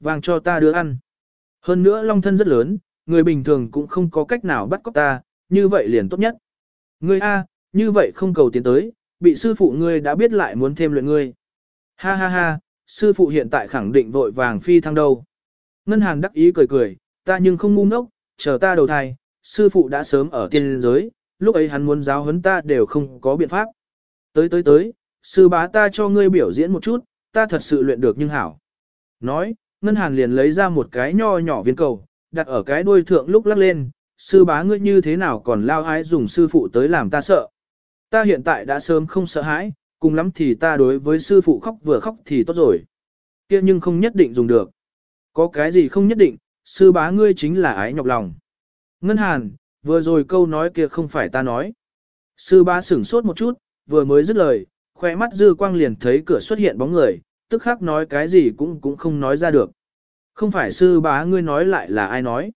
vàng cho ta đưa ăn. Hơn nữa long thân rất lớn, người bình thường cũng không có cách nào bắt cóc ta, như vậy liền tốt nhất. Ngươi A, như vậy không cầu tiến tới, bị sư phụ ngươi đã biết lại muốn thêm luyện ngươi. Ha ha ha, sư phụ hiện tại khẳng định vội vàng phi thăng đâu. Ngân hàng đắc ý cười cười, ta nhưng không ngu ngốc, chờ ta đầu thai, sư phụ đã sớm ở tiên giới, lúc ấy hắn muốn giáo huấn ta đều không có biện pháp. Tới tới tới, sư bá ta cho ngươi biểu diễn một chút, ta thật sự luyện được nhưng hảo. Nói, Ngân Hàn liền lấy ra một cái nho nhỏ viên cầu, đặt ở cái đuôi thượng lúc lắc lên, sư bá ngươi như thế nào còn lao ái dùng sư phụ tới làm ta sợ. Ta hiện tại đã sớm không sợ hãi, cùng lắm thì ta đối với sư phụ khóc vừa khóc thì tốt rồi. kia nhưng không nhất định dùng được. Có cái gì không nhất định, sư bá ngươi chính là ái nhọc lòng. Ngân Hàn, vừa rồi câu nói kia không phải ta nói. Sư bá sửng sốt một chút, vừa mới dứt lời, khoe mắt dư quang liền thấy cửa xuất hiện bóng người, tức khắc nói cái gì cũng cũng không nói ra được. Không phải sư bá ngươi nói lại là ai nói.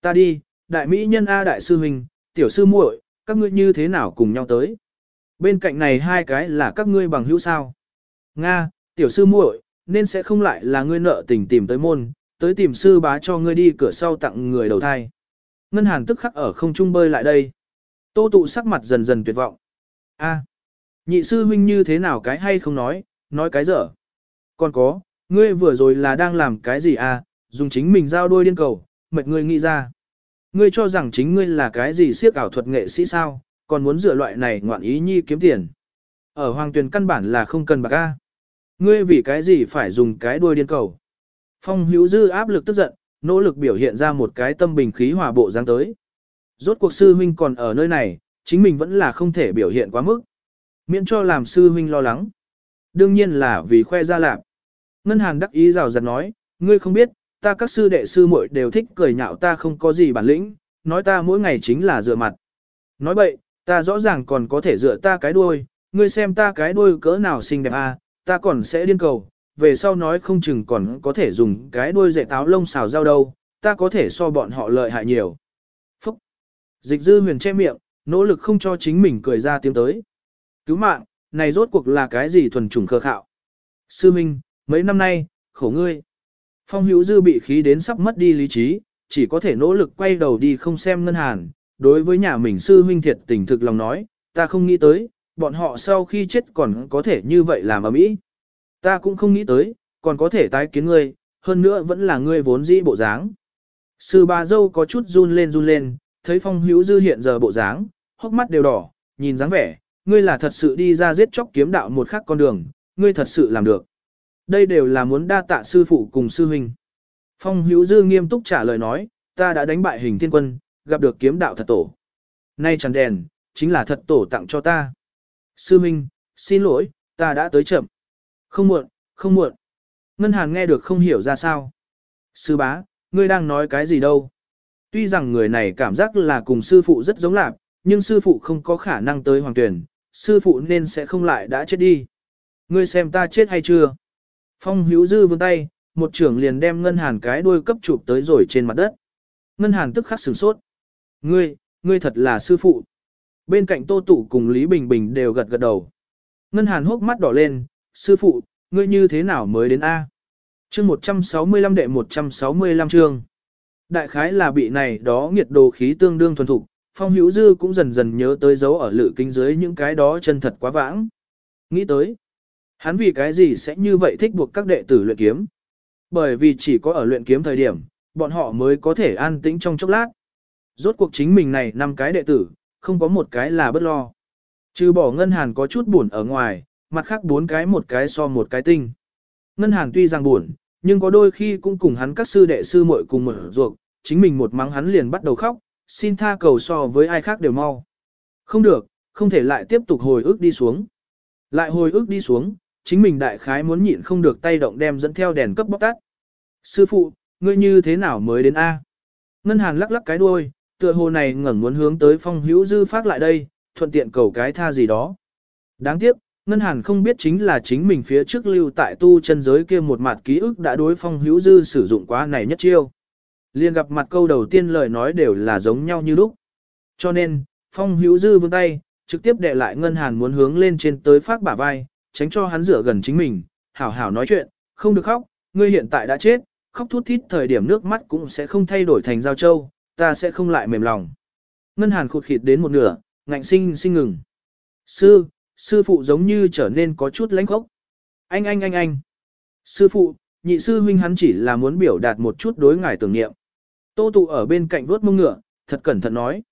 Ta đi, đại mỹ nhân A đại sư huynh, tiểu sư muội, các ngươi như thế nào cùng nhau tới. Bên cạnh này hai cái là các ngươi bằng hữu sao. Nga, tiểu sư muội, nên sẽ không lại là ngươi nợ tình tìm tới môn, tới tìm sư bá cho ngươi đi cửa sau tặng người đầu thai. Ngân hàn tức khắc ở không trung bơi lại đây. Tô tụ sắc mặt dần dần tuyệt vọng. A, nhị sư huynh như thế nào cái hay không nói, nói cái dở. Còn có, ngươi vừa rồi là đang làm cái gì à, dùng chính mình giao đôi điên cầu, mệt ngươi nghĩ ra. Ngươi cho rằng chính ngươi là cái gì siếc ảo thuật nghệ sĩ sao, còn muốn dựa loại này ngoạn ý nhi kiếm tiền. Ở hoàng tuyển căn bản là không cần bạc a. Ngươi vì cái gì phải dùng cái đuôi điên cầu. Phong hữu dư áp lực tức giận, nỗ lực biểu hiện ra một cái tâm bình khí hòa bộ dáng tới. Rốt cuộc sư huynh còn ở nơi này, chính mình vẫn là không thể biểu hiện quá mức. Miễn cho làm sư huynh lo lắng. Đương nhiên là vì khoe ra lạc. Ngân Hàn đắc ý rào rạt nói, ngươi không biết, ta các sư đệ sư muội đều thích cười nhạo ta không có gì bản lĩnh, nói ta mỗi ngày chính là dựa mặt. Nói bậy, ta rõ ràng còn có thể dựa ta cái đuôi, ngươi xem ta cái đuôi cỡ nào xinh đẹp à, ta còn sẽ điên cầu, về sau nói không chừng còn có thể dùng cái đuôi dạy táo lông xào rau đâu, ta có thể so bọn họ lợi hại nhiều. Phúc! Dịch dư huyền che miệng, nỗ lực không cho chính mình cười ra tiếng tới. Cứu mạng, này rốt cuộc là cái gì thuần trùng khờ khạo. Sư Minh, mấy năm nay, khổ ngươi. Phong hữu dư bị khí đến sắp mất đi lý trí, chỉ có thể nỗ lực quay đầu đi không xem ngân hàn. Đối với nhà mình sư huynh thiệt tình thực lòng nói, ta không nghĩ tới, bọn họ sau khi chết còn có thể như vậy làm ở mỹ. Ta cũng không nghĩ tới, còn có thể tái kiến ngươi, hơn nữa vẫn là ngươi vốn dĩ bộ dáng. Sư bà dâu có chút run lên run lên, thấy phong hữu dư hiện giờ bộ dáng, hốc mắt đều đỏ, nhìn dáng vẻ, ngươi là thật sự đi ra giết chóc kiếm đạo một khắc con đường, ngươi thật sự làm được. Đây đều là muốn đa tạ sư phụ cùng sư huynh. Phong hữu dư nghiêm túc trả lời nói, ta đã đánh bại hình thiên quân, gặp được kiếm đạo thật tổ. Nay chẳng đèn, chính là thật tổ tặng cho ta. Sư huynh, xin lỗi, ta đã tới chậm. Không muộn, không muộn. Ngân Hàn nghe được không hiểu ra sao. Sư bá, ngươi đang nói cái gì đâu. Tuy rằng người này cảm giác là cùng sư phụ rất giống lạc, nhưng sư phụ không có khả năng tới hoàng tuyển, sư phụ nên sẽ không lại đã chết đi. Ngươi xem ta chết hay chưa? Phong hữu dư vươn tay, một trưởng liền đem ngân hàn cái đuôi cấp chụp tới rồi trên mặt đất. Ngân hàn tức khắc sửng sốt. Ngươi, ngươi thật là sư phụ. Bên cạnh tô tụ cùng Lý Bình Bình đều gật gật đầu. Ngân hàn hốc mắt đỏ lên, sư phụ, ngươi như thế nào mới đến A? chương 165 đệ 165 chương. Đại khái là bị này đó nghiệt đồ khí tương đương thuần thục, phong hữu dư cũng dần dần nhớ tới dấu ở lự kinh dưới những cái đó chân thật quá vãng. Nghĩ tới, Hắn vì cái gì sẽ như vậy thích buộc các đệ tử luyện kiếm? Bởi vì chỉ có ở luyện kiếm thời điểm, bọn họ mới có thể an tĩnh trong chốc lát. Rốt cuộc chính mình này năm cái đệ tử, không có một cái là bất lo. Trừ bỏ ngân hàn có chút buồn ở ngoài, mặt khác bốn cái một cái so một cái tinh. Ngân hàn tuy rằng buồn, nhưng có đôi khi cũng cùng hắn các sư đệ sư muội cùng một ruột, chính mình một mắng hắn liền bắt đầu khóc, xin tha cầu so với ai khác đều mau. Không được, không thể lại tiếp tục hồi ức đi xuống. Lại hồi ức đi xuống, chính mình đại khái muốn nhịn không được tay động đem dẫn theo đèn cấp bóc tắt. Sư phụ, ngươi như thế nào mới đến A? Ngân Hàn lắc lắc cái đuôi, tựa hồ này ngẩn muốn hướng tới phong hữu dư phát lại đây, thuận tiện cầu cái tha gì đó. Đáng tiếc, Ngân Hàn không biết chính là chính mình phía trước lưu tại tu chân giới kia một mặt ký ức đã đối phong hữu dư sử dụng quá này nhất chiêu. Liên gặp mặt câu đầu tiên lời nói đều là giống nhau như lúc. Cho nên, phong hữu dư vươn tay, trực tiếp đệ lại Ngân Hàn muốn hướng lên trên tới phát bả vai, tránh cho hắn rửa gần chính mình, hảo hảo nói chuyện, không được khóc, ngươi hiện tại đã chết, khóc thút thít thời điểm nước mắt cũng sẽ không thay đổi thành giao châu, ta sẽ không lại mềm lòng. Ngân hàn khụt khịt đến một nửa, ngạnh sinh sinh ngừng. Sư, sư phụ giống như trở nên có chút lãnh khốc. Anh anh anh anh. Sư phụ, nhị sư huynh hắn chỉ là muốn biểu đạt một chút đối ngài tưởng niệm. Tô tụ ở bên cạnh vuốt mông ngựa, thật cẩn thận nói.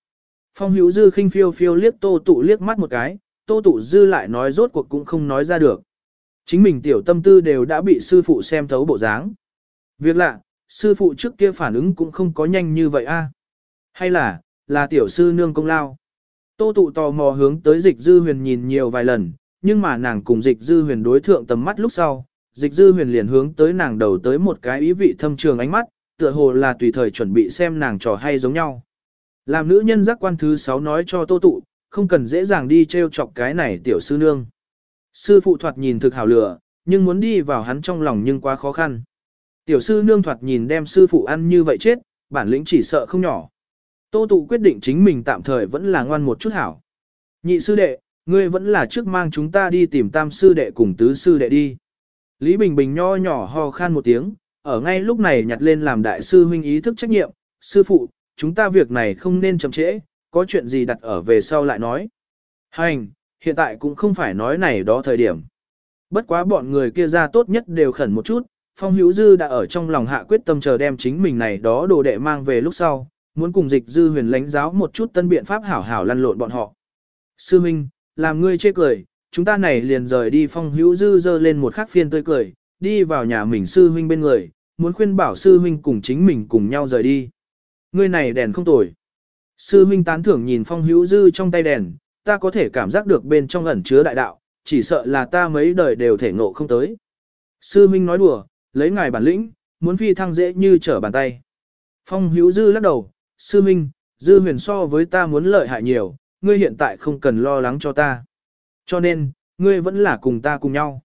Phong hữu dư khinh phiêu phiêu liếc tô tụ liếc mắt một cái, tô tụ dư lại nói rốt cuộc cũng không nói ra được. Chính mình tiểu tâm tư đều đã bị sư phụ xem thấu bộ dáng. Việc lạ, sư phụ trước kia phản ứng cũng không có nhanh như vậy a. Hay là, là tiểu sư nương công lao. Tô tụ tò mò hướng tới dịch dư huyền nhìn nhiều vài lần, nhưng mà nàng cùng dịch dư huyền đối thượng tầm mắt lúc sau, dịch dư huyền liền hướng tới nàng đầu tới một cái ý vị thâm trường ánh mắt, tựa hồ là tùy thời chuẩn bị xem nàng trò hay giống nhau. Làm nữ nhân giác quan thứ 6 nói cho tô tụ, không cần dễ dàng đi treo chọc cái này tiểu sư nương. Sư phụ thoạt nhìn thực hảo lửa, nhưng muốn đi vào hắn trong lòng nhưng quá khó khăn. Tiểu sư nương thoạt nhìn đem sư phụ ăn như vậy chết, bản lĩnh chỉ sợ không nhỏ. Tô tụ quyết định chính mình tạm thời vẫn là ngoan một chút hảo. Nhị sư đệ, ngươi vẫn là trước mang chúng ta đi tìm tam sư đệ cùng tứ sư đệ đi. Lý Bình Bình nho nhỏ ho khan một tiếng, ở ngay lúc này nhặt lên làm đại sư huynh ý thức trách nhiệm, sư phụ, chúng ta việc này không nên chậm trễ, có chuyện gì đặt ở về sau lại nói. Hành, hiện tại cũng không phải nói này đó thời điểm. Bất quá bọn người kia ra tốt nhất đều khẩn một chút, Phong Hữu Dư đã ở trong lòng hạ quyết tâm chờ đem chính mình này đó đồ đệ mang về lúc sau, muốn cùng dịch dư huyền lãnh giáo một chút tân biện pháp hảo hảo lăn lộn bọn họ. Sư Minh, làm ngươi chê cười, chúng ta này liền rời đi Phong Hữu Dư dơ lên một khắc phiên tươi cười, đi vào nhà mình sư huynh bên người, muốn khuyên bảo sư huynh cùng chính mình cùng nhau rời đi. Ngươi này đèn không tồi. Sư huynh tán thưởng nhìn Phong Hữu Dư trong tay đèn, ta có thể cảm giác được bên trong ẩn chứa đại đạo, chỉ sợ là ta mấy đời đều thể ngộ không tới. Sư huynh nói đùa, lấy ngài bản lĩnh, muốn phi thăng dễ như trở bàn tay. Phong hữu dư lắc đầu, sư minh, dư huyền so với ta muốn lợi hại nhiều, ngươi hiện tại không cần lo lắng cho ta. Cho nên, ngươi vẫn là cùng ta cùng nhau.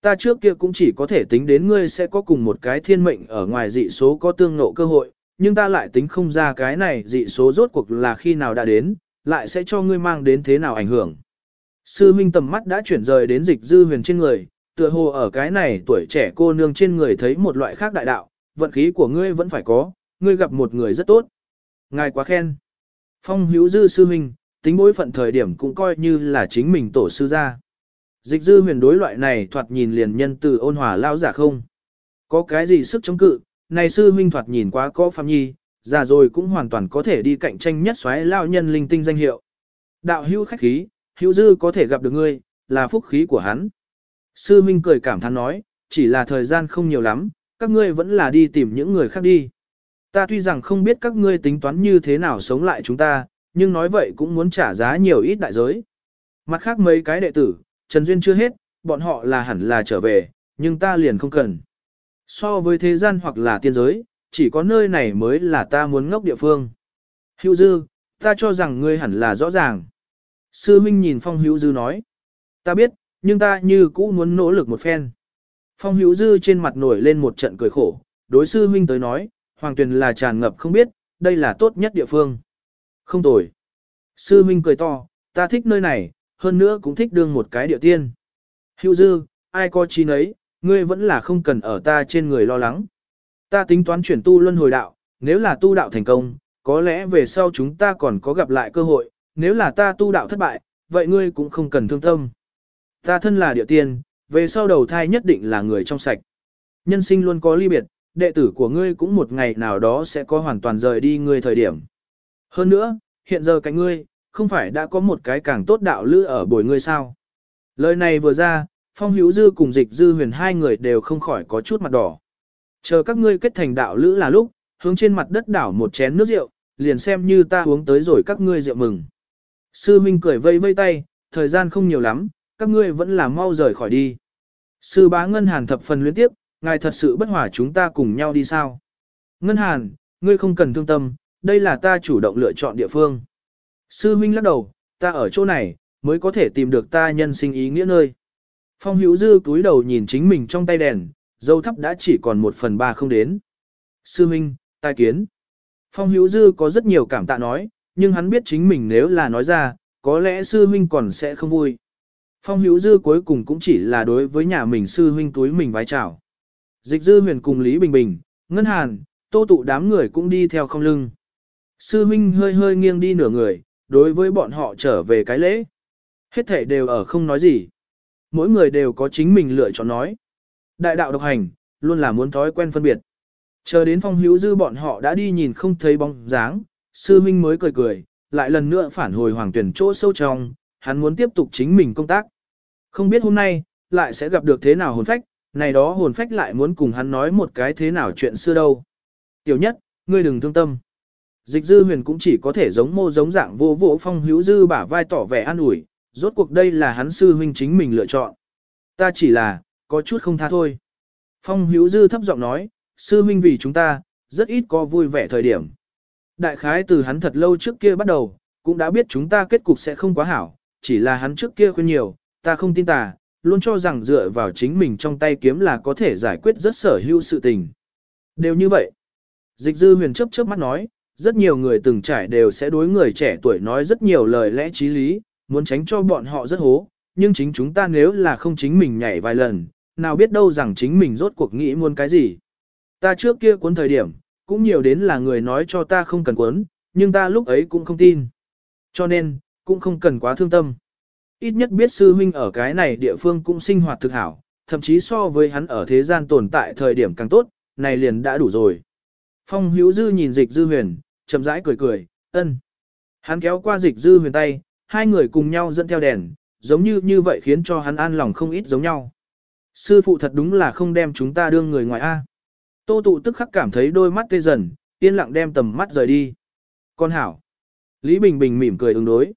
Ta trước kia cũng chỉ có thể tính đến ngươi sẽ có cùng một cái thiên mệnh ở ngoài dị số có tương nộ cơ hội, nhưng ta lại tính không ra cái này dị số rốt cuộc là khi nào đã đến, lại sẽ cho ngươi mang đến thế nào ảnh hưởng. Sư Minh tầm mắt đã chuyển rời đến dịch dư huyền trên người, tựa hồ ở cái này tuổi trẻ cô nương trên người thấy một loại khác đại đạo, vận khí của ngươi vẫn phải có, ngươi gặp một người rất tốt. Ngài quá khen. Phong hữu dư sư huynh, tính bối phận thời điểm cũng coi như là chính mình tổ sư gia. Dịch dư huyền đối loại này thoạt nhìn liền nhân từ ôn hòa lao giả không. Có cái gì sức chống cự, này sư huynh thoạt nhìn quá có phạm nhi, già rồi cũng hoàn toàn có thể đi cạnh tranh nhất xoáy lao nhân linh tinh danh hiệu. Đạo hữu khách khí, hữu dư có thể gặp được ngươi, là phúc khí của hắn. Sư Minh cười cảm thán nói, chỉ là thời gian không nhiều lắm, các ngươi vẫn là đi tìm những người khác đi. Ta tuy rằng không biết các ngươi tính toán như thế nào sống lại chúng ta, nhưng nói vậy cũng muốn trả giá nhiều ít đại giới. Mặt khác mấy cái đệ tử, Trần Duyên chưa hết, bọn họ là hẳn là trở về, nhưng ta liền không cần. So với thế gian hoặc là tiên giới, chỉ có nơi này mới là ta muốn ngốc địa phương. Hữu Dư, ta cho rằng ngươi hẳn là rõ ràng. Sư Minh nhìn Phong Hữu Dư nói. Ta biết, nhưng ta như cũ muốn nỗ lực một phen. Phong hữu dư trên mặt nổi lên một trận cười khổ, đối sư Minh tới nói, hoàng tuyền là tràn ngập không biết, đây là tốt nhất địa phương. Không tồi. Sư Minh cười to, ta thích nơi này, hơn nữa cũng thích đương một cái địa tiên. Hữu dư, ai có chi nấy, ngươi vẫn là không cần ở ta trên người lo lắng. Ta tính toán chuyển tu luân hồi đạo, nếu là tu đạo thành công, có lẽ về sau chúng ta còn có gặp lại cơ hội, nếu là ta tu đạo thất bại, vậy ngươi cũng không cần thương tâm. Ta thân là địa tiên, về sau đầu thai nhất định là người trong sạch. Nhân sinh luôn có ly biệt, đệ tử của ngươi cũng một ngày nào đó sẽ có hoàn toàn rời đi ngươi thời điểm. Hơn nữa, hiện giờ cạnh ngươi, không phải đã có một cái càng tốt đạo lữ ở bồi ngươi sao. Lời này vừa ra, Phong Hữu Dư cùng Dịch Dư huyền hai người đều không khỏi có chút mặt đỏ. Chờ các ngươi kết thành đạo lữ là lúc, hướng trên mặt đất đảo một chén nước rượu, liền xem như ta uống tới rồi các ngươi rượu mừng. Sư Minh cười vây vây tay, thời gian không nhiều lắm, các ngươi vẫn là mau rời khỏi đi. Sư bá Ngân Hàn thập phần luyến tiếp, ngài thật sự bất hòa chúng ta cùng nhau đi sao. Ngân Hàn, ngươi không cần thương tâm, đây là ta chủ động lựa chọn địa phương. Sư Minh lắc đầu, ta ở chỗ này, mới có thể tìm được ta nhân sinh ý nghĩa nơi. Phong hữu dư túi đầu nhìn chính mình trong tay đèn, dâu thắp đã chỉ còn một phần ba không đến. Sư Minh, tai kiến. Phong hữu dư có rất nhiều cảm tạ nói, nhưng hắn biết chính mình nếu là nói ra, có lẽ sư Minh còn sẽ không vui. Phong hữu dư cuối cùng cũng chỉ là đối với nhà mình sư huynh túi mình vái chào. Dịch dư huyền cùng Lý Bình Bình, Ngân hàn, tô tụ đám người cũng đi theo không lưng. Sư huynh hơi hơi nghiêng đi nửa người, đối với bọn họ trở về cái lễ. Hết thể đều ở không nói gì. Mỗi người đều có chính mình lựa chọn nói. Đại đạo độc hành, luôn là muốn thói quen phân biệt. Chờ đến phong hữu dư bọn họ đã đi nhìn không thấy bóng dáng, sư minh mới cười cười, lại lần nữa phản hồi hoàng tuyển chỗ sâu trong, hắn muốn tiếp tục chính mình công tác. Không biết hôm nay, lại sẽ gặp được thế nào hồn phách, này đó hồn phách lại muốn cùng hắn nói một cái thế nào chuyện xưa đâu. Tiểu nhất, ngươi đừng thương tâm. Dịch dư huyền cũng chỉ có thể giống mô giống dạng vô vỗ phong hữu dư bả vai tỏ vẻ an ủi, rốt cuộc đây là hắn sư huynh chính mình lựa chọn. Ta chỉ là, có chút không tha thôi. Phong hữu dư thấp giọng nói, sư huynh vì chúng ta, rất ít có vui vẻ thời điểm. Đại khái từ hắn thật lâu trước kia bắt đầu, cũng đã biết chúng ta kết cục sẽ không quá hảo, chỉ là hắn trước kia khuyên nhiều, ta không tin tà, luôn cho rằng dựa vào chính mình trong tay kiếm là có thể giải quyết rất sở hữu sự tình. Đều như vậy. Dịch dư huyền chấp chớp mắt nói, rất nhiều người từng trải đều sẽ đối người trẻ tuổi nói rất nhiều lời lẽ trí lý, muốn tránh cho bọn họ rất hố, nhưng chính chúng ta nếu là không chính mình nhảy vài lần, nào biết đâu rằng chính mình rốt cuộc nghĩ muốn cái gì. Ta trước kia cuốn thời điểm, cũng nhiều đến là người nói cho ta không cần cuốn, nhưng ta lúc ấy cũng không tin. Cho nên, cũng không cần quá thương tâm. Ít nhất biết sư huynh ở cái này địa phương cũng sinh hoạt thực hảo, thậm chí so với hắn ở thế gian tồn tại thời điểm càng tốt, này liền đã đủ rồi. Phong hữu dư nhìn dịch dư huyền, chậm rãi cười cười, ân. Hắn kéo qua dịch dư huyền tay, hai người cùng nhau dẫn theo đèn, giống như như vậy khiến cho hắn an lòng không ít giống nhau. Sư phụ thật đúng là không đem chúng ta đương người ngoài A. Tô tụ tức khắc cảm thấy đôi mắt tê dần, yên lặng đem tầm mắt rời đi. Con hảo. Lý Bình Bình mỉm cười ứng đối.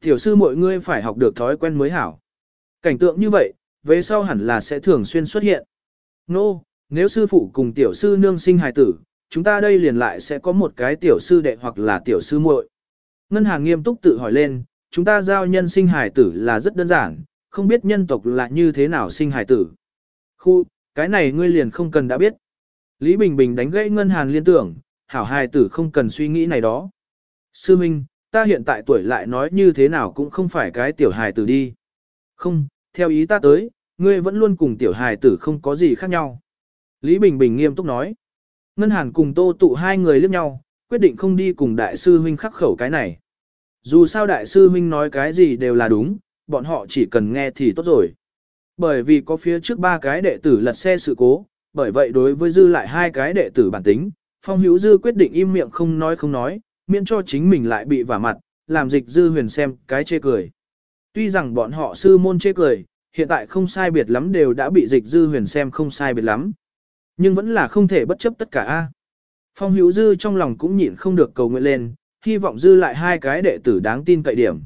Tiểu sư mọi ngươi phải học được thói quen mới hảo. Cảnh tượng như vậy, về sau hẳn là sẽ thường xuyên xuất hiện. Nô, no, nếu sư phụ cùng tiểu sư nương sinh hài tử, chúng ta đây liền lại sẽ có một cái tiểu sư đệ hoặc là tiểu sư muội. Ngân hàng nghiêm túc tự hỏi lên, chúng ta giao nhân sinh hải tử là rất đơn giản, không biết nhân tộc là như thế nào sinh hải tử. Khu, cái này ngươi liền không cần đã biết. Lý Bình Bình đánh gãy ngân hàng liên tưởng, hảo hài tử không cần suy nghĩ này đó. Sư Minh, ta hiện tại tuổi lại nói như thế nào cũng không phải cái tiểu hài tử đi. Không, theo ý ta tới, ngươi vẫn luôn cùng tiểu hài tử không có gì khác nhau. Lý Bình Bình nghiêm túc nói. Ngân Hàn cùng Tô Tụ hai người liếc nhau, quyết định không đi cùng đại sư huynh khắc khẩu cái này. Dù sao đại sư huynh nói cái gì đều là đúng, bọn họ chỉ cần nghe thì tốt rồi. Bởi vì có phía trước ba cái đệ tử lật xe sự cố, bởi vậy đối với dư lại hai cái đệ tử bản tính, Phong Hữu Dư quyết định im miệng không nói không nói, miễn cho chính mình lại bị vả mặt, làm dịch dư huyền xem cái chê cười. Tuy rằng bọn họ sư môn chê cười, hiện tại không sai biệt lắm đều đã bị dịch dư huyền xem không sai biệt lắm. Nhưng vẫn là không thể bất chấp tất cả a. Phong hữu dư trong lòng cũng nhịn không được cầu nguyện lên, hy vọng dư lại hai cái đệ tử đáng tin cậy điểm.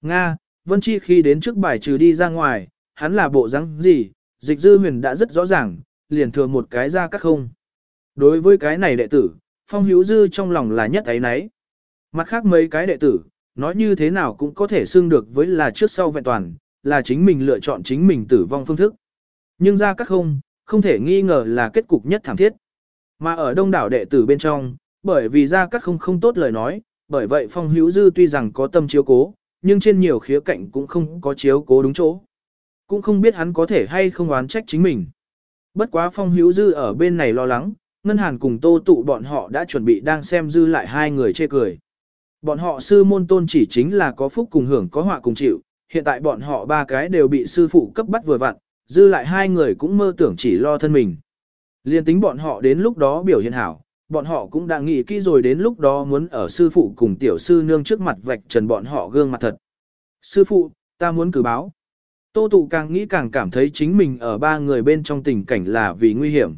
Nga, Vân Chi khi đến trước bài trừ đi ra ngoài, hắn là bộ răng gì, dịch dư huyền đã rất rõ ràng, liền thừa một cái ra cắt không. Đối với cái này đệ tử, Phong hữu dư trong lòng là nhất ấy nấy. Mặt khác mấy cái đệ tử, nói như thế nào cũng có thể xưng được với là trước sau vẹn toàn, là chính mình lựa chọn chính mình tử vong phương thức. Nhưng ra các không, không thể nghi ngờ là kết cục nhất thảm thiết. Mà ở đông đảo đệ tử bên trong, bởi vì ra các không không tốt lời nói, bởi vậy phong hữu dư tuy rằng có tâm chiếu cố, nhưng trên nhiều khía cạnh cũng không có chiếu cố đúng chỗ. Cũng không biết hắn có thể hay không oán trách chính mình. Bất quá phong hữu dư ở bên này lo lắng, ngân hàn cùng tô tụ bọn họ đã chuẩn bị đang xem dư lại hai người chê cười. Bọn họ sư môn tôn chỉ chính là có phúc cùng hưởng có họa cùng chịu, hiện tại bọn họ ba cái đều bị sư phụ cấp bắt vừa vặn, dư lại hai người cũng mơ tưởng chỉ lo thân mình. Liên tính bọn họ đến lúc đó biểu hiện hảo, bọn họ cũng đã nghĩ kỹ rồi đến lúc đó muốn ở sư phụ cùng tiểu sư nương trước mặt vạch trần bọn họ gương mặt thật. Sư phụ, ta muốn cử báo. Tô tụ càng nghĩ càng cảm thấy chính mình ở ba người bên trong tình cảnh là vì nguy hiểm.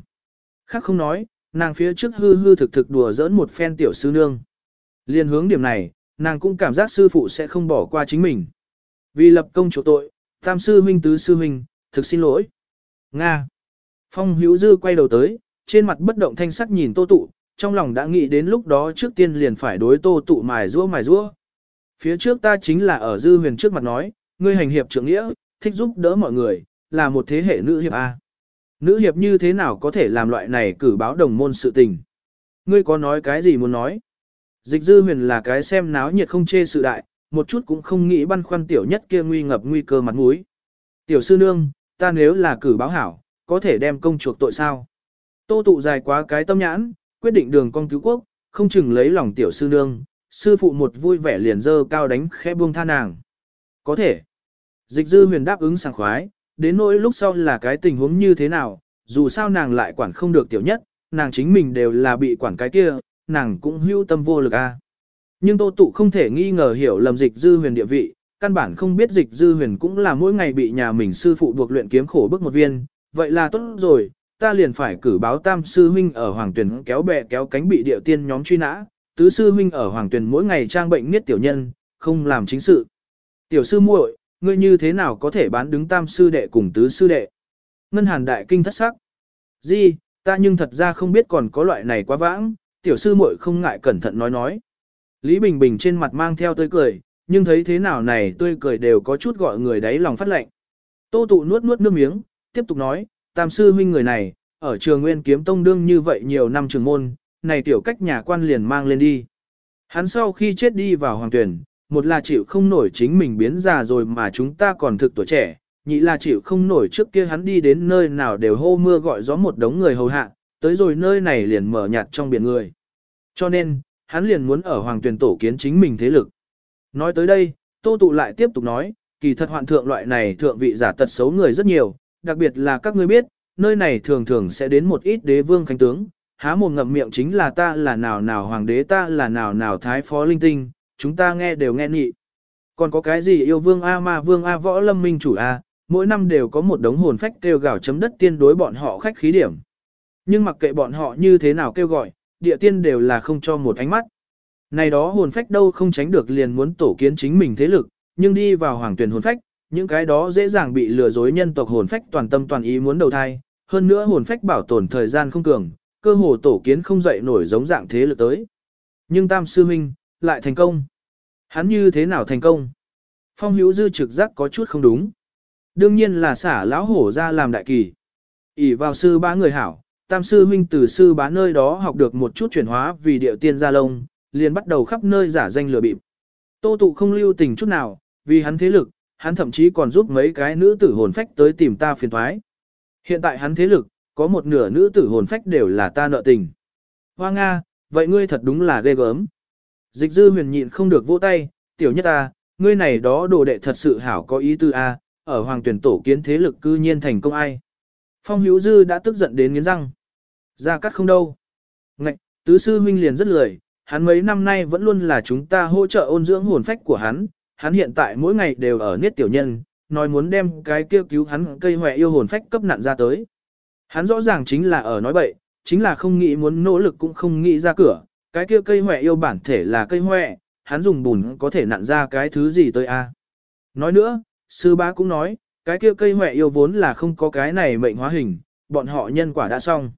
Khác không nói, nàng phía trước hư hư thực thực đùa giỡn một phen tiểu sư nương. Liên hướng điểm này, nàng cũng cảm giác sư phụ sẽ không bỏ qua chính mình. Vì lập công chỗ tội, tam sư huynh tứ sư huynh, thực xin lỗi. Nga. Phong hữu dư quay đầu tới, trên mặt bất động thanh sắc nhìn tô tụ, trong lòng đã nghĩ đến lúc đó trước tiên liền phải đối tô tụ mài rũa mài rũa. Phía trước ta chính là ở dư huyền trước mặt nói, ngươi hành hiệp trưởng nghĩa, thích giúp đỡ mọi người, là một thế hệ nữ hiệp A. Nữ hiệp như thế nào có thể làm loại này cử báo đồng môn sự tình? Ngươi có nói cái gì muốn nói? Dịch dư huyền là cái xem náo nhiệt không chê sự đại, một chút cũng không nghĩ băn khoăn tiểu nhất kia nguy ngập nguy cơ mặt mũi. Tiểu sư nương, ta nếu là cử báo hảo, có thể đem công chuộc tội sao? Tô tụ dài quá cái tâm nhãn, quyết định đường con cứu quốc, không chừng lấy lòng tiểu sư nương, sư phụ một vui vẻ liền dơ cao đánh khẽ buông tha nàng. Có thể. Dịch dư huyền đáp ứng sảng khoái, đến nỗi lúc sau là cái tình huống như thế nào, dù sao nàng lại quản không được tiểu nhất, nàng chính mình đều là bị quản cái kia, nàng cũng hưu tâm vô lực a. Nhưng tô tụ không thể nghi ngờ hiểu lầm dịch dư huyền địa vị, căn bản không biết dịch dư huyền cũng là mỗi ngày bị nhà mình sư phụ buộc luyện kiếm khổ bức một viên, vậy là tốt rồi, ta liền phải cử báo tam sư huynh ở hoàng tuyển kéo bè kéo cánh bị địa tiên nhóm truy nã, tứ sư huynh ở hoàng tuyển mỗi ngày trang bệnh niết tiểu nhân, không làm chính sự. Tiểu sư muội, ngươi như thế nào có thể bán đứng tam sư đệ cùng tứ sư đệ? Ngân hàn đại kinh thất sắc. Di, ta nhưng thật ra không biết còn có loại này quá vãng, tiểu sư muội không ngại cẩn thận nói nói. Lý Bình Bình trên mặt mang theo tươi cười, nhưng thấy thế nào này tươi cười đều có chút gọi người đáy lòng phát lệnh. Tô tụ nuốt nuốt nước miếng, tiếp tục nói, tam sư huynh người này, ở trường nguyên kiếm tông đương như vậy nhiều năm trường môn, này tiểu cách nhà quan liền mang lên đi. Hắn sau khi chết đi vào hoàng tuyển, một là chịu không nổi chính mình biến già rồi mà chúng ta còn thực tuổi trẻ, nhị là chịu không nổi trước kia hắn đi đến nơi nào đều hô mưa gọi gió một đống người hầu hạ, tới rồi nơi này liền mở nhạt trong biển người. Cho nên, hắn liền muốn ở hoàng tuyển tổ kiến chính mình thế lực. Nói tới đây, tô tụ lại tiếp tục nói, kỳ thật hoạn thượng loại này thượng vị giả tật xấu người rất nhiều, đặc biệt là các ngươi biết, nơi này thường thường sẽ đến một ít đế vương khánh tướng, há mồm ngậm miệng chính là ta là nào nào hoàng đế ta là nào nào thái phó linh tinh, chúng ta nghe đều nghe nhị. Còn có cái gì yêu vương A ma vương A võ lâm minh chủ A, mỗi năm đều có một đống hồn phách kêu gào chấm đất tiên đối bọn họ khách khí điểm. Nhưng mặc kệ bọn họ như thế nào kêu gọi, địa tiên đều là không cho một ánh mắt. Này đó hồn phách đâu không tránh được liền muốn tổ kiến chính mình thế lực, nhưng đi vào hoàng tuyển hồn phách, những cái đó dễ dàng bị lừa dối nhân tộc hồn phách toàn tâm toàn ý muốn đầu thai, hơn nữa hồn phách bảo tồn thời gian không cường, cơ hồ tổ kiến không dậy nổi giống dạng thế lực tới. Nhưng Tam Sư Minh, lại thành công. Hắn như thế nào thành công? Phong hữu dư trực giác có chút không đúng. Đương nhiên là xả lão hổ ra làm đại kỳ. ỉ vào sư ba người hảo, Tam Sư Minh từ sư bá nơi đó học được một chút chuyển hóa vì điệu tiên gia lông, liền bắt đầu khắp nơi giả danh lừa bịp. Tô tụ không lưu tình chút nào, vì hắn thế lực, hắn thậm chí còn giúp mấy cái nữ tử hồn phách tới tìm ta phiền thoái. Hiện tại hắn thế lực, có một nửa nữ tử hồn phách đều là ta nợ tình. Hoa Nga, vậy ngươi thật đúng là ghê gớm. Dịch dư huyền nhịn không được vỗ tay, tiểu nhất ta, ngươi này đó đồ đệ thật sự hảo có ý tư a, ở hoàng tuyển tổ kiến thế lực cư nhiên thành công ai. Phong hữu dư đã tức giận đến nghiến răng. Ra cắt không đâu. Ngạch, tứ sư huynh liền rất lười, hắn mấy năm nay vẫn luôn là chúng ta hỗ trợ ôn dưỡng hồn phách của hắn, hắn hiện tại mỗi ngày đều ở niết tiểu nhân, nói muốn đem cái kia cứu hắn cây hoẹ yêu hồn phách cấp nạn ra tới. Hắn rõ ràng chính là ở nói bậy, chính là không nghĩ muốn nỗ lực cũng không nghĩ ra cửa, cái kia cây hoẹ yêu bản thể là cây hoẹ, hắn dùng bùn có thể nặn ra cái thứ gì tới a? Nói nữa, sư bá cũng nói, cái kia cây hoẹ yêu vốn là không có cái này mệnh hóa hình, bọn họ nhân quả đã xong.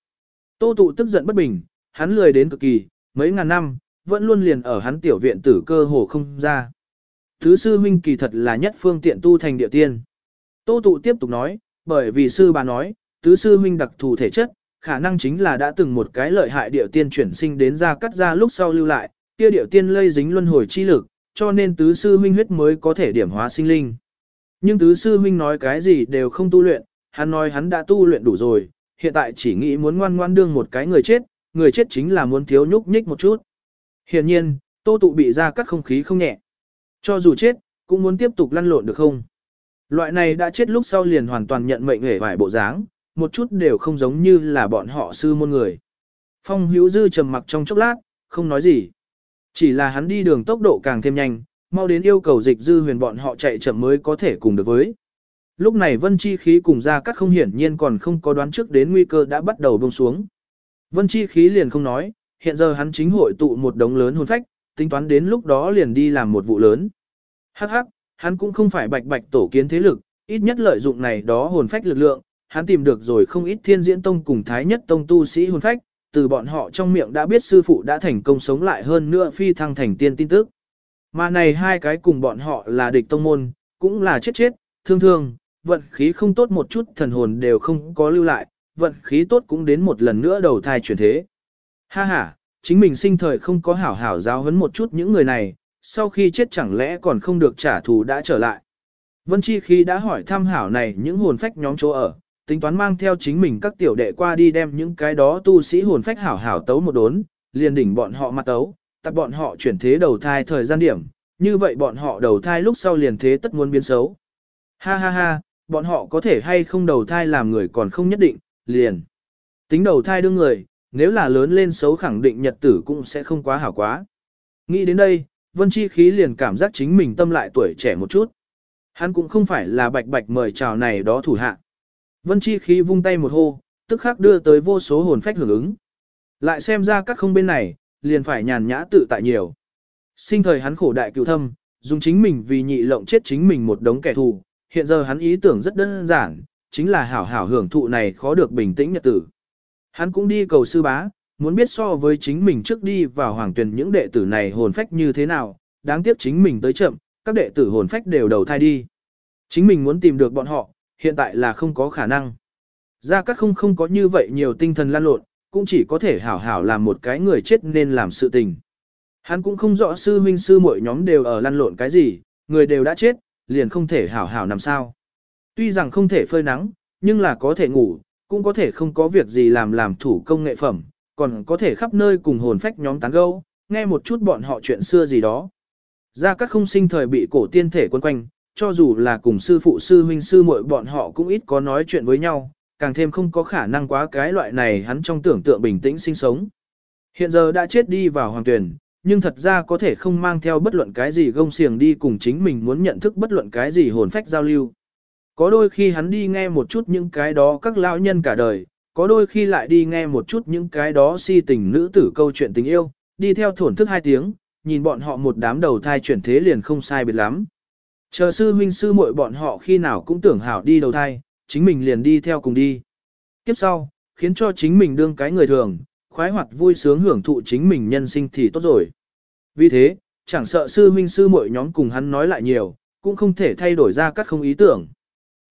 Tô tụ tức giận bất bình, hắn lười đến cực kỳ, mấy ngàn năm, vẫn luôn liền ở hắn tiểu viện tử cơ hồ không ra. Thứ sư huynh kỳ thật là nhất phương tiện tu thành địa tiên. Tô tụ tiếp tục nói, bởi vì sư bà nói, tứ sư huynh đặc thù thể chất, khả năng chính là đã từng một cái lợi hại địa tiên chuyển sinh đến ra cắt ra lúc sau lưu lại, kia địa tiên lây dính luân hồi chi lực, cho nên tứ sư huynh huyết mới có thể điểm hóa sinh linh. Nhưng tứ sư huynh nói cái gì đều không tu luyện, hắn nói hắn đã tu luyện đủ rồi, hiện tại chỉ nghĩ muốn ngoan ngoan đương một cái người chết, người chết chính là muốn thiếu nhúc nhích một chút. Hiện nhiên, tô tụ bị ra cắt không khí không nhẹ. Cho dù chết, cũng muốn tiếp tục lăn lộn được không? Loại này đã chết lúc sau liền hoàn toàn nhận mệnh hề vải bộ dáng, một chút đều không giống như là bọn họ sư môn người. Phong hữu dư trầm mặc trong chốc lát, không nói gì. Chỉ là hắn đi đường tốc độ càng thêm nhanh, mau đến yêu cầu dịch dư huyền bọn họ chạy chậm mới có thể cùng được với. Lúc này vân chi khí cùng ra các không hiển nhiên còn không có đoán trước đến nguy cơ đã bắt đầu bông xuống. Vân chi khí liền không nói, hiện giờ hắn chính hội tụ một đống lớn hồn phách, tính toán đến lúc đó liền đi làm một vụ lớn. Hắc hắc, hắn cũng không phải bạch bạch tổ kiến thế lực, ít nhất lợi dụng này đó hồn phách lực lượng, hắn tìm được rồi không ít thiên diễn tông cùng thái nhất tông tu sĩ hồn phách, từ bọn họ trong miệng đã biết sư phụ đã thành công sống lại hơn nữa phi thăng thành tiên tin tức. Mà này hai cái cùng bọn họ là địch tông môn, cũng là chết chết, thương thương, vận khí không tốt một chút thần hồn đều không có lưu lại, vận khí tốt cũng đến một lần nữa đầu thai chuyển thế. Ha ha, chính mình sinh thời không có hảo hảo giáo huấn một chút những người này, sau khi chết chẳng lẽ còn không được trả thù đã trở lại. Vân Chi khi đã hỏi tham hảo này những hồn phách nhóm chỗ ở, tính toán mang theo chính mình các tiểu đệ qua đi đem những cái đó tu sĩ hồn phách hảo hảo tấu một đốn, liền đỉnh bọn họ mặt tấu, tập bọn họ chuyển thế đầu thai thời gian điểm, như vậy bọn họ đầu thai lúc sau liền thế tất muốn biến xấu. Ha ha ha, bọn họ có thể hay không đầu thai làm người còn không nhất định, liền. Tính đầu thai đương người, nếu là lớn lên xấu khẳng định nhật tử cũng sẽ không quá hảo quá. Nghĩ đến đây, Vân Chi khí liền cảm giác chính mình tâm lại tuổi trẻ một chút. Hắn cũng không phải là bạch bạch mời chào này đó thủ hạ. Vân Chi khí vung tay một hô, tức khắc đưa tới vô số hồn phách hưởng ứng. Lại xem ra các không bên này, liền phải nhàn nhã tự tại nhiều. Sinh thời hắn khổ đại cựu thâm, dùng chính mình vì nhị lộng chết chính mình một đống kẻ thù, hiện giờ hắn ý tưởng rất đơn giản, chính là hảo hảo hưởng thụ này khó được bình tĩnh nhật tử. Hắn cũng đi cầu sư bá, muốn biết so với chính mình trước đi vào hoàng tuyển những đệ tử này hồn phách như thế nào, đáng tiếc chính mình tới chậm, các đệ tử hồn phách đều đầu thai đi. Chính mình muốn tìm được bọn họ, hiện tại là không có khả năng. Gia Cát không không có như vậy nhiều tinh thần lan lộn, cũng chỉ có thể hảo hảo làm một cái người chết nên làm sự tình. Hắn cũng không rõ sư huynh sư mỗi nhóm đều ở lăn lộn cái gì, người đều đã chết, liền không thể hảo hảo nằm sao. Tuy rằng không thể phơi nắng, nhưng là có thể ngủ, cũng có thể không có việc gì làm làm thủ công nghệ phẩm, còn có thể khắp nơi cùng hồn phách nhóm tán gẫu, nghe một chút bọn họ chuyện xưa gì đó. Gia các không sinh thời bị cổ tiên thể quân quanh, cho dù là cùng sư phụ sư huynh sư muội bọn họ cũng ít có nói chuyện với nhau, càng thêm không có khả năng quá cái loại này hắn trong tưởng tượng bình tĩnh sinh sống. Hiện giờ đã chết đi vào hoàng tuyển, nhưng thật ra có thể không mang theo bất luận cái gì gông xiềng đi cùng chính mình muốn nhận thức bất luận cái gì hồn phách giao lưu. Có đôi khi hắn đi nghe một chút những cái đó các lão nhân cả đời, có đôi khi lại đi nghe một chút những cái đó si tình nữ tử câu chuyện tình yêu, đi theo thổn thức hai tiếng, nhìn bọn họ một đám đầu thai chuyển thế liền không sai biệt lắm. Chờ sư huynh sư muội bọn họ khi nào cũng tưởng hảo đi đầu thai, chính mình liền đi theo cùng đi. Kiếp sau, khiến cho chính mình đương cái người thường, khoái hoạt vui sướng hưởng thụ chính mình nhân sinh thì tốt rồi. Vì thế, chẳng sợ sư huynh sư muội nhóm cùng hắn nói lại nhiều, cũng không thể thay đổi ra các không ý tưởng.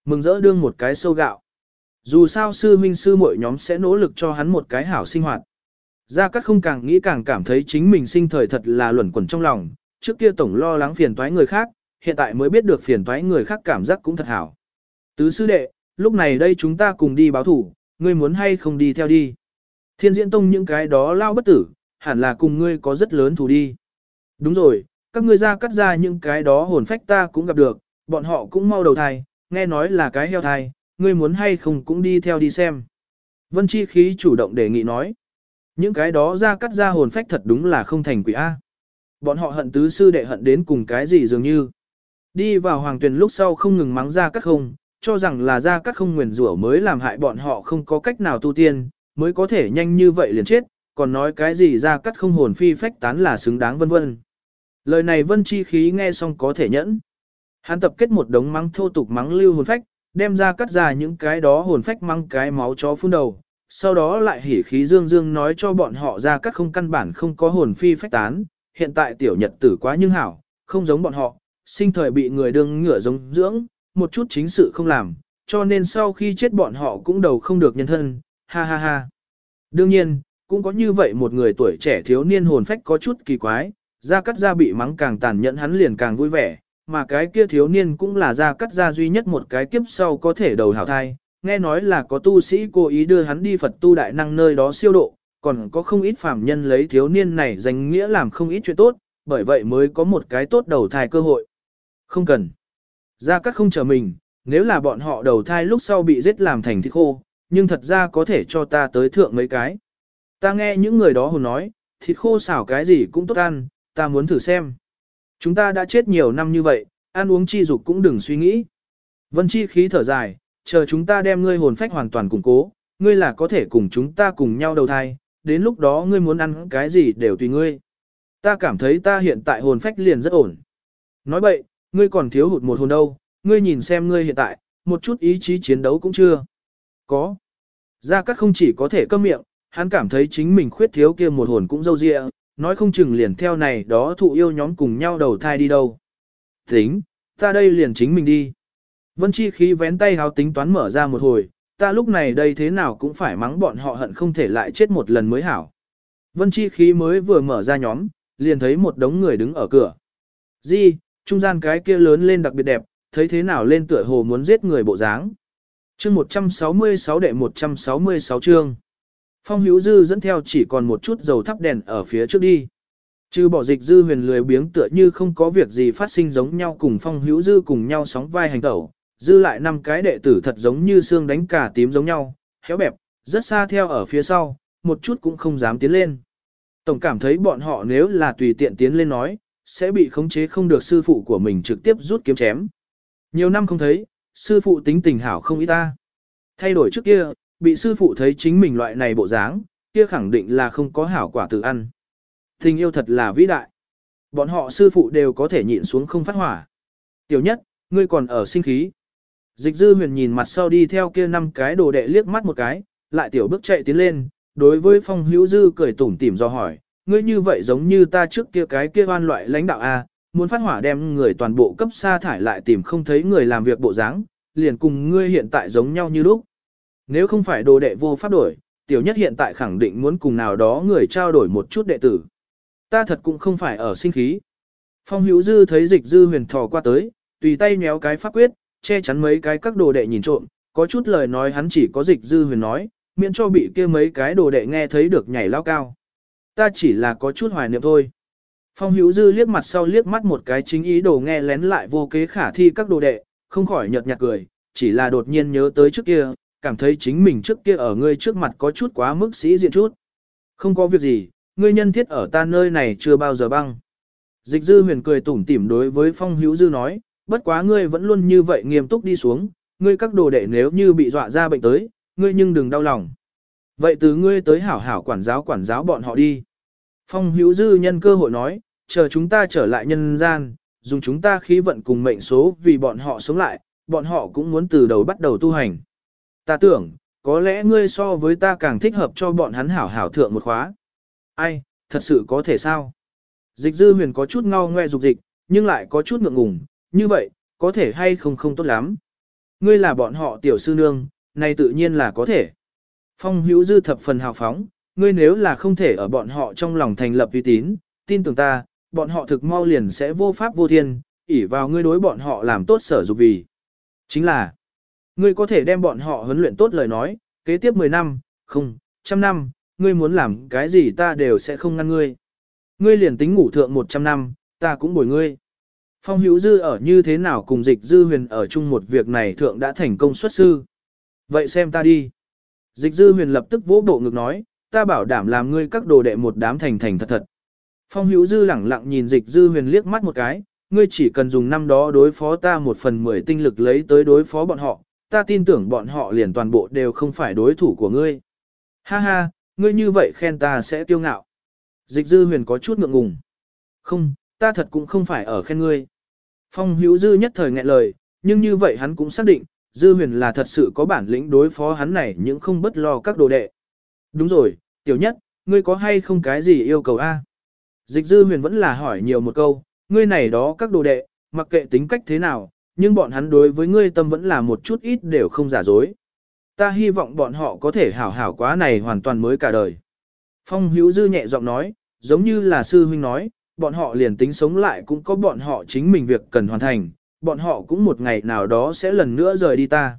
Mừng rỡ đương một cái sâu gạo. Dù sao sư huynh sư muội nhóm sẽ nỗ lực cho hắn một cái hảo sinh hoạt. Gia Cát không càng nghĩ càng cảm thấy chính mình sinh thời thật là luẩn quẩn trong lòng, trước kia tổng lo lắng phiền toái người khác, hiện tại mới biết được phiền toái người khác cảm giác cũng thật hảo. Tứ sư đệ, lúc này đây chúng ta cùng đi báo thủ, ngươi muốn hay không đi theo đi. Thiên diễn tông những cái đó lao bất tử, hẳn là cùng ngươi có rất lớn thù đi. Đúng rồi, các ngươi ra cắt ra những cái đó hồn phách ta cũng gặp được, bọn họ cũng mau đầu thai, nghe nói là cái heo thai, ngươi muốn hay không cũng đi theo đi xem. Vân Chi khí chủ động đề nghị nói. Những cái đó ra cắt ra hồn phách thật đúng là không thành quỷ A. Bọn họ hận tứ sư đệ hận đến cùng cái gì dường như. Đi vào hoàng tuyển lúc sau không ngừng mắng ra cắt không, cho rằng là ra cắt không nguyền rủa mới làm hại bọn họ không có cách nào tu tiên, mới có thể nhanh như vậy liền chết, còn nói cái gì ra cắt không hồn phi phách tán là xứng đáng vân vân. Lời này vân chi khí nghe xong có thể nhẫn. Hắn tập kết một đống mắng thô tục mắng lưu hồn phách, đem ra cắt ra những cái đó hồn phách mắng cái máu chó phun đầu, sau đó lại hỉ khí dương dương nói cho bọn họ ra cắt không căn bản không có hồn phi phách tán, hiện tại tiểu nhật tử quá nhưng hảo, không giống bọn họ, sinh thời bị người đương ngửa giống dưỡng, một chút chính sự không làm, cho nên sau khi chết bọn họ cũng đầu không được nhân thân, ha ha ha. Đương nhiên, cũng có như vậy một người tuổi trẻ thiếu niên hồn phách có chút kỳ quái, ra cắt ra bị mắng càng tàn nhẫn hắn liền càng vui vẻ, mà cái kia thiếu niên cũng là ra cắt ra duy nhất một cái kiếp sau có thể đầu hảo thai, nghe nói là có tu sĩ cố ý đưa hắn đi Phật tu đại năng nơi đó siêu độ, còn có không ít phàm nhân lấy thiếu niên này danh nghĩa làm không ít chuyện tốt, bởi vậy mới có một cái tốt đầu thai cơ hội. Không cần. Gia Cát không chờ mình, nếu là bọn họ đầu thai lúc sau bị giết làm thành thịt khô, nhưng thật ra có thể cho ta tới thượng mấy cái. Ta nghe những người đó hồn nói, thịt khô xảo cái gì cũng tốt ăn, ta muốn thử xem. Chúng ta đã chết nhiều năm như vậy, ăn uống chi dục cũng đừng suy nghĩ. Vân chi khí thở dài, chờ chúng ta đem ngươi hồn phách hoàn toàn củng cố, ngươi là có thể cùng chúng ta cùng nhau đầu thai, đến lúc đó ngươi muốn ăn cái gì đều tùy ngươi. Ta cảm thấy ta hiện tại hồn phách liền rất ổn. Nói vậy, ngươi còn thiếu hụt một hồn đâu, ngươi nhìn xem ngươi hiện tại, một chút ý chí chiến đấu cũng chưa. Có. Gia Cát không chỉ có thể câm miệng, hắn cảm thấy chính mình khuyết thiếu kia một hồn cũng dâu dịa, nói không chừng liền theo này đó thụ yêu nhóm cùng nhau đầu thai đi đâu. Tính, ta đây liền chính mình đi. Vân Chi khí vén tay háo tính toán mở ra một hồi, ta lúc này đây thế nào cũng phải mắng bọn họ hận không thể lại chết một lần mới hảo. Vân Chi khí mới vừa mở ra nhóm, liền thấy một đống người đứng ở cửa. Di, trung gian cái kia lớn lên đặc biệt đẹp, thấy thế nào lên tựa hồ muốn giết người bộ dáng. chương 166 đệ 166 chương. Phong Hữu Dư dẫn theo chỉ còn một chút dầu thắp đèn ở phía trước đi. Trừ bỏ dịch dư huyền lười biếng tựa như không có việc gì phát sinh giống nhau cùng Phong Hữu Dư cùng nhau sóng vai hành tẩu. Dư lại năm cái đệ tử thật giống như xương đánh cả tím giống nhau, héo bẹp, rất xa theo ở phía sau, một chút cũng không dám tiến lên. Tổng cảm thấy bọn họ nếu là tùy tiện tiến lên nói, sẽ bị khống chế không được sư phụ của mình trực tiếp rút kiếm chém. Nhiều năm không thấy, sư phụ tính tình hảo không ý ta. Thay đổi trước kia, bị sư phụ thấy chính mình loại này bộ dáng, kia khẳng định là không có hảo quả tự ăn. Tình yêu thật là vĩ đại. Bọn họ sư phụ đều có thể nhịn xuống không phát hỏa. Tiểu nhất, ngươi còn ở sinh khí. Dịch dư huyền nhìn mặt sau đi theo kia năm cái đồ đệ liếc mắt một cái, lại tiểu bước chạy tiến lên, đối với phong hữu dư cười tủm tỉm do hỏi, ngươi như vậy giống như ta trước kia cái kia oan loại lãnh đạo A, muốn phát hỏa đem người toàn bộ cấp sa thải lại tìm không thấy người làm việc bộ dáng, liền cùng ngươi hiện tại giống nhau như lúc. Nếu không phải đồ đệ vô pháp đổi, tiểu nhất hiện tại khẳng định muốn cùng nào đó người trao đổi một chút đệ tử. Ta thật cũng không phải ở sinh khí. Phong hữu dư thấy dịch dư huyền thò qua tới, tùy tay nhéo cái pháp quyết, che chắn mấy cái các đồ đệ nhìn trộm, có chút lời nói hắn chỉ có dịch dư huyền nói, miễn cho bị kia mấy cái đồ đệ nghe thấy được nhảy lao cao. Ta chỉ là có chút hoài niệm thôi. Phong hữu dư liếc mặt sau liếc mắt một cái chính ý đồ nghe lén lại vô kế khả thi các đồ đệ, không khỏi nhợt nhạt cười, chỉ là đột nhiên nhớ tới trước kia, cảm thấy chính mình trước kia ở ngươi trước mặt có chút quá mức sĩ diện chút. Không có việc gì, ngươi nhân thiết ở ta nơi này chưa bao giờ băng. Dịch dư huyền cười tủm tỉm đối với phong hữu dư nói, bất quá ngươi vẫn luôn như vậy nghiêm túc đi xuống, ngươi các đồ đệ nếu như bị dọa ra bệnh tới, ngươi nhưng đừng đau lòng. Vậy từ ngươi tới hảo hảo quản giáo quản giáo bọn họ đi. Phong hữu dư nhân cơ hội nói, chờ chúng ta trở lại nhân gian, dùng chúng ta khí vận cùng mệnh số vì bọn họ sống lại, bọn họ cũng muốn từ đầu bắt đầu tu hành. Ta tưởng, có lẽ ngươi so với ta càng thích hợp cho bọn hắn hảo hảo thượng một khóa. Ai, thật sự có thể sao? Dịch dư huyền có chút ngao ngoe dục dịch, nhưng lại có chút ngượng ngùng, như vậy, có thể hay không không tốt lắm. Ngươi là bọn họ tiểu sư nương, này tự nhiên là có thể. Phong hữu dư thập phần hào phóng, ngươi nếu là không thể ở bọn họ trong lòng thành lập uy tín, tin tưởng ta, bọn họ thực mau liền sẽ vô pháp vô thiên, ỉ vào ngươi đối bọn họ làm tốt sở dục vì. Chính là, ngươi có thể đem bọn họ huấn luyện tốt lời nói, kế tiếp 10 năm, không, trăm năm, ngươi muốn làm cái gì ta đều sẽ không ngăn ngươi. Ngươi liền tính ngủ thượng 100 năm, ta cũng bồi ngươi. Phong hữu dư ở như thế nào cùng dịch dư huyền ở chung một việc này thượng đã thành công xuất sư. Vậy xem ta đi. Dịch dư huyền lập tức vỗ bộ ngực nói, ta bảo đảm làm ngươi các đồ đệ một đám thành thành thật thật. Phong hữu dư lẳng lặng nhìn dịch dư huyền liếc mắt một cái, ngươi chỉ cần dùng năm đó đối phó ta một phần mười tinh lực lấy tới đối phó bọn họ, ta tin tưởng bọn họ liền toàn bộ đều không phải đối thủ của ngươi. Ha ha, ngươi như vậy khen ta sẽ tiêu ngạo. Dịch dư huyền có chút ngượng ngùng. Không, ta thật cũng không phải ở khen ngươi. Phong hữu dư nhất thời nghẹn lời, nhưng như vậy hắn cũng xác định, dư huyền là thật sự có bản lĩnh đối phó hắn này nhưng không bất lo các đồ đệ. Đúng rồi, tiểu nhất, ngươi có hay không cái gì yêu cầu a? Dịch dư huyền vẫn là hỏi nhiều một câu, ngươi này đó các đồ đệ, mặc kệ tính cách thế nào, nhưng bọn hắn đối với ngươi tâm vẫn là một chút ít đều không giả dối. Ta hy vọng bọn họ có thể hảo hảo quá này hoàn toàn mới cả đời. Phong hữu dư nhẹ giọng nói, giống như là sư huynh nói, bọn họ liền tính sống lại cũng có bọn họ chính mình việc cần hoàn thành, bọn họ cũng một ngày nào đó sẽ lần nữa rời đi ta.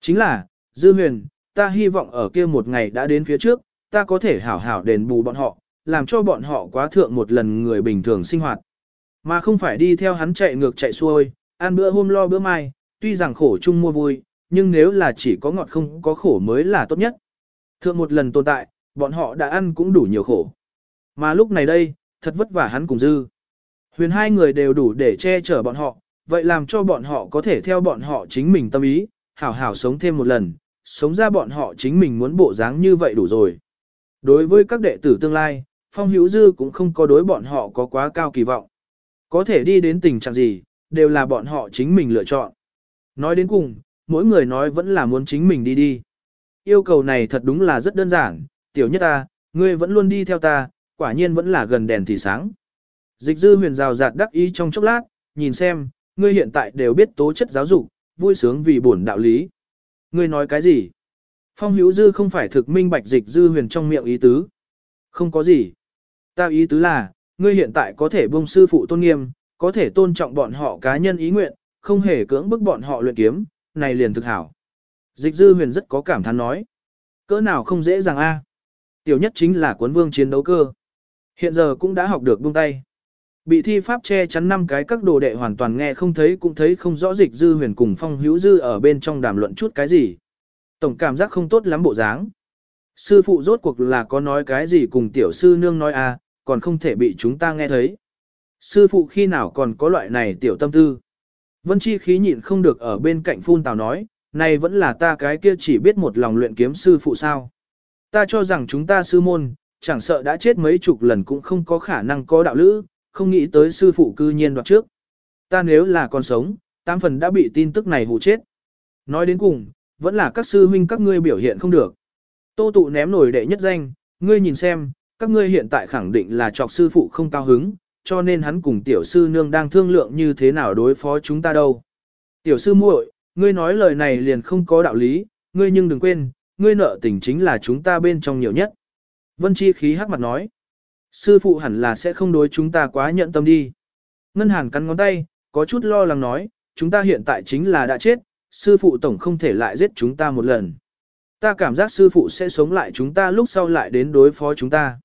Chính là, dư huyền, ta hy vọng ở kia một ngày đã đến phía trước, ta có thể hảo hảo đền bù bọn họ, làm cho bọn họ quá thượng một lần người bình thường sinh hoạt. Mà không phải đi theo hắn chạy ngược chạy xuôi, ăn bữa hôm lo bữa mai, tuy rằng khổ chung mua vui, nhưng nếu là chỉ có ngọt không có khổ mới là tốt nhất. Thượng một lần tồn tại, bọn họ đã ăn cũng đủ nhiều khổ. Mà lúc này đây, thật vất vả hắn cùng dư. Huyền hai người đều đủ để che chở bọn họ, vậy làm cho bọn họ có thể theo bọn họ chính mình tâm ý, hảo hảo sống thêm một lần, sống ra bọn họ chính mình muốn bộ dáng như vậy đủ rồi. Đối với các đệ tử tương lai, Phong Hữu Dư cũng không có đối bọn họ có quá cao kỳ vọng. Có thể đi đến tình trạng gì, đều là bọn họ chính mình lựa chọn. Nói đến cùng, mỗi người nói vẫn là muốn chính mình đi đi. Yêu cầu này thật đúng là rất đơn giản, tiểu nhất ta, ngươi vẫn luôn đi theo ta, quả nhiên vẫn là gần đèn thì sáng. Dịch dư huyền rào rạt đắc ý trong chốc lát, nhìn xem, ngươi hiện tại đều biết tố chất giáo dục, vui sướng vì bổn đạo lý. Ngươi nói cái gì? Phong hữu dư không phải thực minh bạch dịch dư huyền trong miệng ý tứ. Không có gì. Ta ý tứ là, ngươi hiện tại có thể buông sư phụ tôn nghiêm, có thể tôn trọng bọn họ cá nhân ý nguyện, không hề cưỡng bức bọn họ luyện kiếm, này liền thực hảo. Dịch dư huyền rất có cảm thán nói. Cỡ nào không dễ dàng a Tiểu nhất chính là cuốn vương chiến đấu cơ. Hiện giờ cũng đã học được buông tay. Bị thi pháp che chắn năm cái các đồ đệ hoàn toàn nghe không thấy cũng thấy không rõ dịch dư huyền cùng phong hữu dư ở bên trong đàm luận chút cái gì. Tổng cảm giác không tốt lắm bộ dáng. Sư phụ rốt cuộc là có nói cái gì cùng tiểu sư nương nói à, còn không thể bị chúng ta nghe thấy. Sư phụ khi nào còn có loại này tiểu tâm tư. Vân Chi khí nhịn không được ở bên cạnh phun tào nói, này vẫn là ta cái kia chỉ biết một lòng luyện kiếm sư phụ sao. Ta cho rằng chúng ta sư môn, chẳng sợ đã chết mấy chục lần cũng không có khả năng có đạo lữ, không nghĩ tới sư phụ cư nhiên đoạt trước. Ta nếu là còn sống, tam phần đã bị tin tức này hù chết. Nói đến cùng, vẫn là các sư huynh các ngươi biểu hiện không được. Tô tụ ném nổi đệ nhất danh, ngươi nhìn xem, các ngươi hiện tại khẳng định là trọc sư phụ không cao hứng, cho nên hắn cùng tiểu sư nương đang thương lượng như thế nào đối phó chúng ta đâu. Tiểu sư muội, ngươi nói lời này liền không có đạo lý, ngươi nhưng đừng quên, ngươi nợ tình chính là chúng ta bên trong nhiều nhất. Vân Chi khí hắc mặt nói, sư phụ hẳn là sẽ không đối chúng ta quá nhận tâm đi. Ngân hàng cắn ngón tay, có chút lo lắng nói, chúng ta hiện tại chính là đã chết, sư phụ tổng không thể lại giết chúng ta một lần. Ta cảm giác sư phụ sẽ sống lại chúng ta lúc sau lại đến đối phó chúng ta.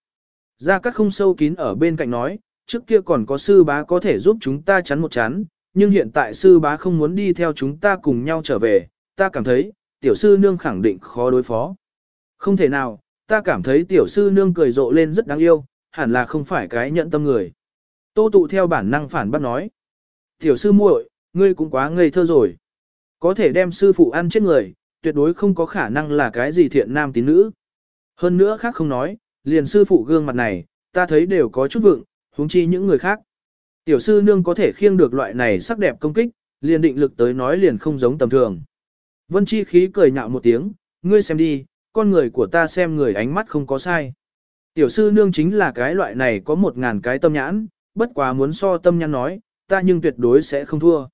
Gia Cát không sâu kín ở bên cạnh nói, trước kia còn có sư bá có thể giúp chúng ta chắn một chắn, nhưng hiện tại sư bá không muốn đi theo chúng ta cùng nhau trở về, ta cảm thấy, tiểu sư nương khẳng định khó đối phó. Không thể nào, ta cảm thấy tiểu sư nương cười rộ lên rất đáng yêu, hẳn là không phải cái nhận tâm người. Tô tụ theo bản năng phản bác nói. Tiểu sư muội, ngươi cũng quá ngây thơ rồi. Có thể đem sư phụ ăn chết người, tuyệt đối không có khả năng là cái gì thiện nam tín nữ. Hơn nữa khác không nói, liền sư phụ gương mặt này, ta thấy đều có chút vượng, huống chi những người khác. Tiểu sư nương có thể khiêng được loại này sắc đẹp công kích, liền định lực tới nói liền không giống tầm thường. Vân Chi khí cười nhạo một tiếng, ngươi xem đi, con người của ta xem người ánh mắt không có sai. Tiểu sư nương chính là cái loại này có một ngàn cái tâm nhãn, bất quá muốn so tâm nhãn nói, ta nhưng tuyệt đối sẽ không thua.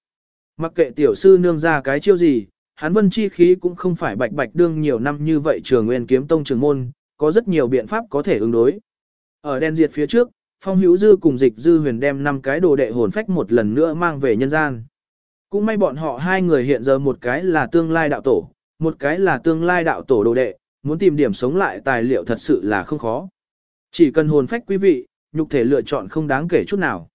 Mặc kệ tiểu sư nương ra cái chiêu gì, hắn vân chi khí cũng không phải bạch bạch đương nhiều năm như vậy trường nguyên kiếm tông trường môn, có rất nhiều biện pháp có thể ứng đối. Ở đen diệt phía trước, phong hữu dư cùng dịch dư huyền đem năm cái đồ đệ hồn phách một lần nữa mang về nhân gian. Cũng may bọn họ hai người hiện giờ một cái là tương lai đạo tổ, một cái là tương lai đạo tổ đồ đệ, muốn tìm điểm sống lại tài liệu thật sự là không khó. Chỉ cần hồn phách quý vị, nhục thể lựa chọn không đáng kể chút nào.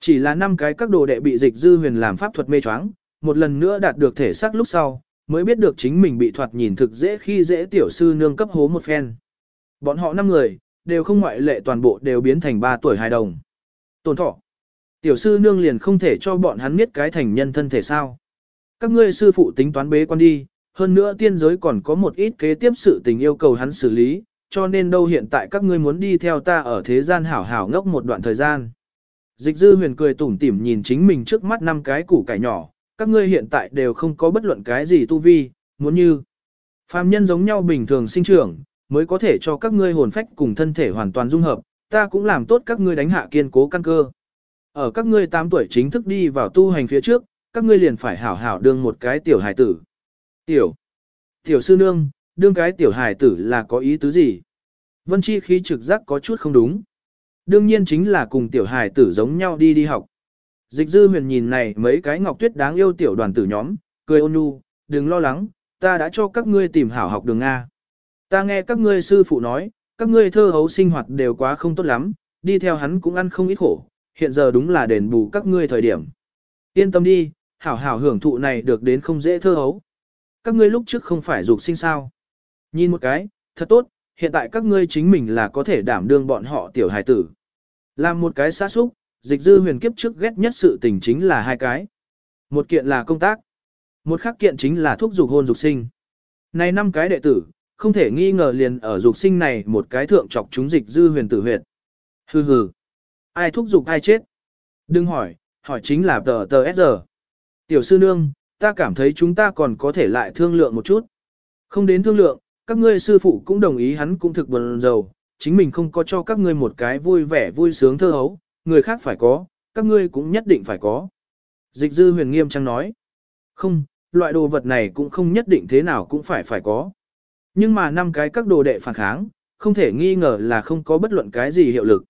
Chỉ là năm cái các đồ đệ bị dịch dư huyền làm pháp thuật mê choáng, một lần nữa đạt được thể xác lúc sau, mới biết được chính mình bị thoạt nhìn thực dễ khi dễ tiểu sư nương cấp hố một phen. Bọn họ năm người, đều không ngoại lệ toàn bộ đều biến thành ba tuổi hài đồng. Tồn thọ. Tiểu sư nương liền không thể cho bọn hắn biết cái thành nhân thân thể sao. Các ngươi sư phụ tính toán bế quan đi, hơn nữa tiên giới còn có một ít kế tiếp sự tình yêu cầu hắn xử lý, cho nên đâu hiện tại các ngươi muốn đi theo ta ở thế gian hảo hảo ngốc một đoạn thời gian. Dịch dư huyền cười tủm tỉm nhìn chính mình trước mắt năm cái củ cải nhỏ, các ngươi hiện tại đều không có bất luận cái gì tu vi, muốn như phàm nhân giống nhau bình thường sinh trưởng, mới có thể cho các ngươi hồn phách cùng thân thể hoàn toàn dung hợp, ta cũng làm tốt các ngươi đánh hạ kiên cố căn cơ. Ở các ngươi 8 tuổi chính thức đi vào tu hành phía trước, các ngươi liền phải hảo hảo đương một cái tiểu hài tử. Tiểu, tiểu sư nương, đương cái tiểu hài tử là có ý tứ gì? Vân Chi khí trực giác có chút không đúng. Đương nhiên chính là cùng tiểu hài tử giống nhau đi đi học. Dịch dư huyền nhìn này mấy cái ngọc tuyết đáng yêu tiểu đoàn tử nhóm, cười ôn nhu, đừng lo lắng, ta đã cho các ngươi tìm hảo học đường Nga. Ta nghe các ngươi sư phụ nói, các ngươi thơ hấu sinh hoạt đều quá không tốt lắm, đi theo hắn cũng ăn không ít khổ, hiện giờ đúng là đền bù các ngươi thời điểm. Yên tâm đi, hảo hảo hưởng thụ này được đến không dễ thơ hấu. Các ngươi lúc trước không phải dục sinh sao. Nhìn một cái, thật tốt, hiện tại các ngươi chính mình là có thể đảm đương bọn họ tiểu hài tử. Làm một cái xa xúc, dịch dư huyền kiếp trước ghét nhất sự tình chính là hai cái. Một kiện là công tác, một khác kiện chính là thuốc dục hôn dục sinh. Này năm cái đệ tử, không thể nghi ngờ liền ở dục sinh này một cái thượng chọc chúng dịch dư huyền tử huyệt. Hừ hừ, ai thúc dục ai chết. Đừng hỏi, hỏi chính là tờ tờ S giờ. Tiểu sư nương, ta cảm thấy chúng ta còn có thể lại thương lượng một chút. Không đến thương lượng, các ngươi sư phụ cũng đồng ý hắn cũng thực buồn rầu, chính mình không có cho các ngươi một cái vui vẻ vui sướng thơ hấu, người khác phải có, các ngươi cũng nhất định phải có. Dịch dư huyền nghiêm trang nói. Không, loại đồ vật này cũng không nhất định thế nào cũng phải phải có. Nhưng mà năm cái các đồ đệ phản kháng, không thể nghi ngờ là không có bất luận cái gì hiệu lực.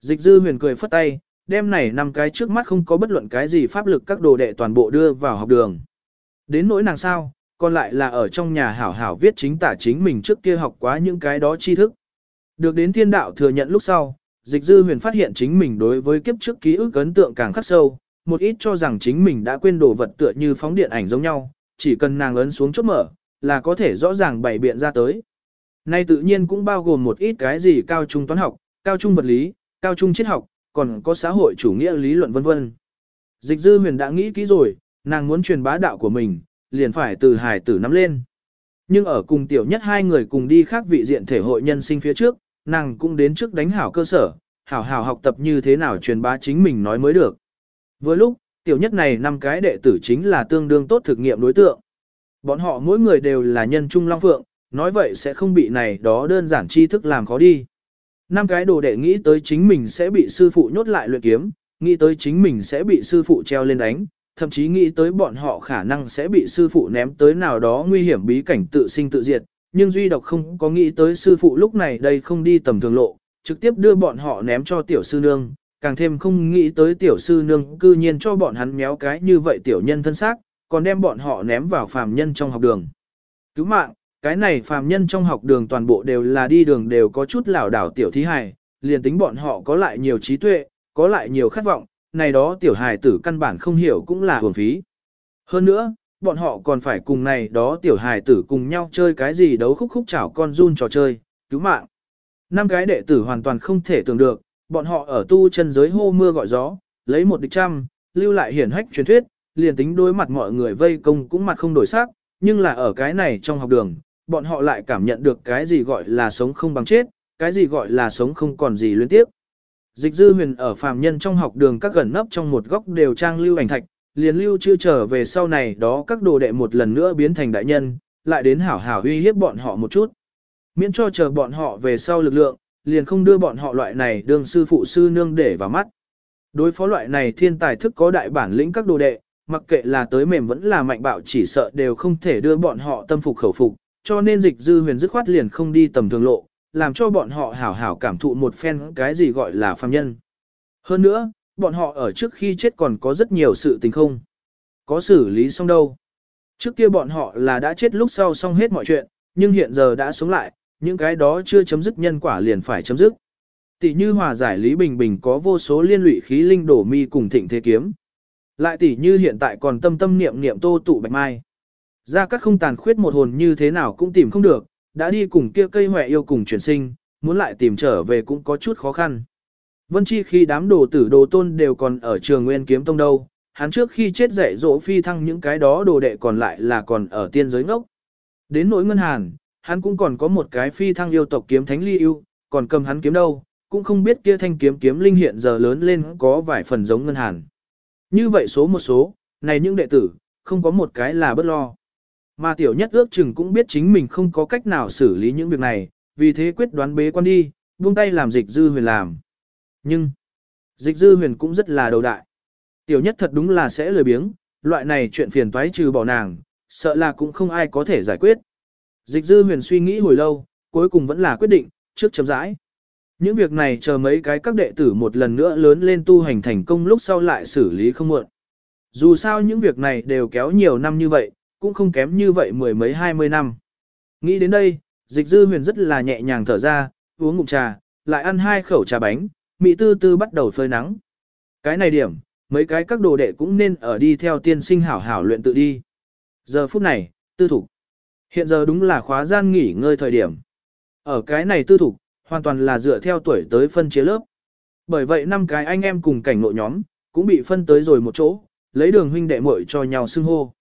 Dịch dư huyền cười phất tay, đem này năm cái trước mắt không có bất luận cái gì pháp lực các đồ đệ toàn bộ đưa vào học đường. Đến nỗi nàng sao, còn lại là ở trong nhà hảo hảo viết chính tả chính mình trước kia học quá những cái đó tri thức. Được đến thiên đạo thừa nhận lúc sau, dịch dư huyền phát hiện chính mình đối với kiếp trước ký ức ấn tượng càng khắc sâu, một ít cho rằng chính mình đã quên đồ vật tựa như phóng điện ảnh giống nhau, chỉ cần nàng ấn xuống chốt mở, là có thể rõ ràng bày biện ra tới. Nay tự nhiên cũng bao gồm một ít cái gì cao trung toán học, cao trung vật lý, cao trung triết học, còn có xã hội chủ nghĩa lý luận vân vân. Dịch dư huyền đã nghĩ kỹ rồi, nàng muốn truyền bá đạo của mình, liền phải từ hài tử nắm lên. Nhưng ở cùng tiểu nhất hai người cùng đi khác vị diện thể hội nhân sinh phía trước, nàng cũng đến trước đánh hảo cơ sở, hảo hảo học tập như thế nào truyền bá chính mình nói mới được. Với lúc, tiểu nhất này năm cái đệ tử chính là tương đương tốt thực nghiệm đối tượng. Bọn họ mỗi người đều là nhân trung long phượng, nói vậy sẽ không bị này đó đơn giản tri thức làm khó đi. Năm cái đồ đệ nghĩ tới chính mình sẽ bị sư phụ nhốt lại luyện kiếm, nghĩ tới chính mình sẽ bị sư phụ treo lên đánh, thậm chí nghĩ tới bọn họ khả năng sẽ bị sư phụ ném tới nào đó nguy hiểm bí cảnh tự sinh tự diệt, nhưng duy độc không có nghĩ tới sư phụ lúc này đây không đi tầm thường lộ, trực tiếp đưa bọn họ ném cho tiểu sư nương, càng thêm không nghĩ tới tiểu sư nương cư nhiên cho bọn hắn méo cái như vậy tiểu nhân thân xác, còn đem bọn họ ném vào phàm nhân trong học đường. Cứu mạng, cái này phàm nhân trong học đường toàn bộ đều là đi đường đều có chút lảo đảo tiểu thí hài, liền tính bọn họ có lại nhiều trí tuệ, có lại nhiều khát vọng, này đó tiểu hài tử căn bản không hiểu cũng là hưởng phí. Hơn nữa, bọn họ còn phải cùng này đó tiểu hài tử cùng nhau chơi cái gì đấu khúc khúc chảo con run trò chơi, cứu mạng. Năm cái đệ tử hoàn toàn không thể tưởng được, bọn họ ở tu chân giới hô mưa gọi gió, lấy một địch trăm, lưu lại hiển hách truyền thuyết, liền tính đối mặt mọi người vây công cũng mặt không đổi sắc, nhưng là ở cái này trong học đường, bọn họ lại cảm nhận được cái gì gọi là sống không bằng chết, cái gì gọi là sống không còn gì luyến tiếp. Dịch dư huyền ở phàm nhân trong học đường các gần nấp trong một góc đều trang lưu ảnh thạch, liền lưu chưa trở về sau này đó các đồ đệ một lần nữa biến thành đại nhân, lại đến hảo hảo uy hiếp bọn họ một chút. Miễn cho chờ bọn họ về sau lực lượng, liền không đưa bọn họ loại này đương sư phụ sư nương để vào mắt. Đối phó loại này thiên tài thức có đại bản lĩnh các đồ đệ, mặc kệ là tới mềm vẫn là mạnh bạo chỉ sợ đều không thể đưa bọn họ tâm phục khẩu phục, cho nên dịch dư huyền dứt khoát liền không đi tầm thường lộ, làm cho bọn họ hảo hảo cảm thụ một phen cái gì gọi là phàm nhân. Hơn nữa, bọn họ ở trước khi chết còn có rất nhiều sự tình không. Có xử lý xong đâu. Trước kia bọn họ là đã chết lúc sau xong hết mọi chuyện, nhưng hiện giờ đã sống lại, những cái đó chưa chấm dứt nhân quả liền phải chấm dứt. Tỷ như hòa giải Lý Bình Bình có vô số liên lụy khí linh đổ mi cùng thịnh thế kiếm. Lại tỷ như hiện tại còn tâm tâm niệm niệm tô tụ bạch mai. Ra các không tàn khuyết một hồn như thế nào cũng tìm không được, đã đi cùng kia cây hòe yêu cùng chuyển sinh, muốn lại tìm trở về cũng có chút khó khăn. Vân Chi khi đám đồ tử đồ tôn đều còn ở trường nguyên kiếm tông đâu, hắn trước khi chết dạy dỗ phi thăng những cái đó đồ đệ còn lại là còn ở tiên giới ngốc. Đến nỗi ngân hàn, hắn cũng còn có một cái phi thăng yêu tộc kiếm thánh ly yêu, còn cầm hắn kiếm đâu, cũng không biết kia thanh kiếm kiếm linh hiện giờ lớn lên có vài phần giống ngân hàn. Như vậy số một số, này những đệ tử, không có một cái là bất lo. Mà tiểu nhất ước chừng cũng biết chính mình không có cách nào xử lý những việc này, vì thế quyết đoán bế quan đi, buông tay làm dịch dư huyền làm. Nhưng, dịch dư huyền cũng rất là đầu đại. Tiểu nhất thật đúng là sẽ lười biếng, loại này chuyện phiền toái trừ bỏ nàng, sợ là cũng không ai có thể giải quyết. Dịch dư huyền suy nghĩ hồi lâu, cuối cùng vẫn là quyết định, trước chấm rãi. Những việc này chờ mấy cái các đệ tử một lần nữa lớn lên tu hành thành công lúc sau lại xử lý không muộn. Dù sao những việc này đều kéo nhiều năm như vậy, cũng không kém như vậy mười mấy hai mươi năm. Nghĩ đến đây, dịch dư huyền rất là nhẹ nhàng thở ra, uống ngụm trà, lại ăn hai khẩu trà bánh, mị tư tư bắt đầu phơi nắng. Cái này điểm, mấy cái các đồ đệ cũng nên ở đi theo tiên sinh hảo hảo luyện tự đi. Giờ phút này, tư thủ. Hiện giờ đúng là khóa gian nghỉ ngơi thời điểm. Ở cái này tư thủ, hoàn toàn là dựa theo tuổi tới phân chia lớp. Bởi vậy năm cái anh em cùng cảnh nội nhóm, cũng bị phân tới rồi một chỗ, lấy đường huynh đệ muội cho nhau xưng hô.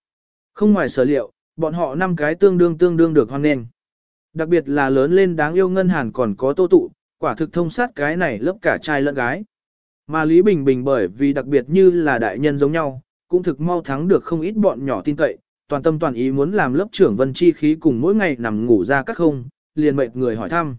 Không ngoài sở liệu, bọn họ năm cái tương đương tương đương được hoan nghênh. Đặc biệt là lớn lên đáng yêu ngân hàn còn có tô tụ, quả thực thông sát cái này lớp cả trai lẫn gái. Mà Lý Bình Bình bởi vì đặc biệt như là đại nhân giống nhau, cũng thực mau thắng được không ít bọn nhỏ tin cậy, toàn tâm toàn ý muốn làm lớp trưởng vân chi khí cùng mỗi ngày nằm ngủ ra các không, liền mệt người hỏi thăm.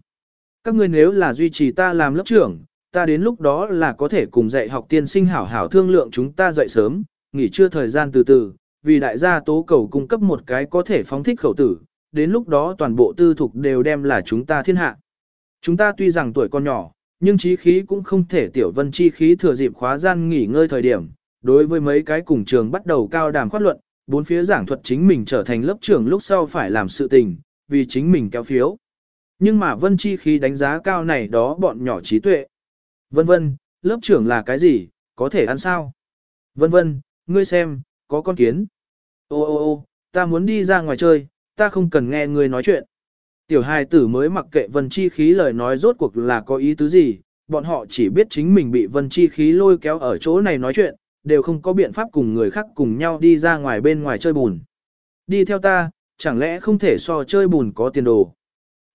Các ngươi nếu là duy trì ta làm lớp trưởng, ta đến lúc đó là có thể cùng dạy học tiên sinh hảo hảo thương lượng chúng ta dậy sớm, nghỉ trưa thời gian từ từ, vì đại gia tố cầu cung cấp một cái có thể phóng thích khẩu tử, đến lúc đó toàn bộ tư thục đều đem là chúng ta thiên hạ. Chúng ta tuy rằng tuổi còn nhỏ, nhưng trí khí cũng không thể tiểu vân chi khí thừa dịp khóa gian nghỉ ngơi thời điểm, đối với mấy cái cùng trường bắt đầu cao đàm khoát luận, bốn phía giảng thuật chính mình trở thành lớp trưởng lúc sau phải làm sự tình, vì chính mình kéo phiếu. Nhưng mà vân chi khí đánh giá cao này đó bọn nhỏ trí tuệ. Vân vân, lớp trưởng là cái gì, có thể ăn sao? Vân vân, ngươi xem, có con kiến. Ô ô ô, ta muốn đi ra ngoài chơi, ta không cần nghe ngươi nói chuyện. Tiểu hài tử mới mặc kệ vân chi khí lời nói rốt cuộc là có ý tứ gì, bọn họ chỉ biết chính mình bị vân chi khí lôi kéo ở chỗ này nói chuyện, đều không có biện pháp cùng người khác cùng nhau đi ra ngoài bên ngoài chơi bùn. Đi theo ta, chẳng lẽ không thể so chơi bùn có tiền đồ.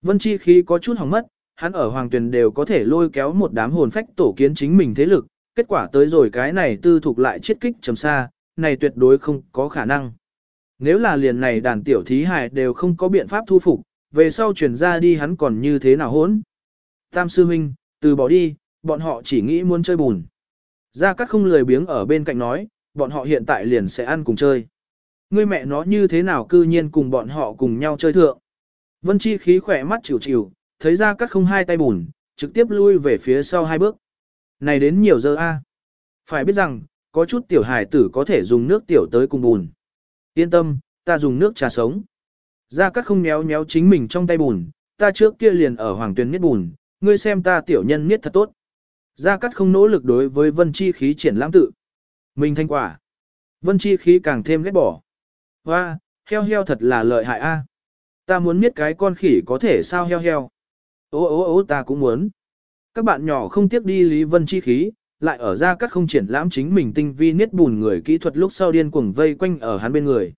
Vân chi khí có chút hỏng mất, hắn ở hoàng Tuyền đều có thể lôi kéo một đám hồn phách tổ kiến chính mình thế lực, kết quả tới rồi cái này tư thuộc lại chiết kích trầm xa, này tuyệt đối không có khả năng. Nếu là liền này đàn tiểu thí hài đều không có biện pháp thu phục, về sau chuyển ra đi hắn còn như thế nào hốn. Tam sư huynh, từ bỏ đi, bọn họ chỉ nghĩ muốn chơi bùn. Gia Cát không lười biếng ở bên cạnh nói, bọn họ hiện tại liền sẽ ăn cùng chơi. Ngươi mẹ nó như thế nào cư nhiên cùng bọn họ cùng nhau chơi thượng. Vân Chi khí khỏe mắt chịu chịu, thấy Ra Cắt không hai tay bùn, trực tiếp lui về phía sau hai bước. Này đến nhiều giờ a. Phải biết rằng, có chút tiểu hải tử có thể dùng nước tiểu tới cùng bùn. Yên tâm, ta dùng nước trà sống. Gia Cát không méo méo chính mình trong tay bùn, ta trước kia liền ở hoàng tuyến miết bùn, ngươi xem ta tiểu nhân miết thật tốt. Gia Cát không nỗ lực đối với vân chi khí triển lãm tự. Mình thanh quả. Vân chi khí càng thêm ghét bỏ. Hoa, heo heo thật là lợi hại a. Ta muốn miết cái con khỉ có thể sao heo heo. Ô ô ô ta cũng muốn. Các bạn nhỏ không tiếc đi lý vân chi khí, lại ở ra các không triển lãm chính mình tinh vi niết bùn người kỹ thuật lúc sau điên cuồng vây quanh ở hắn bên người.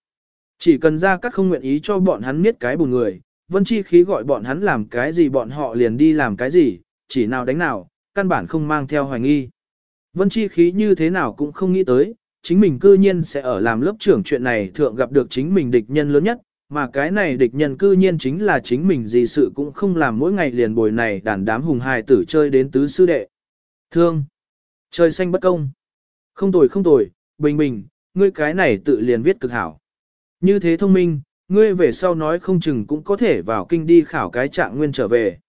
Chỉ cần ra các không nguyện ý cho bọn hắn niết cái bùn người, vân chi khí gọi bọn hắn làm cái gì bọn họ liền đi làm cái gì, chỉ nào đánh nào, căn bản không mang theo hoài nghi. Vân chi khí như thế nào cũng không nghĩ tới, chính mình cư nhiên sẽ ở làm lớp trưởng chuyện này thượng gặp được chính mình địch nhân lớn nhất, mà cái này địch nhân cư nhiên chính là chính mình gì sự cũng không làm mỗi ngày liền bồi này đàn đám hùng hài tử chơi đến tứ sư đệ. Thương! Trời xanh bất công! Không tồi không tồi, bình bình, ngươi cái này tự liền viết cực hảo. Như thế thông minh, ngươi về sau nói không chừng cũng có thể vào kinh đi khảo cái trạng nguyên trở về.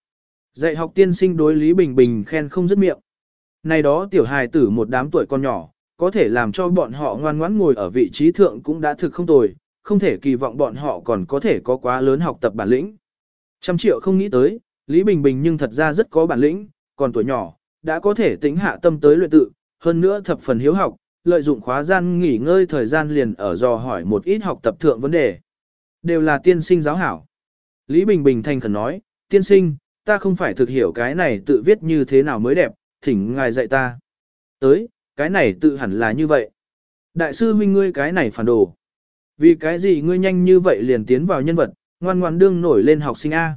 Dạy học tiên sinh đối Lý Bình Bình khen không dứt miệng. Này đó tiểu hài tử một đám tuổi con nhỏ, có thể làm cho bọn họ ngoan ngoãn ngồi ở vị trí thượng cũng đã thực không tồi, không thể kỳ vọng bọn họ còn có thể có quá lớn học tập bản lĩnh. Trăm triệu không nghĩ tới, Lý Bình Bình nhưng thật ra rất có bản lĩnh, còn tuổi nhỏ, đã có thể tính hạ tâm tới luyện tự, hơn nữa thập phần hiếu học, lợi dụng khóa gian nghỉ ngơi thời gian liền ở dò hỏi một ít học tập thượng vấn đề. Đều là tiên sinh giáo hảo. Lý Bình Bình thành khẩn nói, tiên sinh, ta không phải thực hiểu cái này tự viết như thế nào mới đẹp, thỉnh ngài dạy ta. Tới, cái này tự hẳn là như vậy. Đại sư huynh ngươi cái này phản đồ. Vì cái gì ngươi nhanh như vậy liền tiến vào nhân vật, ngoan ngoan đương nổi lên học sinh A.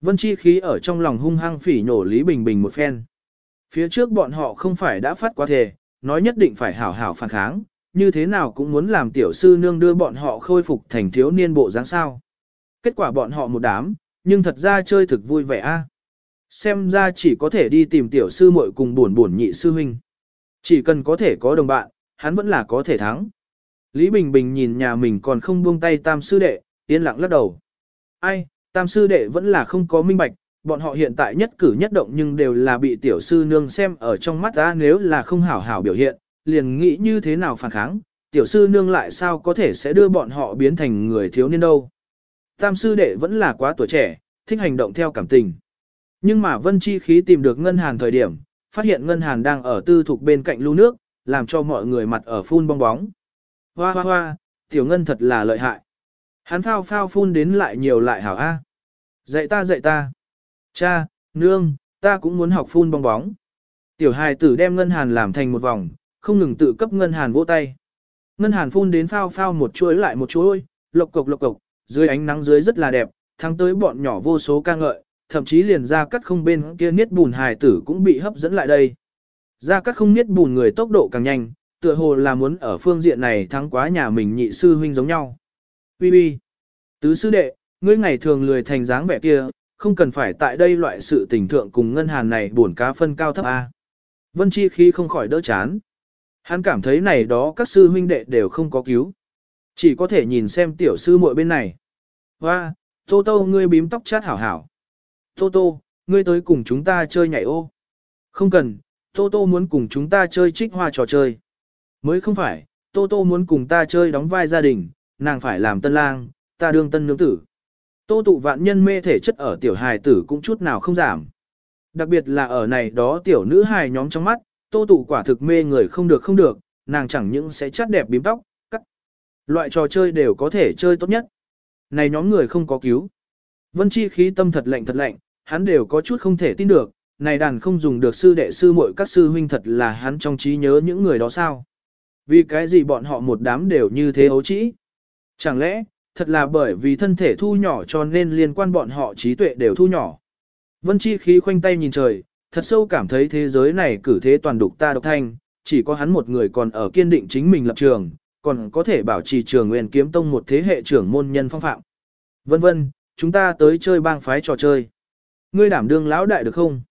Vân chi khí ở trong lòng hung hăng phỉ nhổ Lý Bình Bình một phen. Phía trước bọn họ không phải đã phát quá thề, nói nhất định phải hảo hảo phản kháng, như thế nào cũng muốn làm tiểu sư nương đưa bọn họ khôi phục thành thiếu niên bộ dáng sao. Kết quả bọn họ một đám, nhưng thật ra chơi thực vui vẻ a. Xem ra chỉ có thể đi tìm tiểu sư muội cùng buồn buồn nhị sư huynh. Chỉ cần có thể có đồng bạn, hắn vẫn là có thể thắng. Lý Bình Bình nhìn nhà mình còn không buông tay tam sư đệ, yên lặng lắc đầu. Ai, tam sư đệ vẫn là không có minh bạch, bọn họ hiện tại nhất cử nhất động nhưng đều là bị tiểu sư nương xem ở trong mắt ta nếu là không hảo hảo biểu hiện, liền nghĩ như thế nào phản kháng, tiểu sư nương lại sao có thể sẽ đưa bọn họ biến thành người thiếu niên đâu. Tam sư đệ vẫn là quá tuổi trẻ, thích hành động theo cảm tình. Nhưng mà Vân Chi khí tìm được Ngân Hàn thời điểm, phát hiện Ngân Hàn đang ở tư thục bên cạnh lưu nước, làm cho mọi người mặt ở phun bong bóng. Hoa hoa hoa, tiểu Ngân thật là lợi hại. Hắn phao phao phun đến lại nhiều lại hảo A. Dạy ta dạy ta. Cha, nương, ta cũng muốn học phun bong bóng. Tiểu hài tử đem Ngân Hàn làm thành một vòng, không ngừng tự cấp Ngân Hàn vỗ tay. Ngân Hàn phun đến phao phao một chuỗi lại một chuỗi, lộc cộc lộc cộc, dưới ánh nắng dưới rất là đẹp, thắng tới bọn nhỏ vô số ca ngợi, thậm chí liền ra cắt không bên kia niết bùn hài tử cũng bị hấp dẫn lại đây. Ra cắt không niết bùn người tốc độ càng nhanh, tựa hồ là muốn ở phương diện này thắng quá nhà mình nhị sư huynh giống nhau. Bi bi. Tứ sư đệ, ngươi ngày thường lười thành dáng vẻ kia, không cần phải tại đây loại sự tình thượng cùng ngân hàn này buồn cá phân cao thấp A. Vân Chi khi không khỏi đỡ chán. Hắn cảm thấy này đó các sư huynh đệ đều không có cứu. Chỉ có thể nhìn xem tiểu sư muội bên này. Hoa, Tô Tô ngươi bím tóc chát hảo hảo. Tô Tô, ngươi tới cùng chúng ta chơi nhảy ô. Không cần, Tô Tô muốn cùng chúng ta chơi trích hoa trò chơi. Mới không phải, Tô Tô muốn cùng ta chơi đóng vai gia đình, nàng phải làm tân lang, ta đương tân nương tử. Tô tụ vạn nhân mê thể chất ở tiểu hài tử cũng chút nào không giảm. Đặc biệt là ở này đó tiểu nữ hài nhóm trong mắt, tô tụ quả thực mê người không được không được, nàng chẳng những sẽ chắt đẹp bím tóc, cắt. Loại trò chơi đều có thể chơi tốt nhất. Này nhóm người không có cứu. Vân chi khí tâm thật lạnh thật lạnh, hắn đều có chút không thể tin được, này đàn không dùng được sư đệ sư muội các sư huynh thật là hắn trong trí nhớ những người đó sao. Vì cái gì bọn họ một đám đều như thế ấu trĩ? Chẳng lẽ, thật là bởi vì thân thể thu nhỏ cho nên liên quan bọn họ trí tuệ đều thu nhỏ. Vân Chi khí khoanh tay nhìn trời, thật sâu cảm thấy thế giới này cử thế toàn đục ta độc thanh, chỉ có hắn một người còn ở kiên định chính mình lập trường, còn có thể bảo trì trường nguyên kiếm tông một thế hệ trưởng môn nhân phong phạm. Vân vân, chúng ta tới chơi bang phái trò chơi. Ngươi đảm đương lão đại được không?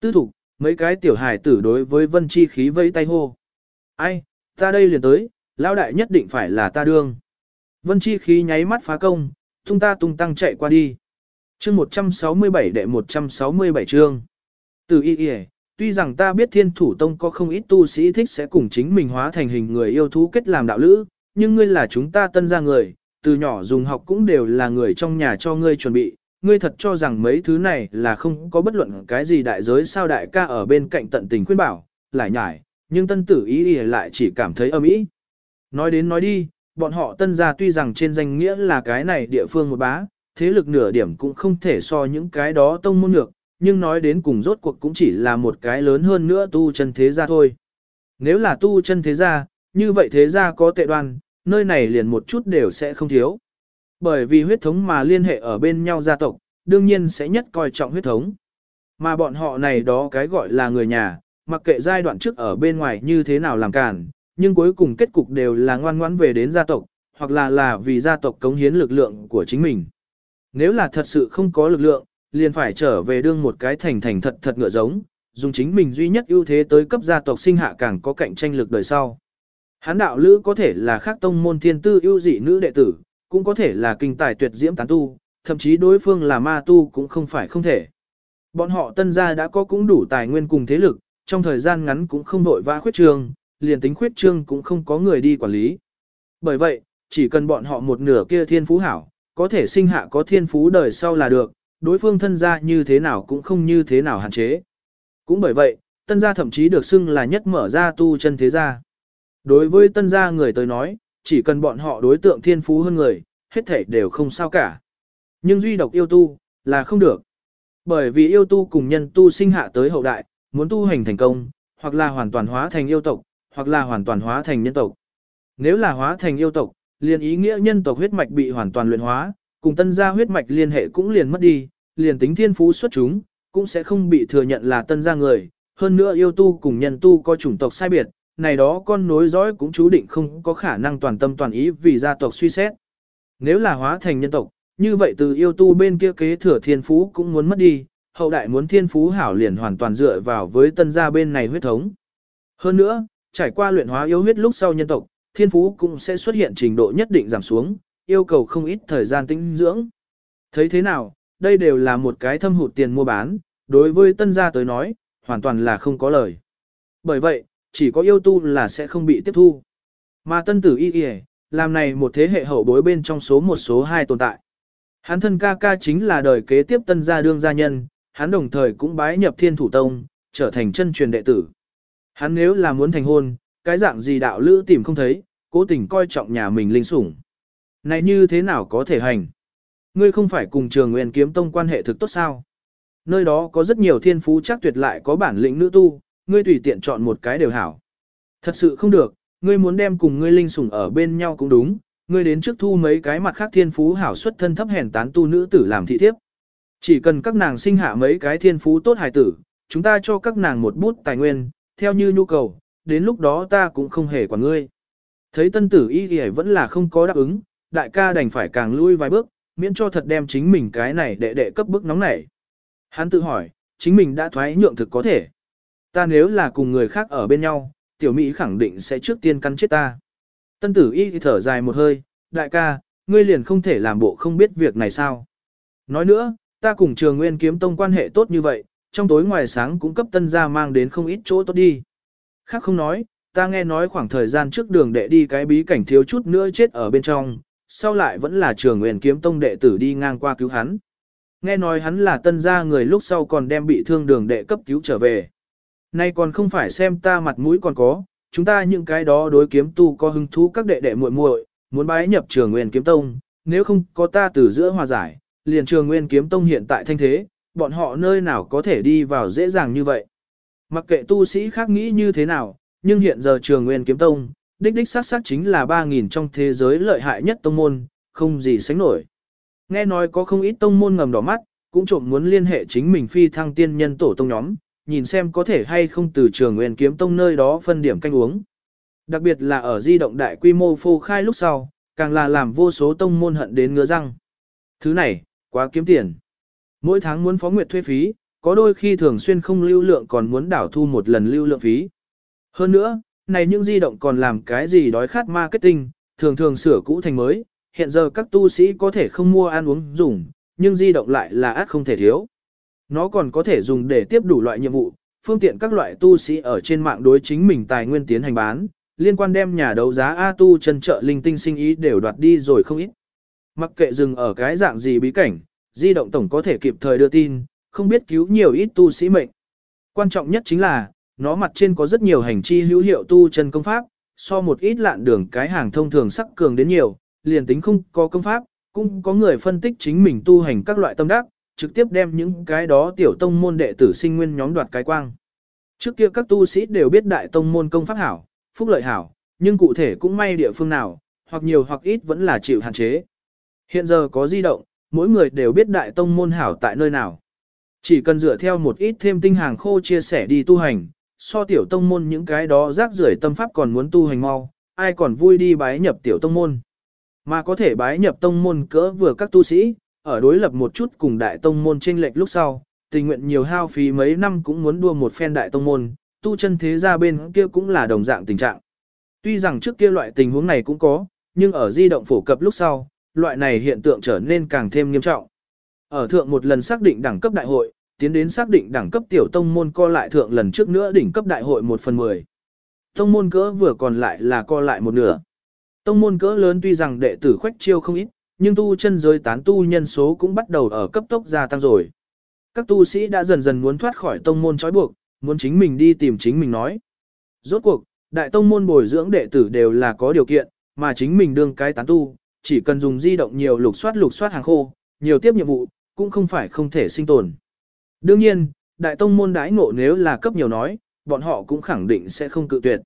Tư thục, mấy cái tiểu hài tử đối với vân chi khí vẫy tay hô. Ai, ta đây liền tới, lão đại nhất định phải là ta đương. Vân chi khí nháy mắt phá công, tung ta tung tăng chạy qua đi. Chương 167 đệ 167 chương. Từ y y, tuy rằng ta biết thiên thủ tông có không ít tu sĩ thích sẽ cùng chính mình hóa thành hình người yêu thú kết làm đạo lữ, nhưng ngươi là chúng ta tân ra người, từ nhỏ dùng học cũng đều là người trong nhà cho ngươi chuẩn bị, ngươi thật cho rằng mấy thứ này là không có bất luận cái gì đại giới sao đại ca ở bên cạnh tận tình khuyên bảo, lại nhải, nhưng tân tử ý ý lại chỉ cảm thấy âm ý. Nói đến nói đi, bọn họ tân gia tuy rằng trên danh nghĩa là cái này địa phương một bá, thế lực nửa điểm cũng không thể so những cái đó tông môn ngược, nhưng nói đến cùng rốt cuộc cũng chỉ là một cái lớn hơn nữa tu chân thế gia thôi. Nếu là tu chân thế gia, như vậy thế gia có tệ đoan, nơi này liền một chút đều sẽ không thiếu. Bởi vì huyết thống mà liên hệ ở bên nhau gia tộc, đương nhiên sẽ nhất coi trọng huyết thống. Mà bọn họ này đó cái gọi là người nhà, mặc kệ giai đoạn trước ở bên ngoài như thế nào làm cản, nhưng cuối cùng kết cục đều là ngoan ngoãn về đến gia tộc, hoặc là là vì gia tộc cống hiến lực lượng của chính mình. Nếu là thật sự không có lực lượng, liền phải trở về đương một cái thành thành thật thật ngựa giống, dùng chính mình duy nhất ưu thế tới cấp gia tộc sinh hạ càng có cạnh tranh lực đời sau. Hán đạo lữ có thể là khác tông môn thiên tư ưu dị nữ đệ tử, cũng có thể là kinh tài tuyệt diễm tán tu, thậm chí đối phương là ma tu cũng không phải không thể. Bọn họ tân gia đã có cũng đủ tài nguyên cùng thế lực, trong thời gian ngắn cũng không vội vã khuyết trương, liền tính khuyết trương cũng không có người đi quản lý. Bởi vậy, chỉ cần bọn họ một nửa kia thiên phú hảo, có thể sinh hạ có thiên phú đời sau là được, đối phương thân gia như thế nào cũng không như thế nào hạn chế. Cũng bởi vậy, tân gia thậm chí được xưng là nhất mở ra tu chân thế gia. Đối với tân gia người tới nói, chỉ cần bọn họ đối tượng thiên phú hơn người, hết thể đều không sao cả. Nhưng duy độc yêu tu, là không được. Bởi vì yêu tu cùng nhân tu sinh hạ tới hậu đại, muốn tu hành thành công, hoặc là hoàn toàn hóa thành yêu tộc, hoặc là hoàn toàn hóa thành nhân tộc. Nếu là hóa thành yêu tộc, liền ý nghĩa nhân tộc huyết mạch bị hoàn toàn luyện hóa, cùng tân gia huyết mạch liên hệ cũng liền mất đi, liền tính thiên phú xuất chúng, cũng sẽ không bị thừa nhận là tân gia người. Hơn nữa yêu tu cùng nhân tu có chủng tộc sai biệt, này đó con nối dõi cũng chú định không có khả năng toàn tâm toàn ý vì gia tộc suy xét. Nếu là hóa thành nhân tộc, như vậy từ yêu tu bên kia kế thừa thiên phú cũng muốn mất đi, hậu đại muốn thiên phú hảo liền hoàn toàn dựa vào với tân gia bên này huyết thống. Hơn nữa, trải qua luyện hóa yếu huyết lúc sau nhân tộc, thiên phú cũng sẽ xuất hiện trình độ nhất định giảm xuống, yêu cầu không ít thời gian tinh dưỡng. Thấy thế nào, đây đều là một cái thâm hụt tiền mua bán, đối với tân gia tới nói, hoàn toàn là không có lời. Bởi vậy, chỉ có yêu tu là sẽ không bị tiếp thu. Mà tân tử y y, làm này một thế hệ hậu bối bên trong số một số hai tồn tại. Hắn thân ca ca chính là đời kế tiếp tân gia đương gia nhân, hắn đồng thời cũng bái nhập thiên thủ tông, trở thành chân truyền đệ tử. Hắn nếu là muốn thành hôn, cái dạng gì đạo lữ tìm không thấy, cố tình coi trọng nhà mình linh sủng. Này như thế nào có thể hành? Ngươi không phải cùng trường nguyên kiếm tông quan hệ thực tốt sao? Nơi đó có rất nhiều thiên phú chắc tuyệt lại có bản lĩnh nữ tu, ngươi tùy tiện chọn một cái đều hảo. Thật sự không được, ngươi muốn đem cùng ngươi linh sủng ở bên nhau cũng đúng, ngươi đến trước thu mấy cái mặt khác thiên phú hảo xuất thân thấp hèn tán tu nữ tử làm thị thiếp. Chỉ cần các nàng sinh hạ mấy cái thiên phú tốt hài tử, chúng ta cho các nàng một bút tài nguyên, theo như nhu cầu, đến lúc đó ta cũng không hề quản ngươi. Thấy tân tử y y vẫn là không có đáp ứng, đại ca đành phải càng lui vài bước, miễn cho thật đem chính mình cái này đệ đệ cấp bức nóng nảy. Hắn tự hỏi, chính mình đã thoái nhượng thực có thể. Ta nếu là cùng người khác ở bên nhau, tiểu Mỹ khẳng định sẽ trước tiên cắn chết ta. Tân tử y thở dài một hơi, đại ca, ngươi liền không thể làm bộ không biết việc này sao. Nói nữa, ta cùng trường nguyên kiếm tông quan hệ tốt như vậy, trong tối ngoài sáng cũng cấp tân gia mang đến không ít chỗ tốt đi. Khác không nói, ta nghe nói khoảng thời gian trước đường đệ đi cái bí cảnh thiếu chút nữa chết ở bên trong, sau lại vẫn là trường nguyên kiếm tông đệ tử đi ngang qua cứu hắn. Nghe nói hắn là tân gia người lúc sau còn đem bị thương đường đệ cấp cứu trở về. Nay còn không phải xem ta mặt mũi còn có, chúng ta những cái đó đối kiếm tu có hứng thú các đệ đệ muội muội, muốn bái nhập trường nguyên kiếm tông, nếu không có ta từ giữa hòa giải, liền trường nguyên kiếm tông hiện tại thanh thế, bọn họ nơi nào có thể đi vào dễ dàng như vậy. Mặc kệ tu sĩ khác nghĩ như thế nào, nhưng hiện giờ trường nguyên kiếm tông, đích đích sát sát chính là 3.000 trong thế giới lợi hại nhất tông môn, không gì sánh nổi. Nghe nói có không ít tông môn ngầm đỏ mắt, cũng trộm muốn liên hệ chính mình phi thăng tiên nhân tổ tông nhóm, nhìn xem có thể hay không từ trường nguyên kiếm tông nơi đó phân điểm canh uống. Đặc biệt là ở di động đại quy mô phô khai lúc sau, càng là làm vô số tông môn hận đến ngứa răng. Thứ này, quá kiếm tiền. Mỗi tháng muốn phó nguyệt thuê phí, có đôi khi thường xuyên không lưu lượng còn muốn đảo thu một lần lưu lượng phí. Hơn nữa, này những di động còn làm cái gì đói khát marketing, thường thường sửa cũ thành mới, hiện giờ các tu sĩ có thể không mua ăn uống dùng, nhưng di động lại là át không thể thiếu. Nó còn có thể dùng để tiếp đủ loại nhiệm vụ, phương tiện các loại tu sĩ ở trên mạng đối chính mình tài nguyên tiến hành bán, liên quan đem nhà đấu giá A tu chân trợ linh tinh sinh ý đều đoạt đi rồi không ít. Mặc kệ dừng ở cái dạng gì bí cảnh, di động tổng có thể kịp thời đưa tin, không biết cứu nhiều ít tu sĩ mệnh. Quan trọng nhất chính là, nó mặt trên có rất nhiều hành chi hữu hiệu tu chân công pháp, so một ít lạn đường cái hàng thông thường sắc cường đến nhiều, liền tính không có công pháp, cũng có người phân tích chính mình tu hành các loại tâm đắc, trực tiếp đem những cái đó tiểu tông môn đệ tử sinh nguyên nhóm đoạt cái quang. Trước kia các tu sĩ đều biết đại tông môn công pháp hảo, phúc lợi hảo, nhưng cụ thể cũng may địa phương nào, hoặc nhiều hoặc ít vẫn là chịu hạn chế. Hiện giờ có di động, mỗi người đều biết đại tông môn hảo tại nơi nào. Chỉ cần dựa theo một ít thêm tinh hàng khô chia sẻ đi tu hành, so tiểu tông môn những cái đó rác rưởi tâm pháp còn muốn tu hành mau, ai còn vui đi bái nhập tiểu tông môn. Mà có thể bái nhập tông môn cỡ vừa các tu sĩ, ở đối lập một chút cùng đại tông môn chênh lệch lúc sau, tình nguyện nhiều hao phí mấy năm cũng muốn đua một phen đại tông môn, tu chân thế gia bên kia cũng là đồng dạng tình trạng. Tuy rằng trước kia loại tình huống này cũng có, nhưng ở di động phổ cập lúc sau, loại này hiện tượng trở nên càng thêm nghiêm trọng. Ở thượng một lần xác định đẳng cấp đại hội, tiến đến xác định đẳng cấp tiểu tông môn co lại thượng lần trước nữa đỉnh cấp đại hội 1 phần 10. Tông môn cỡ vừa còn lại là co lại một nửa. Tông môn cỡ lớn tuy rằng đệ tử khoách chiêu không ít, nhưng tu chân giới tán tu nhân số cũng bắt đầu ở cấp tốc gia tăng rồi. Các tu sĩ đã dần dần muốn thoát khỏi tông môn trói buộc, muốn chính mình đi tìm chính mình nói. Rốt cuộc, đại tông môn bồi dưỡng đệ tử đều là có điều kiện, mà chính mình đương cái tán tu, chỉ cần dùng di động nhiều lục soát lục soát hàng khô, nhiều tiếp nhiệm vụ, cũng không phải không thể sinh tồn. Đương nhiên, đại tông môn đãi ngộ nếu là cấp nhiều nói, bọn họ cũng khẳng định sẽ không cự tuyệt.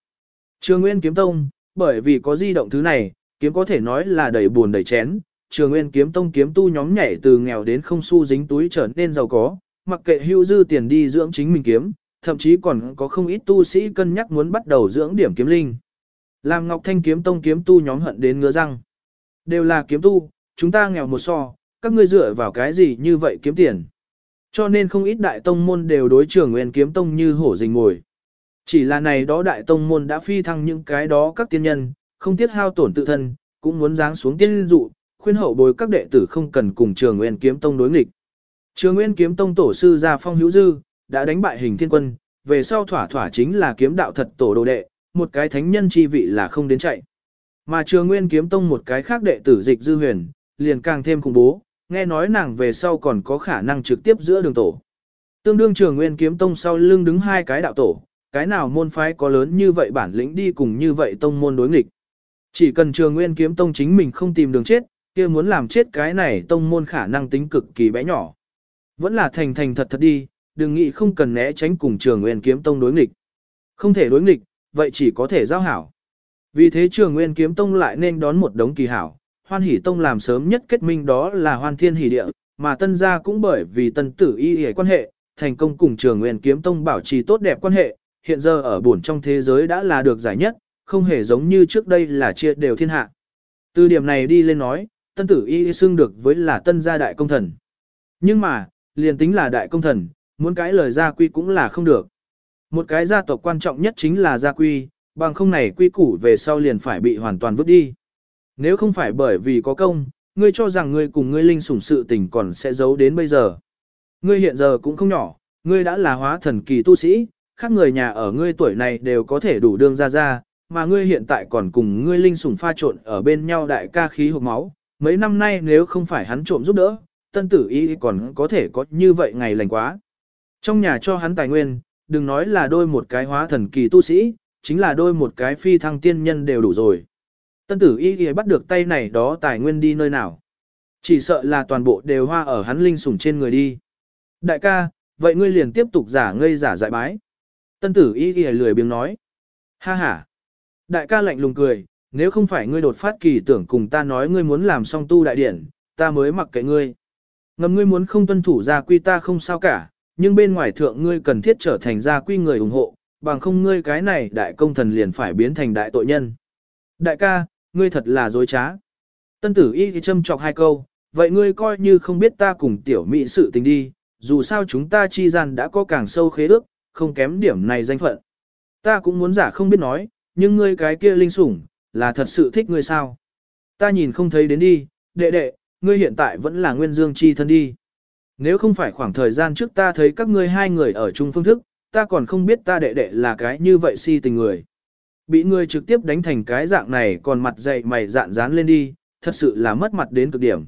Trường Nguyên Kiếm Tông, bởi vì có di động thứ này, kiếm có thể nói là đầy buồn đầy chén, Trường Nguyên Kiếm Tông kiếm tu nhóm nhảy từ nghèo đến không xu dính túi trở nên giàu có, mặc kệ hưu dư tiền đi dưỡng chính mình kiếm, thậm chí còn có không ít tu sĩ cân nhắc muốn bắt đầu dưỡng điểm kiếm linh. Làm Ngọc Thanh Kiếm Tông kiếm tu nhóm hận đến ngứa răng. Đều là kiếm tu, chúng ta nghèo một so, các ngươi dựa vào cái gì như vậy kiếm tiền. Cho nên không ít đại tông môn đều đối trường nguyên kiếm tông như hổ rình ngồi. Chỉ là này đó đại tông môn đã phi thăng những cái đó các tiên nhân, không tiết hao tổn tự thân, cũng muốn giáng xuống tiên dụ, khuyên hậu bồi các đệ tử không cần cùng trường nguyên kiếm tông đối nghịch. Trường nguyên kiếm tông tổ sư gia phong hữu dư, đã đánh bại hình thiên quân, về sau thỏa thỏa chính là kiếm đạo thật tổ đồ đệ, một cái thánh nhân chi vị là không đến chạy. Mà trường nguyên kiếm tông một cái khác đệ tử dịch dư huyền, liền càng thêm khủng bố, nghe nói nàng về sau còn có khả năng trực tiếp giữa đường tổ. Tương đương trường nguyên kiếm tông sau lưng đứng hai cái đạo tổ, cái nào môn phái có lớn như vậy bản lĩnh đi cùng như vậy tông môn đối nghịch. Chỉ cần trường nguyên kiếm tông chính mình không tìm đường chết, kia muốn làm chết cái này tông môn khả năng tính cực kỳ bé nhỏ. Vẫn là thành thành thật thật đi, đừng nghĩ không cần né tránh cùng trường nguyên kiếm tông đối nghịch. Không thể đối nghịch, vậy chỉ có thể giao hảo. Vì thế trường nguyên kiếm tông lại nên đón một đống kỳ hảo, hoan hỷ tông làm sớm nhất kết minh đó là hoan thiên hỷ địa, mà tân gia cũng bởi vì tân tử y hề quan hệ, thành công cùng trường nguyên kiếm tông bảo trì tốt đẹp quan hệ, hiện giờ ở buồn trong thế giới đã là được giải nhất, không hề giống như trước đây là chia đều thiên hạ. Từ điểm này đi lên nói, tân tử y xưng được với là tân gia đại công thần. Nhưng mà, liền tính là đại công thần, muốn cái lời gia quy cũng là không được. Một cái gia tộc quan trọng nhất chính là gia quy, bằng không này quy củ về sau liền phải bị hoàn toàn vứt đi. Nếu không phải bởi vì có công, ngươi cho rằng ngươi cùng ngươi linh sủng sự tình còn sẽ giấu đến bây giờ. Ngươi hiện giờ cũng không nhỏ, ngươi đã là hóa thần kỳ tu sĩ, khác người nhà ở ngươi tuổi này đều có thể đủ đương ra ra, mà ngươi hiện tại còn cùng ngươi linh sủng pha trộn ở bên nhau đại ca khí hộp máu, mấy năm nay nếu không phải hắn trộm giúp đỡ, tân tử y còn có thể có như vậy ngày lành quá. Trong nhà cho hắn tài nguyên, đừng nói là đôi một cái hóa thần kỳ tu sĩ, chính là đôi một cái phi thăng tiên nhân đều đủ rồi. Tân tử y ghi bắt được tay này đó tài nguyên đi nơi nào. Chỉ sợ là toàn bộ đều hoa ở hắn linh sủng trên người đi. Đại ca, vậy ngươi liền tiếp tục giả ngây giả dại bái. Tân tử y ghi lười biếng nói. Ha ha. Đại ca lạnh lùng cười, nếu không phải ngươi đột phát kỳ tưởng cùng ta nói ngươi muốn làm song tu đại điển, ta mới mặc kệ ngươi. Ngầm ngươi muốn không tuân thủ gia quy ta không sao cả, nhưng bên ngoài thượng ngươi cần thiết trở thành gia quy người ủng hộ, bằng không ngươi cái này đại công thần liền phải biến thành đại tội nhân. Đại ca, ngươi thật là dối trá. Tân tử y thì châm chọc hai câu, vậy ngươi coi như không biết ta cùng tiểu mỹ sự tình đi, dù sao chúng ta chi gian đã có càng sâu khế ước, không kém điểm này danh phận. Ta cũng muốn giả không biết nói, nhưng ngươi cái kia linh sủng, là thật sự thích ngươi sao? Ta nhìn không thấy đến đi, đệ đệ, ngươi hiện tại vẫn là nguyên dương chi thân đi. Nếu không phải khoảng thời gian trước ta thấy các ngươi hai người ở chung phương thức, ta còn không biết ta đệ đệ là cái như vậy si tình người. Bị ngươi trực tiếp đánh thành cái dạng này còn mặt dày mày dạn dán lên đi, thật sự là mất mặt đến cực điểm.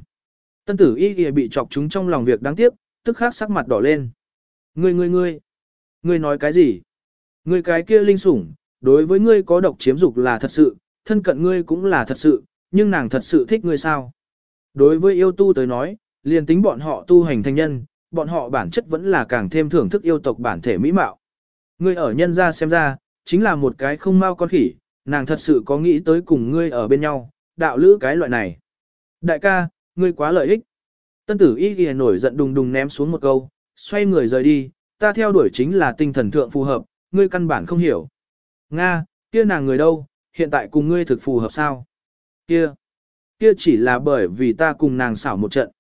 Tân tử y kìa bị chọc chúng trong lòng việc đáng tiếc, tức khắc sắc mặt đỏ lên. Ngươi ngươi ngươi, ngươi nói cái gì? Ngươi cái kia linh sủng, đối với ngươi có độc chiếm dục là thật sự, thân cận ngươi cũng là thật sự, nhưng nàng thật sự thích ngươi sao? Đối với yêu tu tới nói, liền tính bọn họ tu hành thành nhân, bọn họ bản chất vẫn là càng thêm thưởng thức yêu tộc bản thể mỹ mạo. Ngươi ở nhân ra xem ra, chính là một cái không mau con khỉ, nàng thật sự có nghĩ tới cùng ngươi ở bên nhau, đạo lữ cái loại này. Đại ca, ngươi quá lợi ích. Tân tử y ghi nổi giận đùng đùng ném xuống một câu, xoay người rời đi, ta theo đuổi chính là tinh thần thượng phù hợp, ngươi căn bản không hiểu. Nga, kia nàng người đâu, hiện tại cùng ngươi thực phù hợp sao? Kia, kia chỉ là bởi vì ta cùng nàng xảo một trận.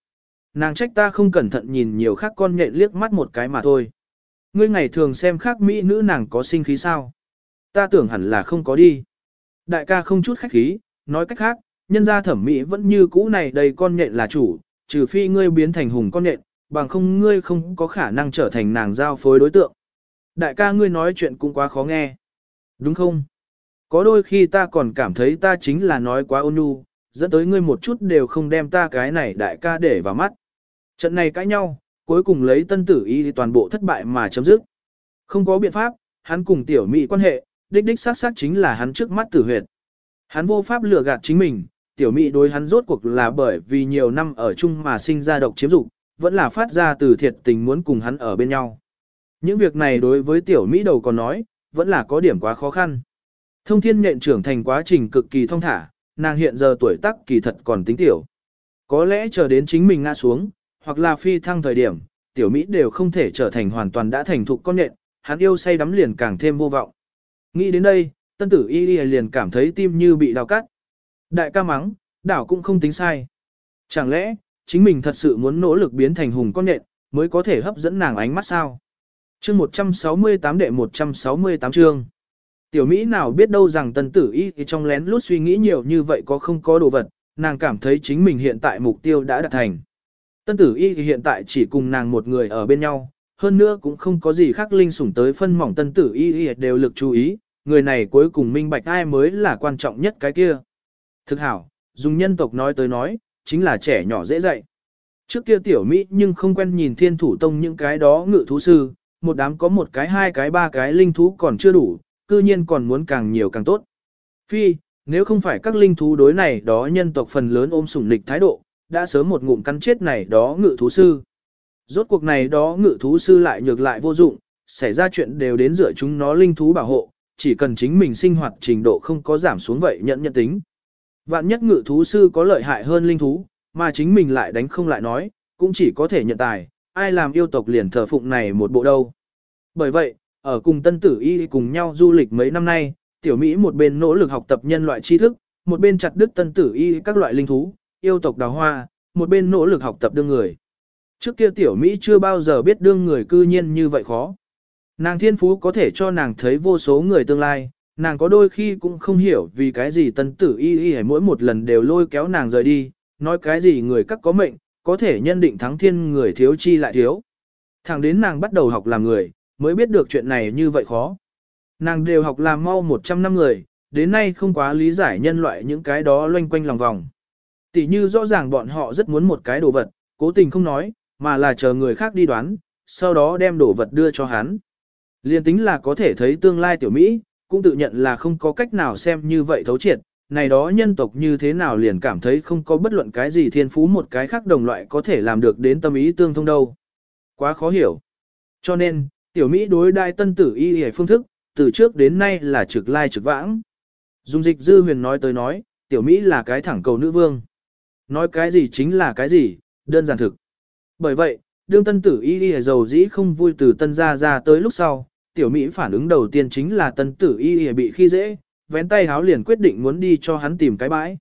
Nàng trách ta không cẩn thận nhìn nhiều khác con nhện liếc mắt một cái mà thôi. Ngươi ngày thường xem khác mỹ nữ nàng có sinh khí sao? Ta tưởng hẳn là không có đi. Đại ca không chút khách khí, nói cách khác, nhân gia thẩm mỹ vẫn như cũ này đầy con nhện là chủ, trừ phi ngươi biến thành hùng con nhện, bằng không ngươi không có khả năng trở thành nàng giao phối đối tượng. Đại ca ngươi nói chuyện cũng quá khó nghe. Đúng không? Có đôi khi ta còn cảm thấy ta chính là nói quá ôn nhu, dẫn tới ngươi một chút đều không đem ta cái này đại ca để vào mắt. Trận này cãi nhau, cuối cùng lấy tân tử y thì toàn bộ thất bại mà chấm dứt. Không có biện pháp, hắn cùng tiểu mỹ quan hệ, đích đích sát sát chính là hắn trước mắt tử huyệt. Hắn vô pháp lừa gạt chính mình, tiểu mỹ đối hắn rốt cuộc là bởi vì nhiều năm ở chung mà sinh ra độc chiếm dục, vẫn là phát ra từ thiệt tình muốn cùng hắn ở bên nhau. Những việc này đối với tiểu mỹ đầu còn nói, vẫn là có điểm quá khó khăn. Thông thiên nhện trưởng thành quá trình cực kỳ thông thả, nàng hiện giờ tuổi tác kỳ thật còn tính tiểu. Có lẽ chờ đến chính mình ngã xuống, hoặc là phi thăng thời điểm, tiểu Mỹ đều không thể trở thành hoàn toàn đã thành thục con nhện, hắn yêu say đắm liền càng thêm vô vọng. Nghĩ đến đây, tân tử y liền cảm thấy tim như bị đào cắt. Đại ca mắng, đảo cũng không tính sai. Chẳng lẽ, chính mình thật sự muốn nỗ lực biến thành hùng con nhện, mới có thể hấp dẫn nàng ánh mắt sao? Chương 168 đệ 168 chương. Tiểu Mỹ nào biết đâu rằng tân tử y thì trong lén lút suy nghĩ nhiều như vậy có không có đồ vật, nàng cảm thấy chính mình hiện tại mục tiêu đã đạt thành. Tân tử y thì hiện tại chỉ cùng nàng một người ở bên nhau, hơn nữa cũng không có gì khác linh sủng tới phân mỏng tân tử y đều lực chú ý, người này cuối cùng minh bạch ai mới là quan trọng nhất cái kia. Thực hảo, dùng nhân tộc nói tới nói, chính là trẻ nhỏ dễ dạy. Trước kia tiểu Mỹ nhưng không quen nhìn thiên thủ tông những cái đó ngự thú sư, một đám có một cái hai cái ba cái linh thú còn chưa đủ, cư nhiên còn muốn càng nhiều càng tốt. Phi, nếu không phải các linh thú đối này đó nhân tộc phần lớn ôm sủng nịch thái độ, đã sớm một ngụm cắn chết này đó ngự thú sư. Rốt cuộc này đó ngự thú sư lại nhược lại vô dụng, xảy ra chuyện đều đến dựa chúng nó linh thú bảo hộ, chỉ cần chính mình sinh hoạt trình độ không có giảm xuống vậy nhận nhận tính. Vạn nhất ngự thú sư có lợi hại hơn linh thú, mà chính mình lại đánh không lại nói, cũng chỉ có thể nhận tài, ai làm yêu tộc liền thờ phụng này một bộ đâu. Bởi vậy, ở cùng tân tử y cùng nhau du lịch mấy năm nay, tiểu Mỹ một bên nỗ lực học tập nhân loại tri thức, một bên chặt đứt tân tử y các loại linh thú, yêu tộc đào hoa, một bên nỗ lực học tập đương người. Trước kia tiểu Mỹ chưa bao giờ biết đương người cư nhiên như vậy khó. Nàng thiên phú có thể cho nàng thấy vô số người tương lai, nàng có đôi khi cũng không hiểu vì cái gì tân tử y y mỗi một lần đều lôi kéo nàng rời đi, nói cái gì người các có mệnh, có thể nhân định thắng thiên người thiếu chi lại thiếu. Thẳng đến nàng bắt đầu học làm người, mới biết được chuyện này như vậy khó. Nàng đều học làm mau 100 năm người, đến nay không quá lý giải nhân loại những cái đó loanh quanh lòng vòng. Tỷ như rõ ràng bọn họ rất muốn một cái đồ vật, cố tình không nói, mà là chờ người khác đi đoán, sau đó đem đồ vật đưa cho hắn. Liên tính là có thể thấy tương lai tiểu Mỹ, cũng tự nhận là không có cách nào xem như vậy thấu triệt, này đó nhân tộc như thế nào liền cảm thấy không có bất luận cái gì thiên phú một cái khác đồng loại có thể làm được đến tâm ý tương thông đâu. Quá khó hiểu. Cho nên, tiểu Mỹ đối đại tân tử y hề phương thức, từ trước đến nay là trực lai trực vãng. Dung dịch dư huyền nói tới nói, tiểu Mỹ là cái thẳng cầu nữ vương. Nói cái gì chính là cái gì, đơn giản thực. Bởi vậy, đương tân tử y y dầu dĩ không vui từ tân gia ra tới lúc sau, tiểu Mỹ phản ứng đầu tiên chính là tân tử y y bị khi dễ, vén tay háo liền quyết định muốn đi cho hắn tìm cái bãi.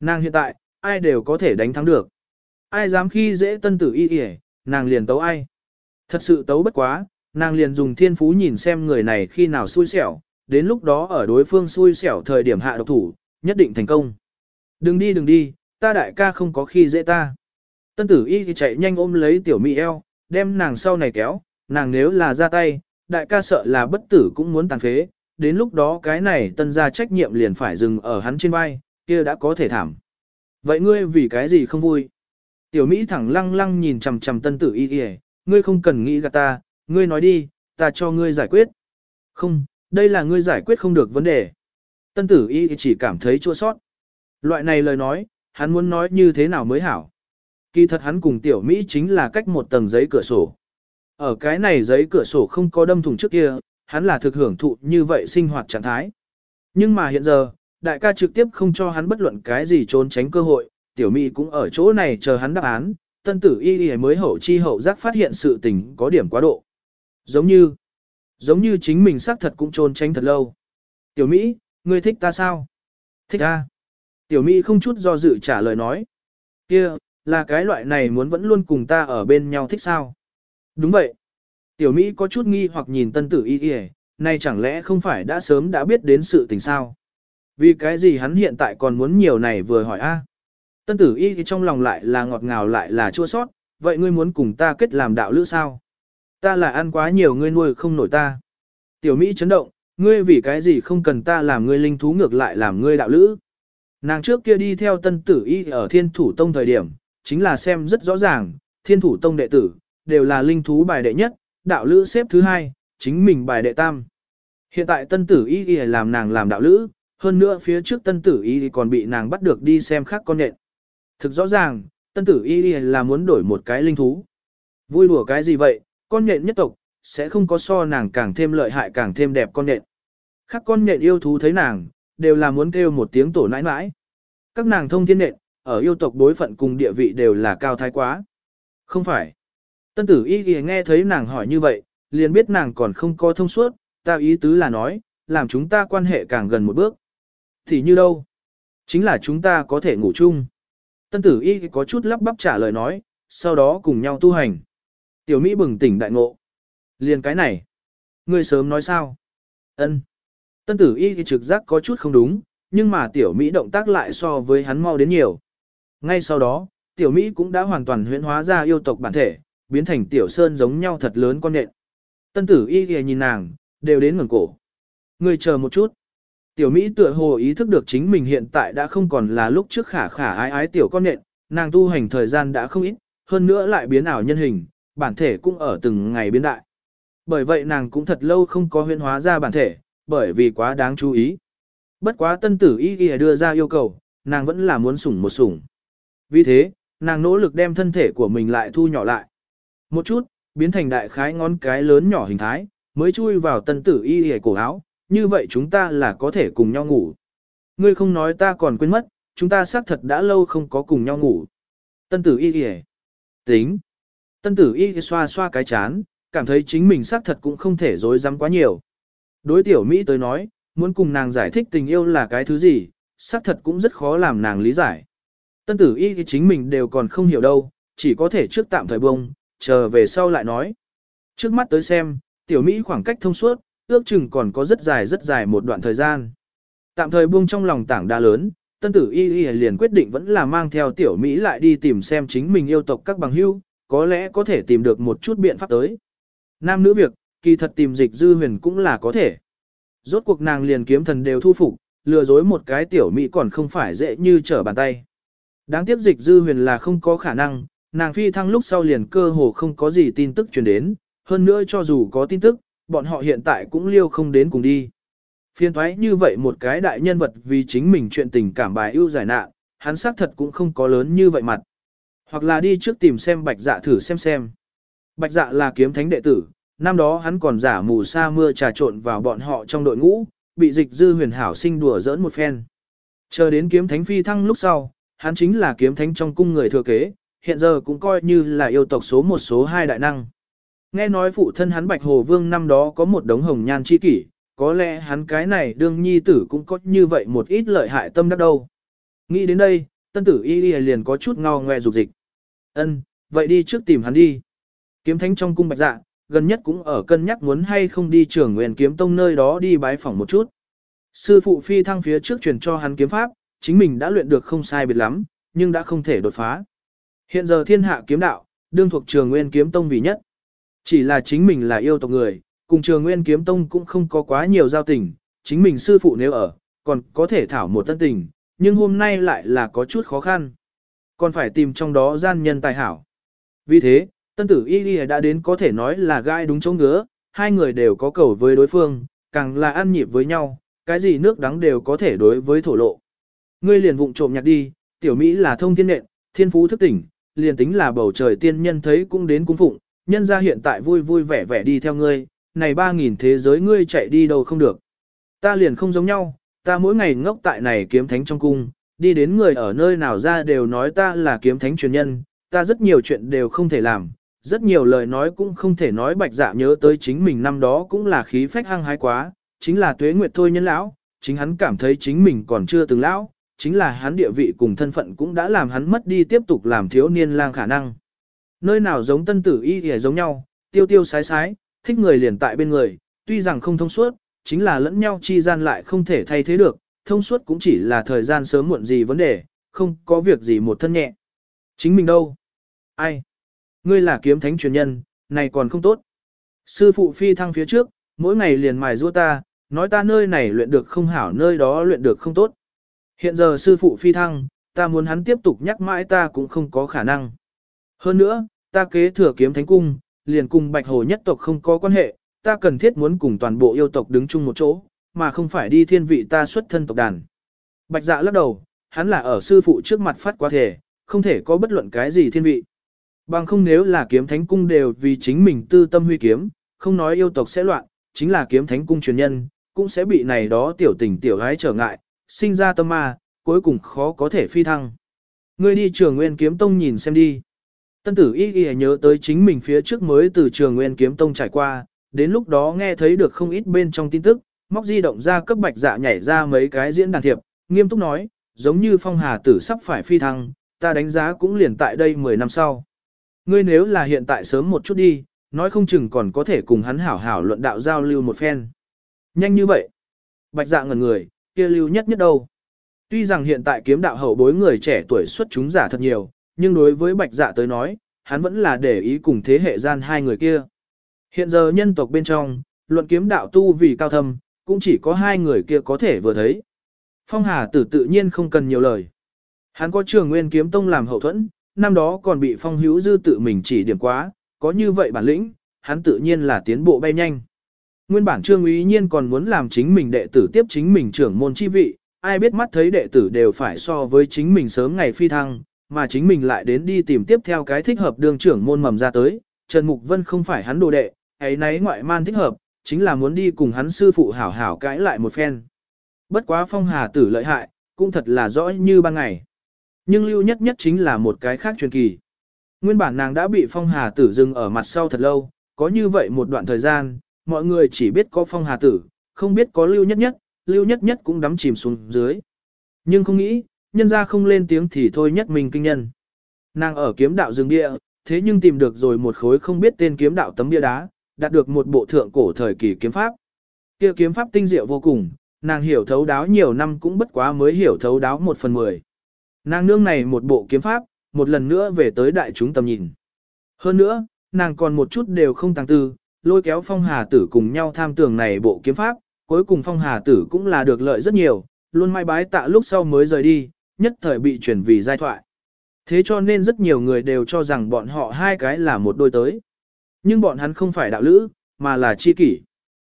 Nàng hiện tại, ai đều có thể đánh thắng được. Ai dám khi dễ tân tử y y, nàng liền tấu ai. Thật sự tấu bất quá, nàng liền dùng thiên phú nhìn xem người này khi nào xui xẻo, đến lúc đó ở đối phương xui xẻo thời điểm hạ độc thủ, nhất định thành công. Đừng đi đừng đi, ta đại ca không có khi dễ ta. Tân tử y thì chạy nhanh ôm lấy tiểu mỹ eo, đem nàng sau này kéo, nàng nếu là ra tay, đại ca sợ là bất tử cũng muốn tàn phế, đến lúc đó cái này tân ra trách nhiệm liền phải dừng ở hắn trên vai, kia đã có thể thảm. Vậy ngươi vì cái gì không vui? Tiểu Mỹ thẳng lăng lăng nhìn chằm chằm tân tử y y, ngươi không cần nghĩ gạt ta, ngươi nói đi, ta cho ngươi giải quyết. Không, đây là ngươi giải quyết không được vấn đề. Tân tử y chỉ cảm thấy chua sót. Loại này lời nói, hắn muốn nói như thế nào mới hảo. Kỳ thật hắn cùng tiểu Mỹ chính là cách một tầng giấy cửa sổ. Ở cái này giấy cửa sổ không có đâm thùng trước kia, hắn là thực hưởng thụ như vậy sinh hoạt trạng thái. Nhưng mà hiện giờ, đại ca trực tiếp không cho hắn bất luận cái gì trốn tránh cơ hội, tiểu Mỹ cũng ở chỗ này chờ hắn đáp án, tân tử y y mới hậu chi hậu giác phát hiện sự tình có điểm quá độ. Giống như, giống như chính mình xác thật cũng trốn tránh thật lâu. Tiểu Mỹ, ngươi thích ta sao? Thích ta. Tiểu Mỹ không chút do dự trả lời nói. kia là cái loại này muốn vẫn luôn cùng ta ở bên nhau thích sao? Đúng vậy. Tiểu Mỹ có chút nghi hoặc nhìn tân tử y y, này chẳng lẽ không phải đã sớm đã biết đến sự tình sao? Vì cái gì hắn hiện tại còn muốn nhiều này vừa hỏi a? Tân tử y thì trong lòng lại là ngọt ngào lại là chua sót, vậy ngươi muốn cùng ta kết làm đạo lữ sao? Ta là ăn quá nhiều ngươi nuôi không nổi ta. Tiểu Mỹ chấn động, ngươi vì cái gì không cần ta làm ngươi linh thú ngược lại làm ngươi đạo lữ? Nàng trước kia đi theo tân tử y ở thiên thủ tông thời điểm, chính là xem rất rõ ràng, thiên thủ tông đệ tử, đều là linh thú bài đệ nhất, đạo lữ xếp thứ hai, chính mình bài đệ tam. Hiện tại tân tử y y làm nàng làm đạo lữ, hơn nữa phía trước tân tử y còn bị nàng bắt được đi xem khác con nện. Thực rõ ràng, tân tử y y là muốn đổi một cái linh thú. Vui đùa cái gì vậy, con nện nhất tộc, sẽ không có so nàng càng thêm lợi hại càng thêm đẹp con nện. Khác con nện yêu thú thấy nàng, đều là muốn kêu một tiếng tổ nãi nãi. Các nàng thông thiên nện, ở yêu tộc đối phận cùng địa vị đều là cao thái quá. Không phải. Tân tử y ghi nghe thấy nàng hỏi như vậy, liền biết nàng còn không có thông suốt, ta ý tứ là nói, làm chúng ta quan hệ càng gần một bước. Thì như đâu? Chính là chúng ta có thể ngủ chung. Tân tử y có chút lắp bắp trả lời nói, sau đó cùng nhau tu hành. Tiểu Mỹ bừng tỉnh đại ngộ. Liền cái này. Ngươi sớm nói sao? Ân. Tân tử y thì trực giác có chút không đúng, nhưng mà tiểu Mỹ động tác lại so với hắn mau đến nhiều. Ngay sau đó, tiểu Mỹ cũng đã hoàn toàn huyễn hóa ra yêu tộc bản thể, biến thành tiểu sơn giống nhau thật lớn con nện. Tân tử y thì nhìn nàng, đều đến ngẩng cổ. Người chờ một chút. Tiểu Mỹ tựa hồ ý thức được chính mình hiện tại đã không còn là lúc trước khả khả ái ái tiểu con nện, nàng tu hành thời gian đã không ít, hơn nữa lại biến ảo nhân hình, bản thể cũng ở từng ngày biến đại. Bởi vậy nàng cũng thật lâu không có huyễn hóa ra bản thể, bởi vì quá đáng chú ý. Bất quá tân tử y ghi đưa ra yêu cầu, nàng vẫn là muốn sủng một sủng. Vì thế, nàng nỗ lực đem thân thể của mình lại thu nhỏ lại. Một chút, biến thành đại khái ngón cái lớn nhỏ hình thái, mới chui vào tân tử y hề cổ áo, như vậy chúng ta là có thể cùng nhau ngủ. Ngươi không nói ta còn quên mất, chúng ta xác thật đã lâu không có cùng nhau ngủ. Tân tử y hề. Tính. Tân tử y xoa xoa cái chán, cảm thấy chính mình xác thật cũng không thể dối dám quá nhiều. Đối tiểu Mỹ tới nói, muốn cùng nàng giải thích tình yêu là cái thứ gì, xác thật cũng rất khó làm nàng lý giải. Tân tử y thì chính mình đều còn không hiểu đâu, chỉ có thể trước tạm thời bông, chờ về sau lại nói. Trước mắt tới xem, tiểu Mỹ khoảng cách thông suốt, ước chừng còn có rất dài rất dài một đoạn thời gian. Tạm thời buông trong lòng tảng đa lớn, tân tử y y liền quyết định vẫn là mang theo tiểu Mỹ lại đi tìm xem chính mình yêu tộc các bằng hữu, có lẽ có thể tìm được một chút biện pháp tới. Nam nữ việc, kỳ thật tìm dịch dư huyền cũng là có thể. Rốt cuộc nàng liền kiếm thần đều thu phục, lừa dối một cái tiểu mỹ còn không phải dễ như trở bàn tay. Đáng tiếc dịch dư huyền là không có khả năng, nàng phi thăng lúc sau liền cơ hồ không có gì tin tức truyền đến, hơn nữa cho dù có tin tức, bọn họ hiện tại cũng liêu không đến cùng đi. Phiên thoái như vậy một cái đại nhân vật vì chính mình chuyện tình cảm bài ưu giải nạn, hắn xác thật cũng không có lớn như vậy mặt. Hoặc là đi trước tìm xem bạch dạ thử xem xem. Bạch dạ là kiếm thánh đệ tử, năm đó hắn còn giả mù sa mưa trà trộn vào bọn họ trong đội ngũ, bị dịch dư huyền hảo sinh đùa giỡn một phen. Chờ đến kiếm thánh phi thăng lúc sau, hắn chính là kiếm thánh trong cung người thừa kế, hiện giờ cũng coi như là yêu tộc số một số hai đại năng. Nghe nói phụ thân hắn Bạch Hồ Vương năm đó có một đống hồng nhan chi kỷ, có lẽ hắn cái này đương nhi tử cũng có như vậy một ít lợi hại tâm đắc đâu. Nghĩ đến đây, tân tử y liền có chút ngao ngoe dục dịch. Ân, vậy đi trước tìm hắn đi. Kiếm thánh trong cung bạch dạ, gần nhất cũng ở cân nhắc muốn hay không đi trường nguyên kiếm tông nơi đó đi bái phỏng một chút. Sư phụ phi thăng phía trước truyền cho hắn kiếm pháp, chính mình đã luyện được không sai biệt lắm, nhưng đã không thể đột phá. Hiện giờ thiên hạ kiếm đạo, đương thuộc trường nguyên kiếm tông vì nhất. Chỉ là chính mình là yêu tộc người, cùng trường nguyên kiếm tông cũng không có quá nhiều giao tình, chính mình sư phụ nếu ở, còn có thể thảo một tân tình, nhưng hôm nay lại là có chút khó khăn. Còn phải tìm trong đó gian nhân tài hảo. Vì thế, tân tử y y đã đến có thể nói là gai đúng chỗ ngứa, hai người đều có cầu với đối phương, càng là ăn nhịp với nhau, cái gì nước đắng đều có thể đối với thổ lộ. Ngươi liền vụng trộm nhạc đi, tiểu Mỹ là thông thiên nện, thiên phú thức tỉnh, liền tính là bầu trời tiên nhân thấy cũng đến cung phụng, nhân ra hiện tại vui vui vẻ vẻ đi theo ngươi, này ba nghìn thế giới ngươi chạy đi đâu không được. Ta liền không giống nhau, ta mỗi ngày ngốc tại này kiếm thánh trong cung, đi đến người ở nơi nào ra đều nói ta là kiếm thánh truyền nhân, ta rất nhiều chuyện đều không thể làm, rất nhiều lời nói cũng không thể nói bạch dạ nhớ tới chính mình năm đó cũng là khí phách hăng hái quá, chính là tuế nguyệt thôi nhân lão, chính hắn cảm thấy chính mình còn chưa từng lão, chính là hắn địa vị cùng thân phận cũng đã làm hắn mất đi tiếp tục làm thiếu niên lang khả năng. Nơi nào giống tân tử y thì giống nhau, tiêu tiêu sái sái, thích người liền tại bên người, tuy rằng không thông suốt, chính là lẫn nhau chi gian lại không thể thay thế được, thông suốt cũng chỉ là thời gian sớm muộn gì vấn đề, không có việc gì một thân nhẹ. Chính mình đâu? Ai? Ngươi là kiếm thánh truyền nhân, này còn không tốt. Sư phụ phi thăng phía trước, mỗi ngày liền mài giũa ta, nói ta nơi này luyện được không hảo nơi đó luyện được không tốt. Hiện giờ sư phụ phi thăng, ta muốn hắn tiếp tục nhắc mãi ta cũng không có khả năng. Hơn nữa, ta kế thừa kiếm thánh cung, liền cùng bạch hồ nhất tộc không có quan hệ, ta cần thiết muốn cùng toàn bộ yêu tộc đứng chung một chỗ, mà không phải đi thiên vị ta xuất thân tộc đàn. Bạch dạ lắc đầu, hắn là ở sư phụ trước mặt phát quá thể, không thể có bất luận cái gì thiên vị. Bằng không nếu là kiếm thánh cung đều vì chính mình tư tâm huy kiếm, không nói yêu tộc sẽ loạn, chính là kiếm thánh cung truyền nhân, cũng sẽ bị này đó tiểu tình tiểu gái trở ngại, sinh ra tâm ma, cuối cùng khó có thể phi thăng. Ngươi đi trường nguyên kiếm tông nhìn xem đi. Tân tử y y nhớ tới chính mình phía trước mới từ trường nguyên kiếm tông trải qua, đến lúc đó nghe thấy được không ít bên trong tin tức, móc di động ra cấp bạch dạ nhảy ra mấy cái diễn đàn thiệp, nghiêm túc nói, giống như phong hà tử sắp phải phi thăng, ta đánh giá cũng liền tại đây 10 năm sau. Ngươi nếu là hiện tại sớm một chút đi, nói không chừng còn có thể cùng hắn hảo hảo luận đạo giao lưu một phen. Nhanh như vậy. Bạch dạ ngẩn người, kia lưu nhất nhất đâu. Tuy rằng hiện tại kiếm đạo hậu bối người trẻ tuổi xuất chúng giả thật nhiều, nhưng đối với bạch dạ tới nói, hắn vẫn là để ý cùng thế hệ gian hai người kia. Hiện giờ nhân tộc bên trong, luận kiếm đạo tu vì cao thâm, cũng chỉ có hai người kia có thể vừa thấy. Phong Hà tử tự nhiên không cần nhiều lời. Hắn có trường nguyên kiếm tông làm hậu thuẫn, năm đó còn bị phong hữu dư tự mình chỉ điểm quá, có như vậy bản lĩnh, hắn tự nhiên là tiến bộ bay nhanh. Nguyên bản trương ý nhiên còn muốn làm chính mình đệ tử tiếp chính mình trưởng môn chi vị, ai biết mắt thấy đệ tử đều phải so với chính mình sớm ngày phi thăng, mà chính mình lại đến đi tìm tiếp theo cái thích hợp đường trưởng môn mầm ra tới, Trần Mục Vân không phải hắn đồ đệ, ấy nấy ngoại man thích hợp, chính là muốn đi cùng hắn sư phụ hảo hảo cãi lại một phen. Bất quá phong hà tử lợi hại, cũng thật là rõ như ban ngày. Nhưng lưu nhất nhất chính là một cái khác truyền kỳ. Nguyên bản nàng đã bị phong hà tử dừng ở mặt sau thật lâu, có như vậy một đoạn thời gian, mọi người chỉ biết có phong hà tử, không biết có lưu nhất nhất, lưu nhất nhất cũng đắm chìm xuống dưới. Nhưng không nghĩ, nhân ra không lên tiếng thì thôi nhất mình kinh nhân. Nàng ở kiếm đạo rừng địa, thế nhưng tìm được rồi một khối không biết tên kiếm đạo tấm bia đá, đạt được một bộ thượng cổ thời kỳ kiếm pháp. Kia kiếm pháp tinh diệu vô cùng, nàng hiểu thấu đáo nhiều năm cũng bất quá mới hiểu thấu đáo một phần mười. Nàng nương này một bộ kiếm pháp, một lần nữa về tới đại chúng tầm nhìn. Hơn nữa, nàng còn một chút đều không tăng tư, lôi kéo phong hà tử cùng nhau tham tưởng này bộ kiếm pháp, cuối cùng phong hà tử cũng là được lợi rất nhiều, luôn mai bái tạ lúc sau mới rời đi, nhất thời bị chuyển vì giai thoại. Thế cho nên rất nhiều người đều cho rằng bọn họ hai cái là một đôi tới. Nhưng bọn hắn không phải đạo lữ, mà là chi kỷ.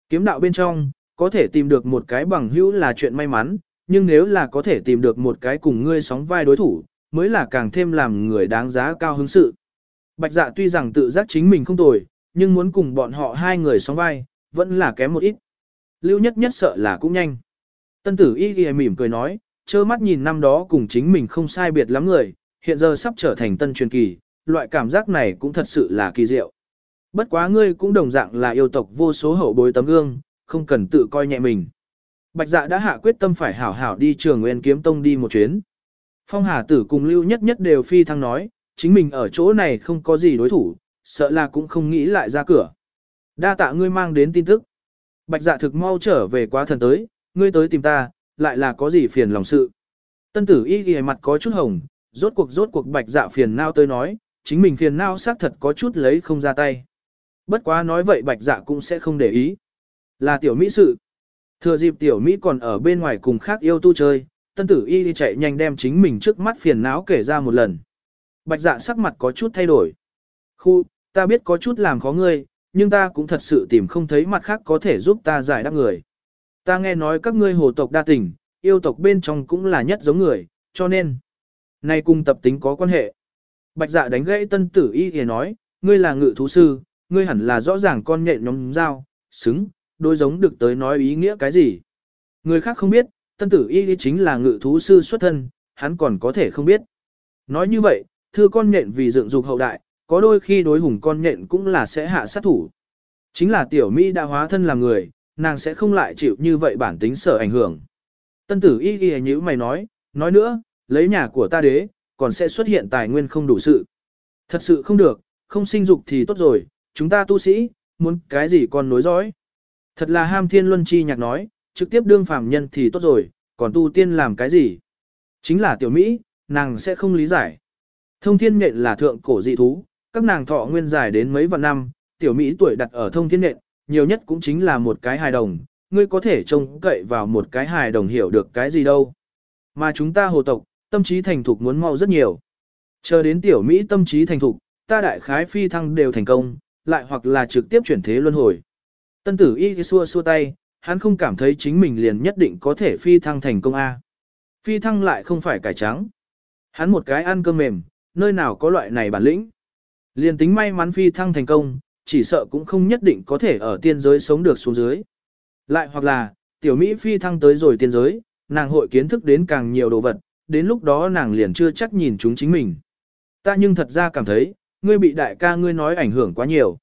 Kiếm đạo bên trong, có thể tìm được một cái bằng hữu là chuyện may mắn, nhưng nếu là có thể tìm được một cái cùng ngươi sóng vai đối thủ, mới là càng thêm làm người đáng giá cao hứng sự. Bạch dạ tuy rằng tự giác chính mình không tồi, nhưng muốn cùng bọn họ hai người sóng vai, vẫn là kém một ít. Lưu nhất nhất sợ là cũng nhanh. Tân tử y ghi mỉm cười nói, trơ mắt nhìn năm đó cùng chính mình không sai biệt lắm người, hiện giờ sắp trở thành tân truyền kỳ, loại cảm giác này cũng thật sự là kỳ diệu. Bất quá ngươi cũng đồng dạng là yêu tộc vô số hậu bối tấm gương, không cần tự coi nhẹ mình. Bạch dạ đã hạ quyết tâm phải hảo hảo đi trường nguyên kiếm tông đi một chuyến. Phong Hà Tử cùng Lưu Nhất Nhất đều phi thăng nói, chính mình ở chỗ này không có gì đối thủ, sợ là cũng không nghĩ lại ra cửa. Đa tạ ngươi mang đến tin tức. Bạch dạ thực mau trở về quá thần tới, ngươi tới tìm ta, lại là có gì phiền lòng sự. Tân tử y ghi mặt có chút hồng, rốt cuộc rốt cuộc bạch dạ phiền nao tới nói, chính mình phiền nao xác thật có chút lấy không ra tay. Bất quá nói vậy bạch dạ cũng sẽ không để ý. Là tiểu mỹ sự. Thừa dịp tiểu mỹ còn ở bên ngoài cùng khác yêu tu chơi, tân tử y đi chạy nhanh đem chính mình trước mắt phiền não kể ra một lần. Bạch dạ sắc mặt có chút thay đổi. Khu, ta biết có chút làm khó ngươi, nhưng ta cũng thật sự tìm không thấy mặt khác có thể giúp ta giải đáp người. Ta nghe nói các ngươi hồ tộc đa tình, yêu tộc bên trong cũng là nhất giống người, cho nên, nay cùng tập tính có quan hệ. Bạch dạ đánh gãy tân tử y thì nói, ngươi là ngự thú sư, ngươi hẳn là rõ ràng con nhện nhóm dao, xứng, đôi giống được tới nói ý nghĩa cái gì. Người khác không biết, tân tử y chính là ngự thú sư xuất thân, hắn còn có thể không biết. Nói như vậy, thưa con nhện vì dựng dục hậu đại, có đôi khi đối hùng con nhện cũng là sẽ hạ sát thủ. Chính là tiểu Mỹ đã hóa thân làm người, nàng sẽ không lại chịu như vậy bản tính sở ảnh hưởng. Tân tử y ghi như mày nói, nói nữa, lấy nhà của ta đế, còn sẽ xuất hiện tài nguyên không đủ sự. Thật sự không được, không sinh dục thì tốt rồi, chúng ta tu sĩ, muốn cái gì còn nối dõi. Thật là ham thiên luân chi nhạc nói, trực tiếp đương phàm nhân thì tốt rồi, còn tu tiên làm cái gì? Chính là tiểu Mỹ, nàng sẽ không lý giải. Thông thiên nện là thượng cổ dị thú, các nàng thọ nguyên dài đến mấy vạn năm, tiểu Mỹ tuổi đặt ở thông thiên nện, nhiều nhất cũng chính là một cái hài đồng, ngươi có thể trông cậy vào một cái hài đồng hiểu được cái gì đâu. Mà chúng ta hồ tộc, tâm trí thành thục muốn mau rất nhiều. Chờ đến tiểu Mỹ tâm trí thành thục, ta đại khái phi thăng đều thành công, lại hoặc là trực tiếp chuyển thế luân hồi. Tân tử y xua xua tay, hắn không cảm thấy chính mình liền nhất định có thể phi thăng thành công A. Phi thăng lại không phải cải trắng. Hắn một cái ăn cơm mềm, nơi nào có loại này bản lĩnh. Liền tính may mắn phi thăng thành công, chỉ sợ cũng không nhất định có thể ở tiên giới sống được xuống dưới. Lại hoặc là, tiểu Mỹ phi thăng tới rồi tiên giới, nàng hội kiến thức đến càng nhiều đồ vật, đến lúc đó nàng liền chưa chắc nhìn chúng chính mình. Ta nhưng thật ra cảm thấy, ngươi bị đại ca ngươi nói ảnh hưởng quá nhiều.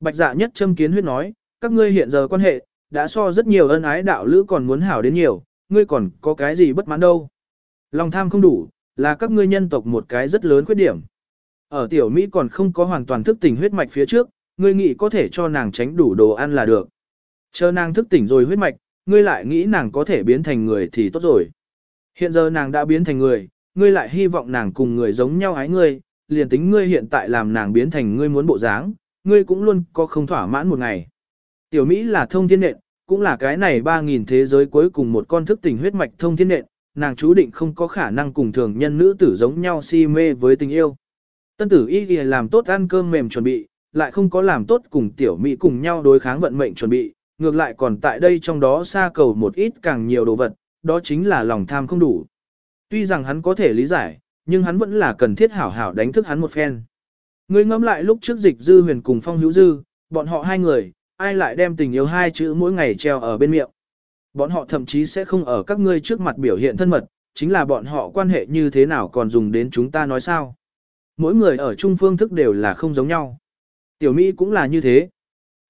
Bạch dạ nhất châm kiến huyết nói, các ngươi hiện giờ quan hệ, đã so rất nhiều ân ái đạo lữ còn muốn hảo đến nhiều, ngươi còn có cái gì bất mãn đâu. Lòng tham không đủ, là các ngươi nhân tộc một cái rất lớn khuyết điểm. Ở tiểu Mỹ còn không có hoàn toàn thức tỉnh huyết mạch phía trước, ngươi nghĩ có thể cho nàng tránh đủ đồ ăn là được. Chờ nàng thức tỉnh rồi huyết mạch, ngươi lại nghĩ nàng có thể biến thành người thì tốt rồi. Hiện giờ nàng đã biến thành người, ngươi lại hy vọng nàng cùng người giống nhau ái ngươi, liền tính ngươi hiện tại làm nàng biến thành ngươi muốn bộ dáng, ngươi cũng luôn có không thỏa mãn một ngày. Tiểu Mỹ là thông thiên nện, cũng là cái này 3.000 thế giới cuối cùng một con thức tình huyết mạch thông thiên nện, nàng chú định không có khả năng cùng thường nhân nữ tử giống nhau si mê với tình yêu. Tân tử y làm tốt ăn cơm mềm chuẩn bị, lại không có làm tốt cùng tiểu Mỹ cùng nhau đối kháng vận mệnh chuẩn bị, ngược lại còn tại đây trong đó xa cầu một ít càng nhiều đồ vật, đó chính là lòng tham không đủ. Tuy rằng hắn có thể lý giải, nhưng hắn vẫn là cần thiết hảo hảo đánh thức hắn một phen. Ngươi ngẫm lại lúc trước dịch dư huyền cùng phong hữu dư, bọn họ hai người, ai lại đem tình yêu hai chữ mỗi ngày treo ở bên miệng. Bọn họ thậm chí sẽ không ở các ngươi trước mặt biểu hiện thân mật, chính là bọn họ quan hệ như thế nào còn dùng đến chúng ta nói sao. Mỗi người ở chung phương thức đều là không giống nhau. Tiểu Mỹ cũng là như thế.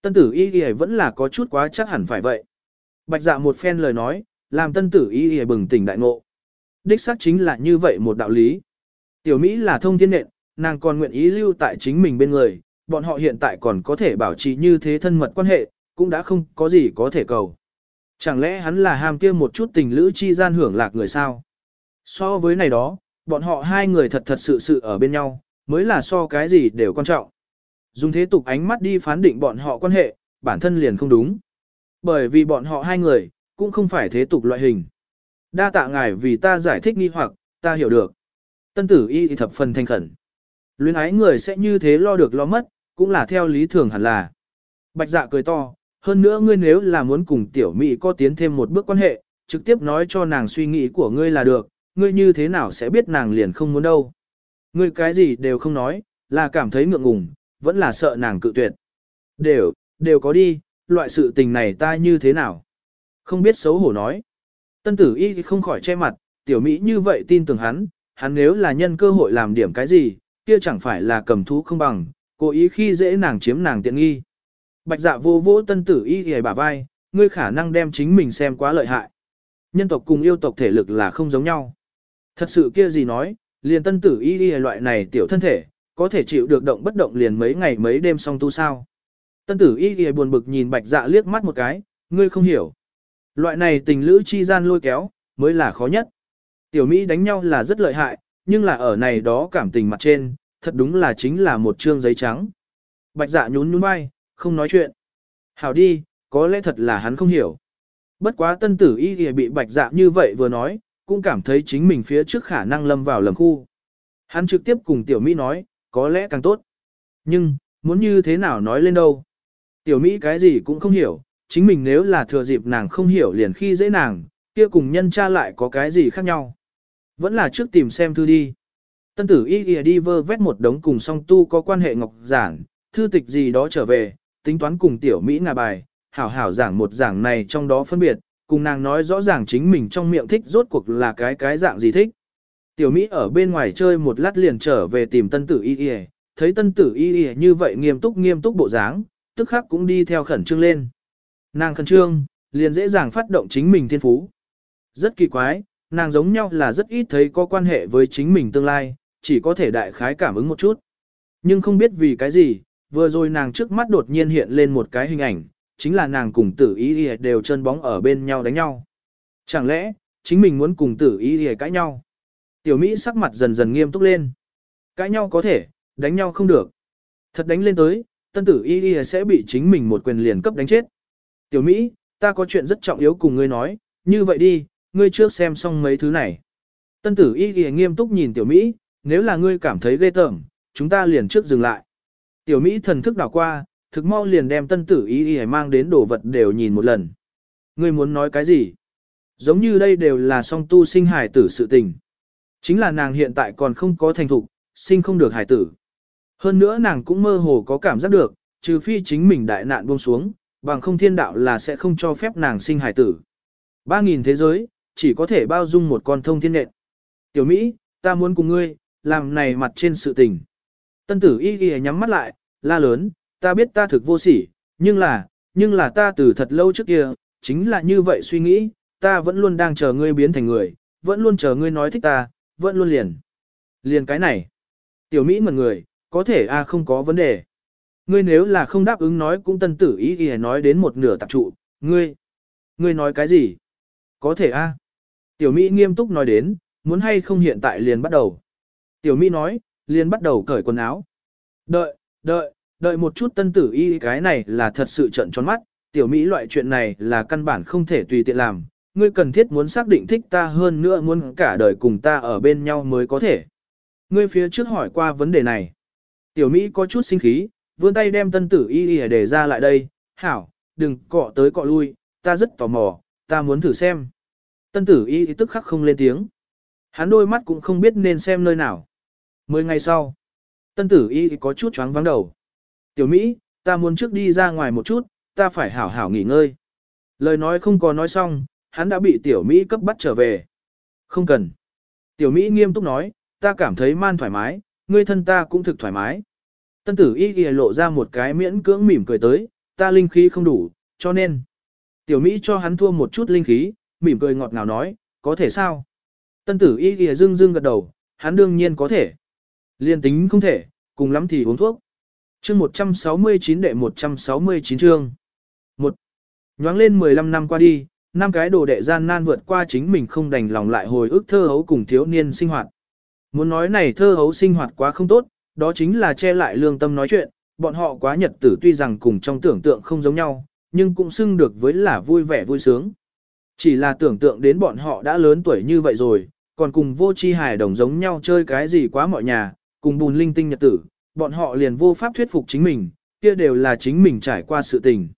Tân tử y y vẫn là có chút quá chắc hẳn phải vậy. Bạch dạ một phen lời nói, làm tân tử y y bừng tỉnh đại ngộ. Đích xác chính là như vậy một đạo lý. Tiểu Mỹ là thông thiên nện, nàng còn nguyện ý lưu tại chính mình bên người, bọn họ hiện tại còn có thể bảo trì như thế thân mật quan hệ, cũng đã không có gì có thể cầu. Chẳng lẽ hắn là ham kia một chút tình lữ chi gian hưởng lạc người sao? So với này đó, bọn họ hai người thật thật sự sự ở bên nhau, mới là so cái gì đều quan trọng. Dùng thế tục ánh mắt đi phán định bọn họ quan hệ, bản thân liền không đúng. Bởi vì bọn họ hai người, cũng không phải thế tục loại hình. Đa tạ ngài vì ta giải thích nghi hoặc, ta hiểu được. Tân tử y thì thập phần thanh khẩn. Luyến ái người sẽ như thế lo được lo mất, cũng là theo lý thường hẳn là. Bạch dạ cười to, hơn nữa ngươi nếu là muốn cùng tiểu mỹ có tiến thêm một bước quan hệ, trực tiếp nói cho nàng suy nghĩ của ngươi là được, ngươi như thế nào sẽ biết nàng liền không muốn đâu. Ngươi cái gì đều không nói, là cảm thấy ngượng ngùng, vẫn là sợ nàng cự tuyệt. Đều, đều có đi, loại sự tình này ta như thế nào? Không biết xấu hổ nói. Tân tử y không khỏi che mặt, tiểu Mỹ như vậy tin tưởng hắn, hắn nếu là nhân cơ hội làm điểm cái gì, kia chẳng phải là cầm thú không bằng, cố ý khi dễ nàng chiếm nàng tiện nghi. Bạch dạ vô vỗ tân tử y hề bả vai, ngươi khả năng đem chính mình xem quá lợi hại. Nhân tộc cùng yêu tộc thể lực là không giống nhau. Thật sự kia gì nói, liền tân tử y ghề loại này tiểu thân thể, có thể chịu được động bất động liền mấy ngày mấy đêm song tu sao. Tân tử y ghề buồn bực nhìn bạch dạ liếc mắt một cái, ngươi không hiểu. Loại này tình lữ chi gian lôi kéo, mới là khó nhất. Tiểu Mỹ đánh nhau là rất lợi hại, nhưng là ở này đó cảm tình mặt trên, thật đúng là chính là một trương giấy trắng. Bạch dạ nhún nhún vai, không nói chuyện. Hảo đi, có lẽ thật là hắn không hiểu. Bất quá tân tử y thì bị bạch dạ như vậy vừa nói, cũng cảm thấy chính mình phía trước khả năng lâm vào lầm khu. Hắn trực tiếp cùng tiểu Mỹ nói, có lẽ càng tốt. Nhưng, muốn như thế nào nói lên đâu. Tiểu Mỹ cái gì cũng không hiểu, chính mình nếu là thừa dịp nàng không hiểu liền khi dễ nàng, kia cùng nhân cha lại có cái gì khác nhau. Vẫn là trước tìm xem thư đi. Tân tử y ghi đi vơ vét một đống cùng song tu có quan hệ ngọc giảng, thư tịch gì đó trở về, tính toán cùng tiểu Mỹ ngà bài, hảo hảo giảng một giảng này trong đó phân biệt, cùng nàng nói rõ ràng chính mình trong miệng thích rốt cuộc là cái cái dạng gì thích. Tiểu Mỹ ở bên ngoài chơi một lát liền trở về tìm tân tử y ghi, thấy tân tử y ghi như vậy nghiêm túc nghiêm túc bộ dáng, tức khắc cũng đi theo khẩn trương lên. Nàng khẩn trương, liền dễ dàng phát động chính mình thiên phú. Rất kỳ quái, nàng giống nhau là rất ít thấy có quan hệ với chính mình tương lai, chỉ có thể đại khái cảm ứng một chút. Nhưng không biết vì cái gì, vừa rồi nàng trước mắt đột nhiên hiện lên một cái hình ảnh, chính là nàng cùng tử ý đều chân bóng ở bên nhau đánh nhau. Chẳng lẽ, chính mình muốn cùng tử ý cãi nhau? Tiểu Mỹ sắc mặt dần dần nghiêm túc lên. Cãi nhau có thể, đánh nhau không được. Thật đánh lên tới, tân tử y sẽ bị chính mình một quyền liền cấp đánh chết. Tiểu Mỹ, ta có chuyện rất trọng yếu cùng ngươi nói, như vậy đi, ngươi trước xem xong mấy thứ này. Tân tử y ghi nghiêm túc nhìn tiểu Mỹ, nếu là ngươi cảm thấy ghê tởm, chúng ta liền trước dừng lại. Tiểu Mỹ thần thức đảo qua, thực mau liền đem tân tử ý ý mang đến đồ vật đều nhìn một lần. Ngươi muốn nói cái gì? Giống như đây đều là song tu sinh hải tử sự tình. Chính là nàng hiện tại còn không có thành thục, sinh không được hải tử. Hơn nữa nàng cũng mơ hồ có cảm giác được, trừ phi chính mình đại nạn buông xuống, bằng không thiên đạo là sẽ không cho phép nàng sinh hải tử. Ba nghìn thế giới, chỉ có thể bao dung một con thông thiên nện. Tiểu Mỹ, ta muốn cùng ngươi, làm này mặt trên sự tình. Tân tử y ghi nhắm mắt lại, la lớn, ta biết ta thực vô sỉ, nhưng là, nhưng là ta từ thật lâu trước kia, chính là như vậy suy nghĩ, ta vẫn luôn đang chờ ngươi biến thành người, vẫn luôn chờ ngươi nói thích ta, vẫn luôn liền. Liền cái này. Tiểu Mỹ một người, có thể a không có vấn đề. Ngươi nếu là không đáp ứng nói cũng tân tử ý ghi nói đến một nửa tạp trụ, ngươi. Ngươi nói cái gì? Có thể a. Tiểu Mỹ nghiêm túc nói đến, muốn hay không hiện tại liền bắt đầu. Tiểu Mỹ nói, liền bắt đầu cởi quần áo. Đợi, đợi, đợi một chút tân tử y cái này là thật sự trận tròn mắt, tiểu Mỹ loại chuyện này là căn bản không thể tùy tiện làm, ngươi cần thiết muốn xác định thích ta hơn nữa muốn cả đời cùng ta ở bên nhau mới có thể. Ngươi phía trước hỏi qua vấn đề này. Tiểu Mỹ có chút sinh khí, vươn tay đem tân tử y y để ra lại đây, hảo, đừng cọ tới cọ lui, ta rất tò mò, ta muốn thử xem. Tân tử y tức khắc không lên tiếng. Hắn đôi mắt cũng không biết nên xem nơi nào. Mười ngày sau, tân tử y có chút choáng vắng đầu. Tiểu Mỹ, ta muốn trước đi ra ngoài một chút, ta phải hảo hảo nghỉ ngơi. Lời nói không có nói xong, hắn đã bị tiểu Mỹ cấp bắt trở về. Không cần. Tiểu Mỹ nghiêm túc nói, ta cảm thấy man thoải mái, ngươi thân ta cũng thực thoải mái. Tân tử y ghi lộ ra một cái miễn cưỡng mỉm cười tới, ta linh khí không đủ, cho nên. Tiểu Mỹ cho hắn thua một chút linh khí, mỉm cười ngọt ngào nói, có thể sao? Tân tử y ghi dưng dưng gật đầu, hắn đương nhiên có thể. Liên tính không thể, cùng lắm thì uống thuốc. chương 169 đệ 169 chương. một Nhoáng lên 15 năm qua đi, năm cái đồ đệ gian nan vượt qua chính mình không đành lòng lại hồi ức thơ hấu cùng thiếu niên sinh hoạt. Muốn nói này thơ hấu sinh hoạt quá không tốt, đó chính là che lại lương tâm nói chuyện, bọn họ quá nhật tử tuy rằng cùng trong tưởng tượng không giống nhau, nhưng cũng xưng được với là vui vẻ vui sướng. Chỉ là tưởng tượng đến bọn họ đã lớn tuổi như vậy rồi, còn cùng vô chi hài đồng giống nhau chơi cái gì quá mọi nhà, cùng bùn linh tinh nhật tử, bọn họ liền vô pháp thuyết phục chính mình, kia đều là chính mình trải qua sự tình.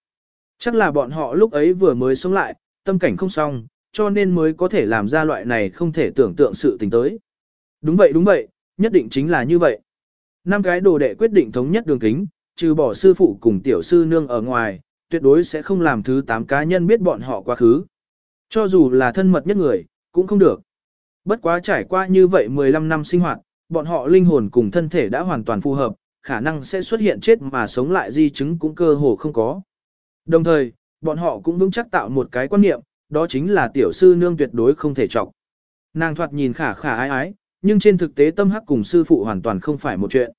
Chắc là bọn họ lúc ấy vừa mới sống lại, tâm cảnh không xong, cho nên mới có thể làm ra loại này không thể tưởng tượng sự tình tới. Đúng vậy đúng vậy, nhất định chính là như vậy. Năm cái đồ đệ quyết định thống nhất đường kính, trừ bỏ sư phụ cùng tiểu sư nương ở ngoài, tuyệt đối sẽ không làm thứ tám cá nhân biết bọn họ quá khứ. Cho dù là thân mật nhất người, cũng không được. Bất quá trải qua như vậy 15 năm sinh hoạt, bọn họ linh hồn cùng thân thể đã hoàn toàn phù hợp, khả năng sẽ xuất hiện chết mà sống lại di chứng cũng cơ hồ không có. Đồng thời, bọn họ cũng vững chắc tạo một cái quan niệm, đó chính là tiểu sư nương tuyệt đối không thể trọng. Nàng thoạt nhìn khả khả ái ái, nhưng trên thực tế tâm hắc cùng sư phụ hoàn toàn không phải một chuyện.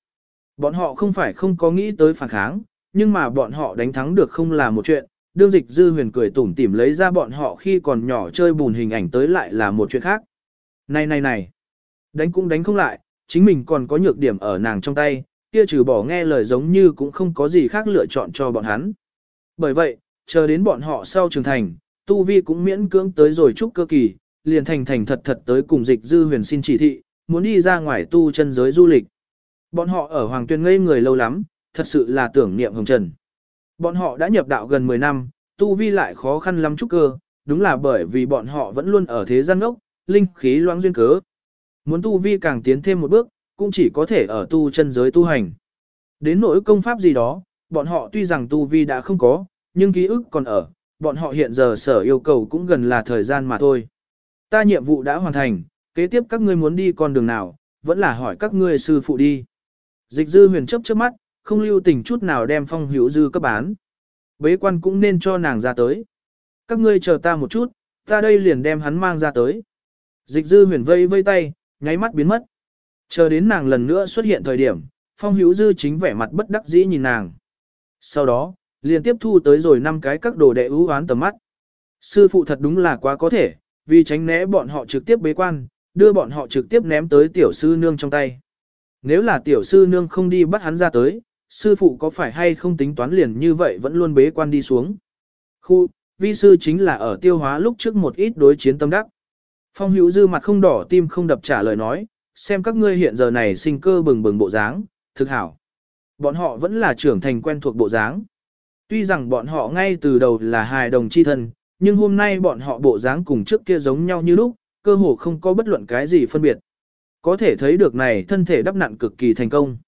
Bọn họ không phải không có nghĩ tới phản kháng, nhưng mà bọn họ đánh thắng được không là một chuyện, đương dịch dư huyền cười tủm tỉm lấy ra bọn họ khi còn nhỏ chơi bùn hình ảnh tới lại là một chuyện khác. Này này này, đánh cũng đánh không lại, chính mình còn có nhược điểm ở nàng trong tay, kia trừ bỏ nghe lời giống như cũng không có gì khác lựa chọn cho bọn hắn. Bởi vậy, chờ đến bọn họ sau trưởng thành, Tu Vi cũng miễn cưỡng tới rồi chúc cơ kỳ, liền thành thành thật thật tới cùng dịch dư huyền xin chỉ thị, muốn đi ra ngoài tu chân giới du lịch. Bọn họ ở Hoàng Tuyên ngây người lâu lắm, thật sự là tưởng niệm hồng trần. Bọn họ đã nhập đạo gần 10 năm, tu vi lại khó khăn lắm chút cơ, đúng là bởi vì bọn họ vẫn luôn ở thế gian ngốc, linh khí loãng duyên cớ. Muốn tu vi càng tiến thêm một bước, cũng chỉ có thể ở tu chân giới tu hành. Đến nỗi công pháp gì đó, bọn họ tuy rằng tu vi đã không có, nhưng ký ức còn ở, bọn họ hiện giờ sở yêu cầu cũng gần là thời gian mà thôi. Ta nhiệm vụ đã hoàn thành, kế tiếp các ngươi muốn đi con đường nào, vẫn là hỏi các ngươi sư phụ đi. Dịch dư huyền chấp chớp mắt, không lưu tình chút nào đem phong hữu dư cấp bán. Bế quan cũng nên cho nàng ra tới. Các ngươi chờ ta một chút, ta đây liền đem hắn mang ra tới. Dịch dư huyền vây vây tay, nháy mắt biến mất. Chờ đến nàng lần nữa xuất hiện thời điểm, phong hữu dư chính vẻ mặt bất đắc dĩ nhìn nàng. Sau đó, liền tiếp thu tới rồi năm cái các đồ đệ ưu oán tầm mắt. Sư phụ thật đúng là quá có thể, vì tránh né bọn họ trực tiếp bế quan, đưa bọn họ trực tiếp ném tới tiểu sư nương trong tay. Nếu là tiểu sư nương không đi bắt hắn ra tới, sư phụ có phải hay không tính toán liền như vậy vẫn luôn bế quan đi xuống. Khu, vi sư chính là ở tiêu hóa lúc trước một ít đối chiến tâm đắc. Phong hữu dư mặt không đỏ tim không đập trả lời nói, xem các ngươi hiện giờ này sinh cơ bừng bừng bộ dáng, thực hảo. Bọn họ vẫn là trưởng thành quen thuộc bộ dáng. Tuy rằng bọn họ ngay từ đầu là hài đồng chi thân, nhưng hôm nay bọn họ bộ dáng cùng trước kia giống nhau như lúc, cơ hồ không có bất luận cái gì phân biệt. Có thể thấy được này thân thể đắp nặn cực kỳ thành công.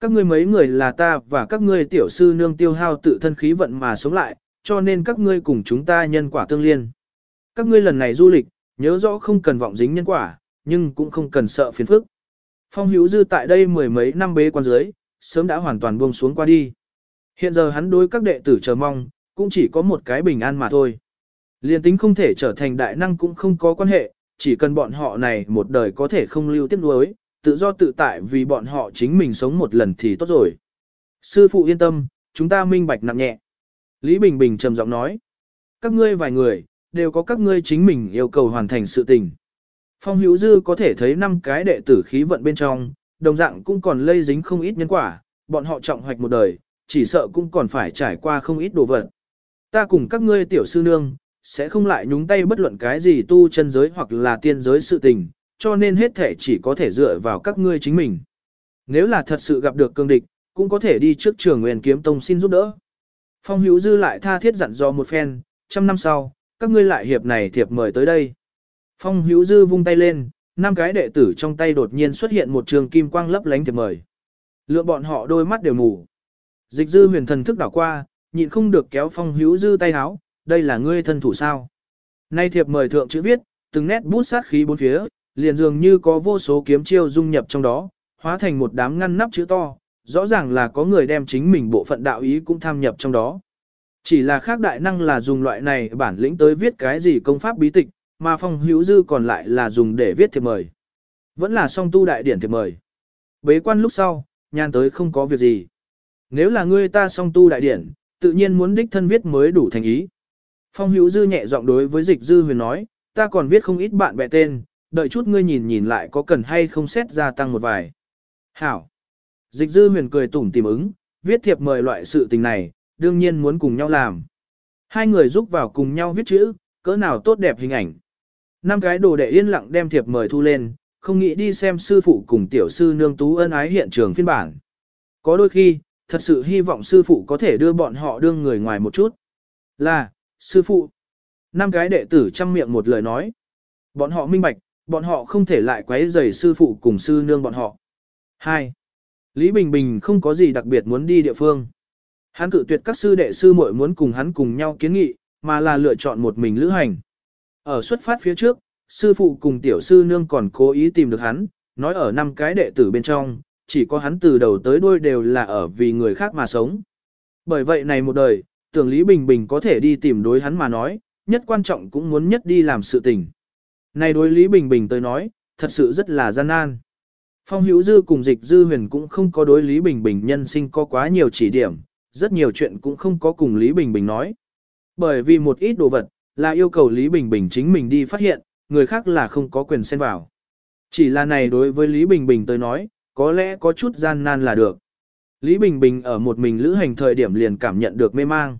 Các ngươi mấy người là ta và các ngươi tiểu sư nương tiêu hao tự thân khí vận mà sống lại, cho nên các ngươi cùng chúng ta nhân quả tương liên. Các ngươi lần này du lịch, nhớ rõ không cần vọng dính nhân quả, nhưng cũng không cần sợ phiền phức. Phong hữu dư tại đây mười mấy năm bế quan dưới, sớm đã hoàn toàn buông xuống qua đi. Hiện giờ hắn đối các đệ tử chờ mong, cũng chỉ có một cái bình an mà thôi. Liên tính không thể trở thành đại năng cũng không có quan hệ, chỉ cần bọn họ này một đời có thể không lưu tiếc nối, tự do tự tại vì bọn họ chính mình sống một lần thì tốt rồi. Sư phụ yên tâm, chúng ta minh bạch nặng nhẹ. Lý Bình Bình trầm giọng nói, các ngươi vài người, đều có các ngươi chính mình yêu cầu hoàn thành sự tình. Phong hữu dư có thể thấy năm cái đệ tử khí vận bên trong, đồng dạng cũng còn lây dính không ít nhân quả, bọn họ trọng hoạch một đời, chỉ sợ cũng còn phải trải qua không ít đồ vật. Ta cùng các ngươi tiểu sư nương, sẽ không lại nhúng tay bất luận cái gì tu chân giới hoặc là tiên giới sự tình, cho nên hết thể chỉ có thể dựa vào các ngươi chính mình. Nếu là thật sự gặp được cương địch, cũng có thể đi trước trường nguyên kiếm tông xin giúp đỡ. Phong hữu dư lại tha thiết dặn dò một phen, trăm năm sau, các ngươi lại hiệp này thiệp mời tới đây. Phong hữu dư vung tay lên, năm cái đệ tử trong tay đột nhiên xuất hiện một trường kim quang lấp lánh thiệp mời. lựa bọn họ đôi mắt đều mù. Dịch dư huyền thần thức đảo qua, nhịn không được kéo phong hữu dư tay háo, đây là ngươi thân thủ sao. Nay thiệp mời thượng chữ viết, từng nét bút sát khí bốn phía, liền dường như có vô số kiếm chiêu dung nhập trong đó, hóa thành một đám ngăn nắp chữ to, rõ ràng là có người đem chính mình bộ phận đạo ý cũng tham nhập trong đó. Chỉ là khác đại năng là dùng loại này bản lĩnh tới viết cái gì công pháp bí tịch, mà phong hữu dư còn lại là dùng để viết thiệp mời. Vẫn là song tu đại điển thiệp mời. Bế quan lúc sau, nhàn tới không có việc gì. Nếu là ngươi ta song tu đại điển, tự nhiên muốn đích thân viết mới đủ thành ý. Phong hữu dư nhẹ giọng đối với dịch dư huyền nói, ta còn viết không ít bạn bè tên, đợi chút ngươi nhìn nhìn lại có cần hay không xét gia tăng một vài. Hảo. Dịch dư huyền cười tủm tìm ứng, viết thiệp mời loại sự tình này, đương nhiên muốn cùng nhau làm. Hai người giúp vào cùng nhau viết chữ, cỡ nào tốt đẹp hình ảnh. Năm cái đồ đệ yên lặng đem thiệp mời thu lên, không nghĩ đi xem sư phụ cùng tiểu sư nương tú ân ái hiện trường phiên bản. Có đôi khi, thật sự hy vọng sư phụ có thể đưa bọn họ đương người ngoài một chút. Là, sư phụ. Năm cái đệ tử chăm miệng một lời nói. Bọn họ minh bạch, bọn họ không thể lại quấy rầy sư phụ cùng sư nương bọn họ. 2. Lý Bình Bình không có gì đặc biệt muốn đi địa phương. Hắn cự tuyệt các sư đệ sư muội muốn cùng hắn cùng nhau kiến nghị, mà là lựa chọn một mình lữ hành. Ở xuất phát phía trước, sư phụ cùng tiểu sư nương còn cố ý tìm được hắn, nói ở năm cái đệ tử bên trong, chỉ có hắn từ đầu tới đuôi đều là ở vì người khác mà sống. Bởi vậy này một đời, tưởng Lý Bình Bình có thể đi tìm đối hắn mà nói, nhất quan trọng cũng muốn nhất đi làm sự tình. Này đối Lý Bình Bình tới nói, thật sự rất là gian nan. Phong Hữu Dư cùng Dịch Dư Huyền cũng không có đối Lý Bình Bình nhân sinh có quá nhiều chỉ điểm, rất nhiều chuyện cũng không có cùng Lý Bình Bình nói. Bởi vì một ít đồ vật, là yêu cầu Lý Bình Bình chính mình đi phát hiện, người khác là không có quyền xen vào. Chỉ là này đối với Lý Bình Bình tới nói, có lẽ có chút gian nan là được. Lý Bình Bình ở một mình lữ hành thời điểm liền cảm nhận được mê mang.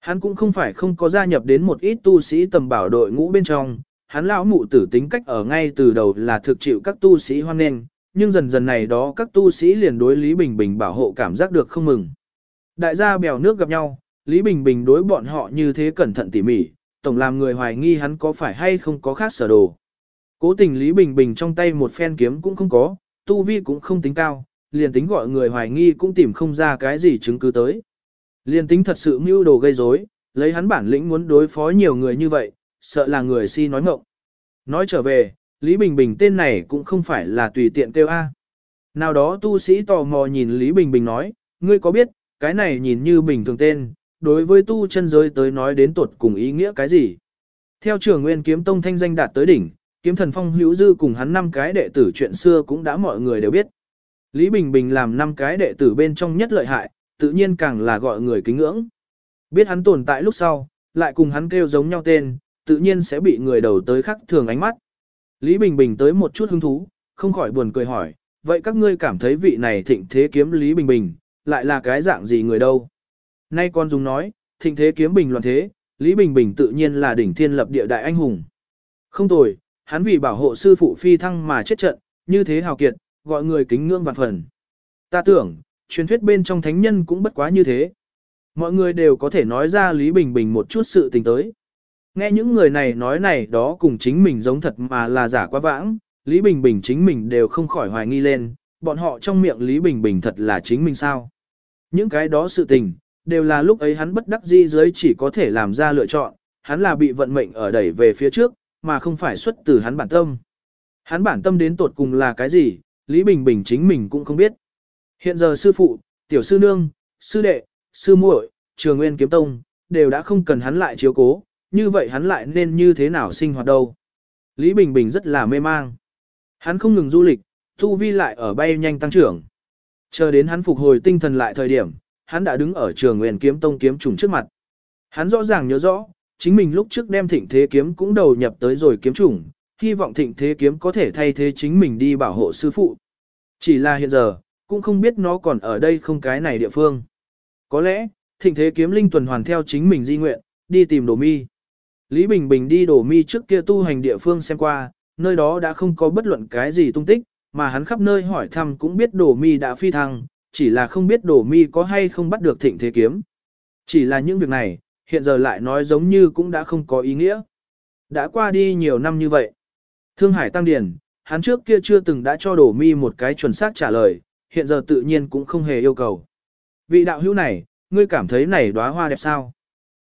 Hắn cũng không phải không có gia nhập đến một ít tu sĩ tầm bảo đội ngũ bên trong, hắn lão mụ tử tính cách ở ngay từ đầu là thực chịu các tu sĩ hoan nghênh, nhưng dần dần này đó các tu sĩ liền đối Lý Bình Bình bảo hộ cảm giác được không mừng. Đại gia bèo nước gặp nhau, Lý Bình Bình đối bọn họ như thế cẩn thận tỉ mỉ, tổng làm người hoài nghi hắn có phải hay không có khác sở đồ. Cố tình Lý Bình Bình trong tay một phen kiếm cũng không có, tu vi cũng không tính cao, liền tính gọi người hoài nghi cũng tìm không ra cái gì chứng cứ tới. Liền tính thật sự mưu đồ gây rối, lấy hắn bản lĩnh muốn đối phó nhiều người như vậy, sợ là người si nói ngọng. Nói trở về, Lý Bình Bình tên này cũng không phải là tùy tiện kêu A. Nào đó tu sĩ tò mò nhìn Lý Bình Bình nói, ngươi có biết, cái này nhìn như bình thường tên, đối với tu chân giới tới nói đến tuột cùng ý nghĩa cái gì. Theo trưởng nguyên kiếm tông thanh danh đạt tới đỉnh, kiếm thần phong hữu dư cùng hắn năm cái đệ tử chuyện xưa cũng đã mọi người đều biết. Lý Bình Bình làm năm cái đệ tử bên trong nhất lợi hại, tự nhiên càng là gọi người kính ngưỡng. Biết hắn tồn tại lúc sau, lại cùng hắn kêu giống nhau tên, tự nhiên sẽ bị người đầu tới khắc thường ánh mắt. Lý Bình Bình tới một chút hứng thú, không khỏi buồn cười hỏi, vậy các ngươi cảm thấy vị này thịnh thế kiếm Lý Bình Bình, lại là cái dạng gì người đâu? Nay con dùng nói, thịnh thế kiếm bình loạn thế, Lý Bình Bình tự nhiên là đỉnh thiên lập địa đại anh hùng. Không tồi, hắn vì bảo hộ sư phụ phi thăng mà chết trận, như thế hào kiệt, gọi người kính ngưỡng vạn phần. Ta tưởng, truyền thuyết bên trong thánh nhân cũng bất quá như thế. Mọi người đều có thể nói ra Lý Bình Bình một chút sự tình tới. Nghe những người này nói này đó cùng chính mình giống thật mà là giả quá vãng, Lý Bình Bình chính mình đều không khỏi hoài nghi lên, bọn họ trong miệng Lý Bình Bình thật là chính mình sao. Những cái đó sự tình, đều là lúc ấy hắn bất đắc di dưới chỉ có thể làm ra lựa chọn, hắn là bị vận mệnh ở đẩy về phía trước, mà không phải xuất từ hắn bản tâm. Hắn bản tâm đến tột cùng là cái gì, Lý Bình Bình chính mình cũng không biết. Hiện giờ sư phụ, tiểu sư nương, sư đệ, sư muội, trường nguyên kiếm tông, đều đã không cần hắn lại chiếu cố, như vậy hắn lại nên như thế nào sinh hoạt đâu. Lý Bình Bình rất là mê mang. Hắn không ngừng du lịch, thu vi lại ở bay nhanh tăng trưởng. Chờ đến hắn phục hồi tinh thần lại thời điểm, hắn đã đứng ở trường nguyên kiếm tông kiếm trùng trước mặt. Hắn rõ ràng nhớ rõ, chính mình lúc trước đem thịnh thế kiếm cũng đầu nhập tới rồi kiếm trùng, hy vọng thịnh thế kiếm có thể thay thế chính mình đi bảo hộ sư phụ. Chỉ là hiện giờ, cũng không biết nó còn ở đây không cái này địa phương. Có lẽ, thịnh thế kiếm linh tuần hoàn theo chính mình di nguyện, đi tìm đồ mi. Lý Bình Bình đi đồ mi trước kia tu hành địa phương xem qua, nơi đó đã không có bất luận cái gì tung tích, mà hắn khắp nơi hỏi thăm cũng biết đổ mi đã phi thăng, chỉ là không biết đổ mi có hay không bắt được thịnh thế kiếm. Chỉ là những việc này, hiện giờ lại nói giống như cũng đã không có ý nghĩa. Đã qua đi nhiều năm như vậy. Thương Hải Tăng Điển, hắn trước kia chưa từng đã cho đổ mi một cái chuẩn xác trả lời, hiện giờ tự nhiên cũng không hề yêu cầu. Vị đạo hữu này, ngươi cảm thấy này đóa hoa đẹp sao?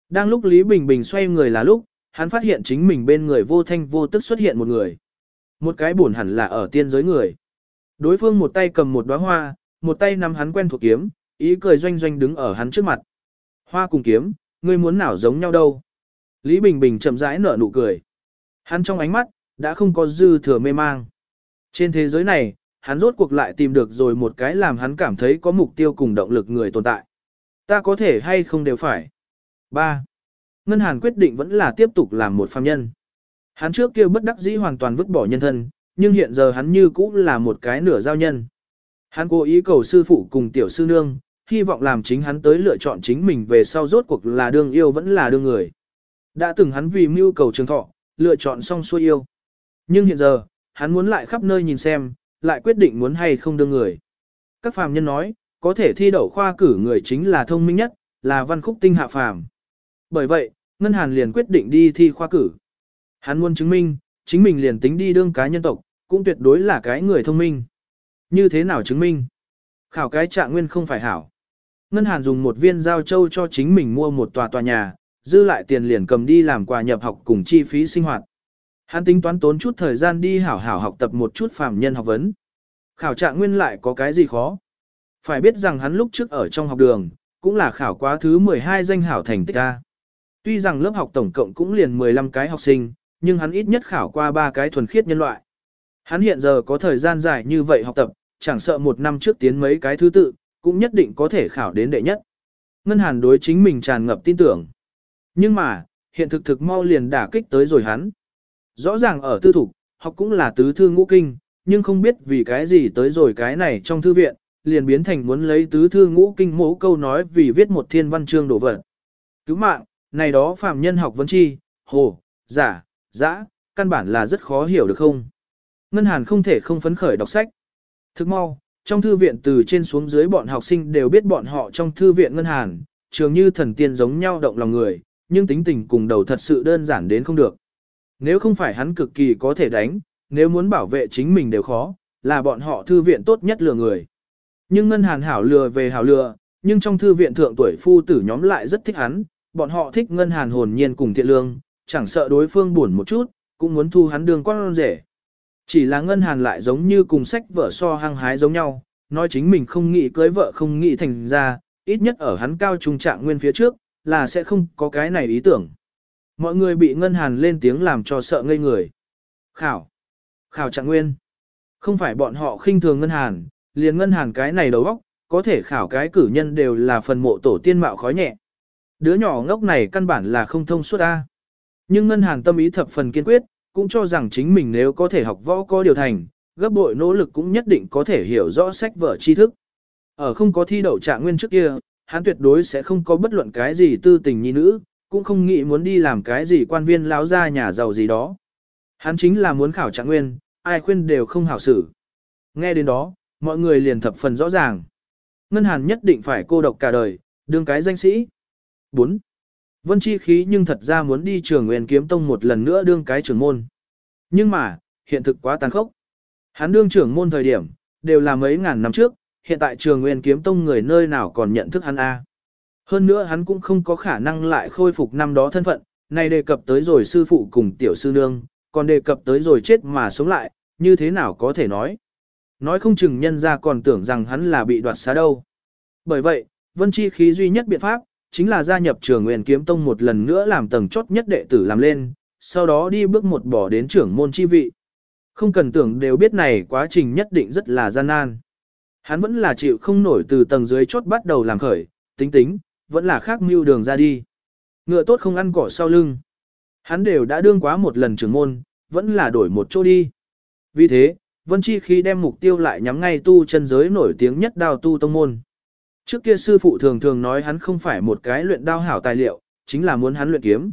Đang lúc Lý Bình Bình xoay người là lúc, hắn phát hiện chính mình bên người vô thanh vô tức xuất hiện một người. Một cái buồn hẳn là ở tiên giới người. Đối phương một tay cầm một đóa hoa, một tay nắm hắn quen thuộc kiếm, ý cười doanh doanh đứng ở hắn trước mặt. Hoa cùng kiếm, ngươi muốn nào giống nhau đâu. Lý Bình Bình chậm rãi nở nụ cười. Hắn trong ánh mắt, đã không có dư thừa mê mang. Trên thế giới này, hắn rốt cuộc lại tìm được rồi một cái làm hắn cảm thấy có mục tiêu cùng động lực người tồn tại. Ta có thể hay không đều phải. 3. Ngân Hàn quyết định vẫn là tiếp tục làm một phàm nhân. Hắn trước kia bất đắc dĩ hoàn toàn vứt bỏ nhân thân, nhưng hiện giờ hắn như cũ là một cái nửa giao nhân. Hắn cố ý cầu sư phụ cùng tiểu sư nương, hy vọng làm chính hắn tới lựa chọn chính mình về sau rốt cuộc là đương yêu vẫn là đương người. Đã từng hắn vì mưu cầu trường thọ, lựa chọn xong xuôi yêu. Nhưng hiện giờ, hắn muốn lại khắp nơi nhìn xem, lại quyết định muốn hay không đương người. Các phàm nhân nói, có thể thi đậu khoa cử người chính là thông minh nhất, là văn khúc tinh hạ phàm. Bởi vậy, Ngân Hàn liền quyết định đi thi khoa cử. Hắn muốn chứng minh, chính mình liền tính đi đương cá nhân tộc, cũng tuyệt đối là cái người thông minh. Như thế nào chứng minh? Khảo cái trạng nguyên không phải hảo. Ngân Hàn dùng một viên giao châu cho chính mình mua một tòa tòa nhà, dư lại tiền liền cầm đi làm quà nhập học cùng chi phí sinh hoạt. Hắn tính toán tốn chút thời gian đi hảo hảo học tập một chút phàm nhân học vấn. Khảo trạng nguyên lại có cái gì khó? Phải biết rằng hắn lúc trước ở trong học đường, cũng là khảo quá thứ 12 danh hảo thành tích A. Tuy rằng lớp học tổng cộng cũng liền 15 cái học sinh, nhưng hắn ít nhất khảo qua ba cái thuần khiết nhân loại. Hắn hiện giờ có thời gian dài như vậy học tập, chẳng sợ một năm trước tiến mấy cái thứ tự, cũng nhất định có thể khảo đến đệ nhất. Ngân Hàn đối chính mình tràn ngập tin tưởng. Nhưng mà, hiện thực thực mau liền đả kích tới rồi hắn. Rõ ràng ở tư thục, học cũng là tứ thư ngũ kinh, nhưng không biết vì cái gì tới rồi cái này trong thư viện, liền biến thành muốn lấy tứ thư ngũ kinh mẫu câu nói vì viết một thiên văn chương đổ vật. Cứu mạng, này đó phạm nhân học vấn chi, hồ, giả, dã, căn bản là rất khó hiểu được không. Ngân Hàn không thể không phấn khởi đọc sách. Thức mau, trong thư viện từ trên xuống dưới bọn học sinh đều biết bọn họ trong thư viện Ngân Hàn, trường như thần tiên giống nhau động lòng người, nhưng tính tình cùng đầu thật sự đơn giản đến không được. Nếu không phải hắn cực kỳ có thể đánh, nếu muốn bảo vệ chính mình đều khó, là bọn họ thư viện tốt nhất lừa người. Nhưng Ngân Hàn hảo lừa về hảo lừa, nhưng trong thư viện thượng tuổi phu tử nhóm lại rất thích hắn, bọn họ thích Ngân Hàn hồn nhiên cùng thiện lương, chẳng sợ đối phương buồn một chút, cũng muốn thu hắn đường con rể. Chỉ là Ngân Hàn lại giống như cùng sách vợ so hăng hái giống nhau, nói chính mình không nghĩ cưới vợ không nghĩ thành ra, ít nhất ở hắn cao trung trạng nguyên phía trước, là sẽ không có cái này ý tưởng. Mọi người bị Ngân Hàn lên tiếng làm cho sợ ngây người. Khảo. Khảo trạng nguyên. Không phải bọn họ khinh thường Ngân Hàn, liền Ngân Hàn cái này đầu óc, có thể khảo cái cử nhân đều là phần mộ tổ tiên mạo khói nhẹ. Đứa nhỏ ngốc này căn bản là không thông suốt A. Nhưng Ngân Hàn tâm ý thập phần kiên quyết, cũng cho rằng chính mình nếu có thể học võ có điều thành, gấp bội nỗ lực cũng nhất định có thể hiểu rõ sách vở tri thức. Ở không có thi đậu trạng nguyên trước kia, hắn tuyệt đối sẽ không có bất luận cái gì tư tình nhi nữ, cũng không nghĩ muốn đi làm cái gì quan viên láo ra nhà giàu gì đó. Hắn chính là muốn khảo trạng nguyên, ai khuyên đều không hảo xử. Nghe đến đó, mọi người liền thập phần rõ ràng. Ngân Hàn nhất định phải cô độc cả đời, đương cái danh sĩ. 4. Vân Chi khí nhưng thật ra muốn đi trường nguyên kiếm tông một lần nữa đương cái trưởng môn. Nhưng mà, hiện thực quá tàn khốc. Hắn đương trưởng môn thời điểm, đều là mấy ngàn năm trước, hiện tại trường nguyên kiếm tông người nơi nào còn nhận thức hắn A. Hơn nữa hắn cũng không có khả năng lại khôi phục năm đó thân phận, này đề cập tới rồi sư phụ cùng tiểu sư nương, còn đề cập tới rồi chết mà sống lại, như thế nào có thể nói. Nói không chừng nhân ra còn tưởng rằng hắn là bị đoạt xá đâu. Bởi vậy, vân chi khí duy nhất biện pháp, chính là gia nhập trường nguyên kiếm tông một lần nữa làm tầng chốt nhất đệ tử làm lên, sau đó đi bước một bỏ đến trưởng môn chi vị. Không cần tưởng đều biết này quá trình nhất định rất là gian nan. Hắn vẫn là chịu không nổi từ tầng dưới chốt bắt đầu làm khởi, tính tính, vẫn là khác mưu đường ra đi. Ngựa tốt không ăn cỏ sau lưng. Hắn đều đã đương quá một lần trưởng môn, vẫn là đổi một chỗ đi. Vì thế, Vân Chi khi đem mục tiêu lại nhắm ngay tu chân giới nổi tiếng nhất đào tu tông môn. Trước kia sư phụ thường thường nói hắn không phải một cái luyện đao hảo tài liệu, chính là muốn hắn luyện kiếm.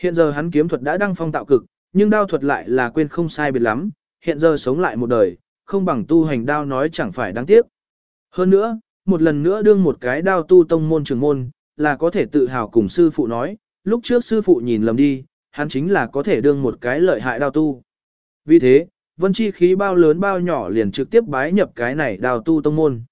Hiện giờ hắn kiếm thuật đã đăng phong tạo cực, nhưng đao thuật lại là quên không sai biệt lắm, hiện giờ sống lại một đời, không bằng tu hành đao nói chẳng phải đáng tiếc. Hơn nữa, một lần nữa đương một cái đao tu tông môn trường môn, là có thể tự hào cùng sư phụ nói, lúc trước sư phụ nhìn lầm đi, hắn chính là có thể đương một cái lợi hại đao tu. Vì thế, vân chi khí bao lớn bao nhỏ liền trực tiếp bái nhập cái này đao tu tông môn.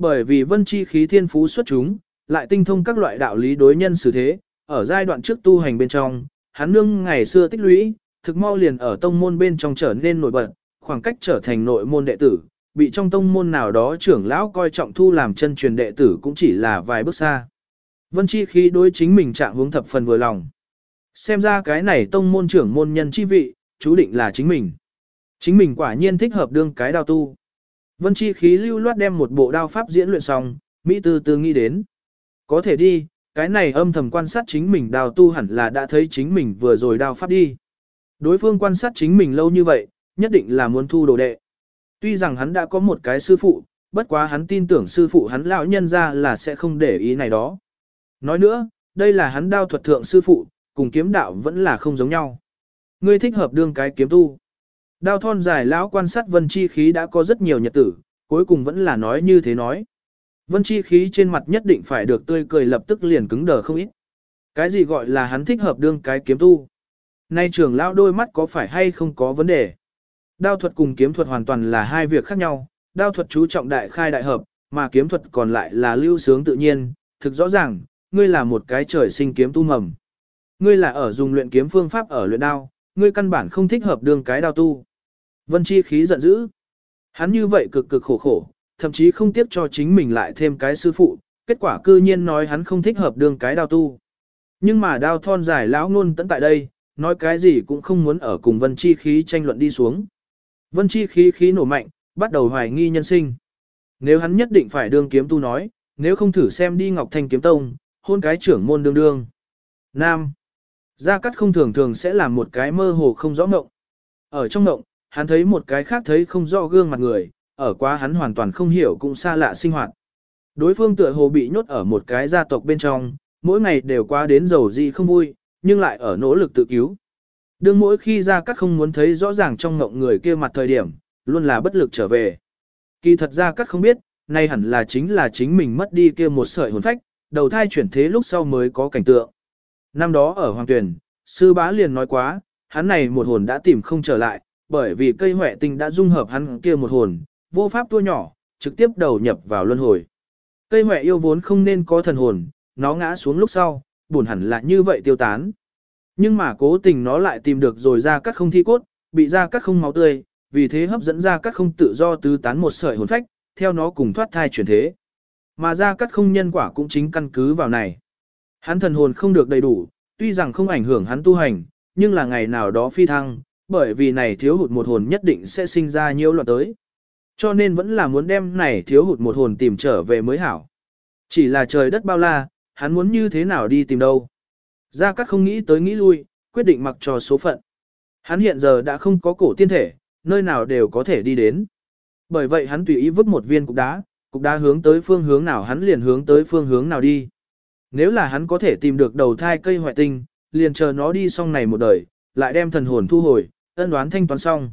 Bởi vì vân chi khí thiên phú xuất chúng, lại tinh thông các loại đạo lý đối nhân xử thế, ở giai đoạn trước tu hành bên trong, hắn nương ngày xưa tích lũy, thực mau liền ở tông môn bên trong trở nên nổi bật, khoảng cách trở thành nội môn đệ tử, bị trong tông môn nào đó trưởng lão coi trọng thu làm chân truyền đệ tử cũng chỉ là vài bước xa. Vân Chi khí đối chính mình trạng hướng thập phần vừa lòng. Xem ra cái này tông môn trưởng môn nhân chi vị, chú định là chính mình. Chính mình quả nhiên thích hợp đương cái đào tu. Vân Chi khí lưu loát đem một bộ đao pháp diễn luyện xong, Mỹ tư tư nghĩ đến. Có thể đi, cái này âm thầm quan sát chính mình đào tu hẳn là đã thấy chính mình vừa rồi đao pháp đi. Đối phương quan sát chính mình lâu như vậy, nhất định là muốn thu đồ đệ. Tuy rằng hắn đã có một cái sư phụ, bất quá hắn tin tưởng sư phụ hắn lão nhân ra là sẽ không để ý này đó. Nói nữa, đây là hắn đao thuật thượng sư phụ, cùng kiếm đạo vẫn là không giống nhau. Ngươi thích hợp đương cái kiếm tu. Đao thon dài lão quan sát vân chi khí đã có rất nhiều nhật tử, cuối cùng vẫn là nói như thế nói. Vân chi khí trên mặt nhất định phải được tươi cười lập tức liền cứng đờ không ít. Cái gì gọi là hắn thích hợp đương cái kiếm tu? Nay trưởng lão đôi mắt có phải hay không có vấn đề? Đao thuật cùng kiếm thuật hoàn toàn là hai việc khác nhau, đao thuật chú trọng đại khai đại hợp, mà kiếm thuật còn lại là lưu sướng tự nhiên, thực rõ ràng, ngươi là một cái trời sinh kiếm tu mầm. Ngươi là ở dùng luyện kiếm phương pháp ở luyện đao, ngươi căn bản không thích hợp đương cái đao tu. Vân Chi khí giận dữ. Hắn như vậy cực cực khổ khổ, thậm chí không tiếc cho chính mình lại thêm cái sư phụ, kết quả cư nhiên nói hắn không thích hợp đương cái đao tu. Nhưng mà đao thon dài lão ngôn tận tại đây, nói cái gì cũng không muốn ở cùng Vân Chi khí tranh luận đi xuống. Vân Chi khí khí nổ mạnh, bắt đầu hoài nghi nhân sinh. Nếu hắn nhất định phải đương kiếm tu nói, nếu không thử xem đi Ngọc Thanh kiếm tông, hôn cái trưởng môn đương đương. Nam. Gia Cát không thường thường sẽ làm một cái mơ hồ không rõ ngộng. Ở trong ngộng, hắn thấy một cái khác thấy không rõ gương mặt người, ở quá hắn hoàn toàn không hiểu cũng xa lạ sinh hoạt. Đối phương tựa hồ bị nhốt ở một cái gia tộc bên trong, mỗi ngày đều qua đến giàu gì không vui, nhưng lại ở nỗ lực tự cứu. Đương mỗi khi ra các không muốn thấy rõ ràng trong ngộng người kia mặt thời điểm, luôn là bất lực trở về. Kỳ thật ra các không biết, nay hẳn là chính là chính mình mất đi kia một sợi hồn phách, đầu thai chuyển thế lúc sau mới có cảnh tượng. Năm đó ở Hoàng Tuyền, sư bá liền nói quá, hắn này một hồn đã tìm không trở lại, bởi vì cây huệ tinh đã dung hợp hắn kia một hồn, vô pháp tua nhỏ, trực tiếp đầu nhập vào luân hồi. Cây huệ yêu vốn không nên có thần hồn, nó ngã xuống lúc sau, buồn hẳn là như vậy tiêu tán. Nhưng mà cố tình nó lại tìm được rồi ra các không thi cốt, bị ra các không máu tươi, vì thế hấp dẫn ra các không tự do tứ tán một sợi hồn phách, theo nó cùng thoát thai chuyển thế. Mà ra các không nhân quả cũng chính căn cứ vào này. Hắn thần hồn không được đầy đủ, tuy rằng không ảnh hưởng hắn tu hành, nhưng là ngày nào đó phi thăng, bởi vì này thiếu hụt một hồn nhất định sẽ sinh ra nhiều loạn tới. Cho nên vẫn là muốn đem này thiếu hụt một hồn tìm trở về mới hảo. Chỉ là trời đất bao la, hắn muốn như thế nào đi tìm đâu. Gia Cát không nghĩ tới nghĩ lui, quyết định mặc cho số phận. Hắn hiện giờ đã không có cổ tiên thể, nơi nào đều có thể đi đến. Bởi vậy hắn tùy ý vứt một viên cục đá, cục đá hướng tới phương hướng nào hắn liền hướng tới phương hướng nào đi. Nếu là hắn có thể tìm được đầu thai cây hoại tinh, liền chờ nó đi xong này một đời, lại đem thần hồn thu hồi, ân đoán thanh toán xong.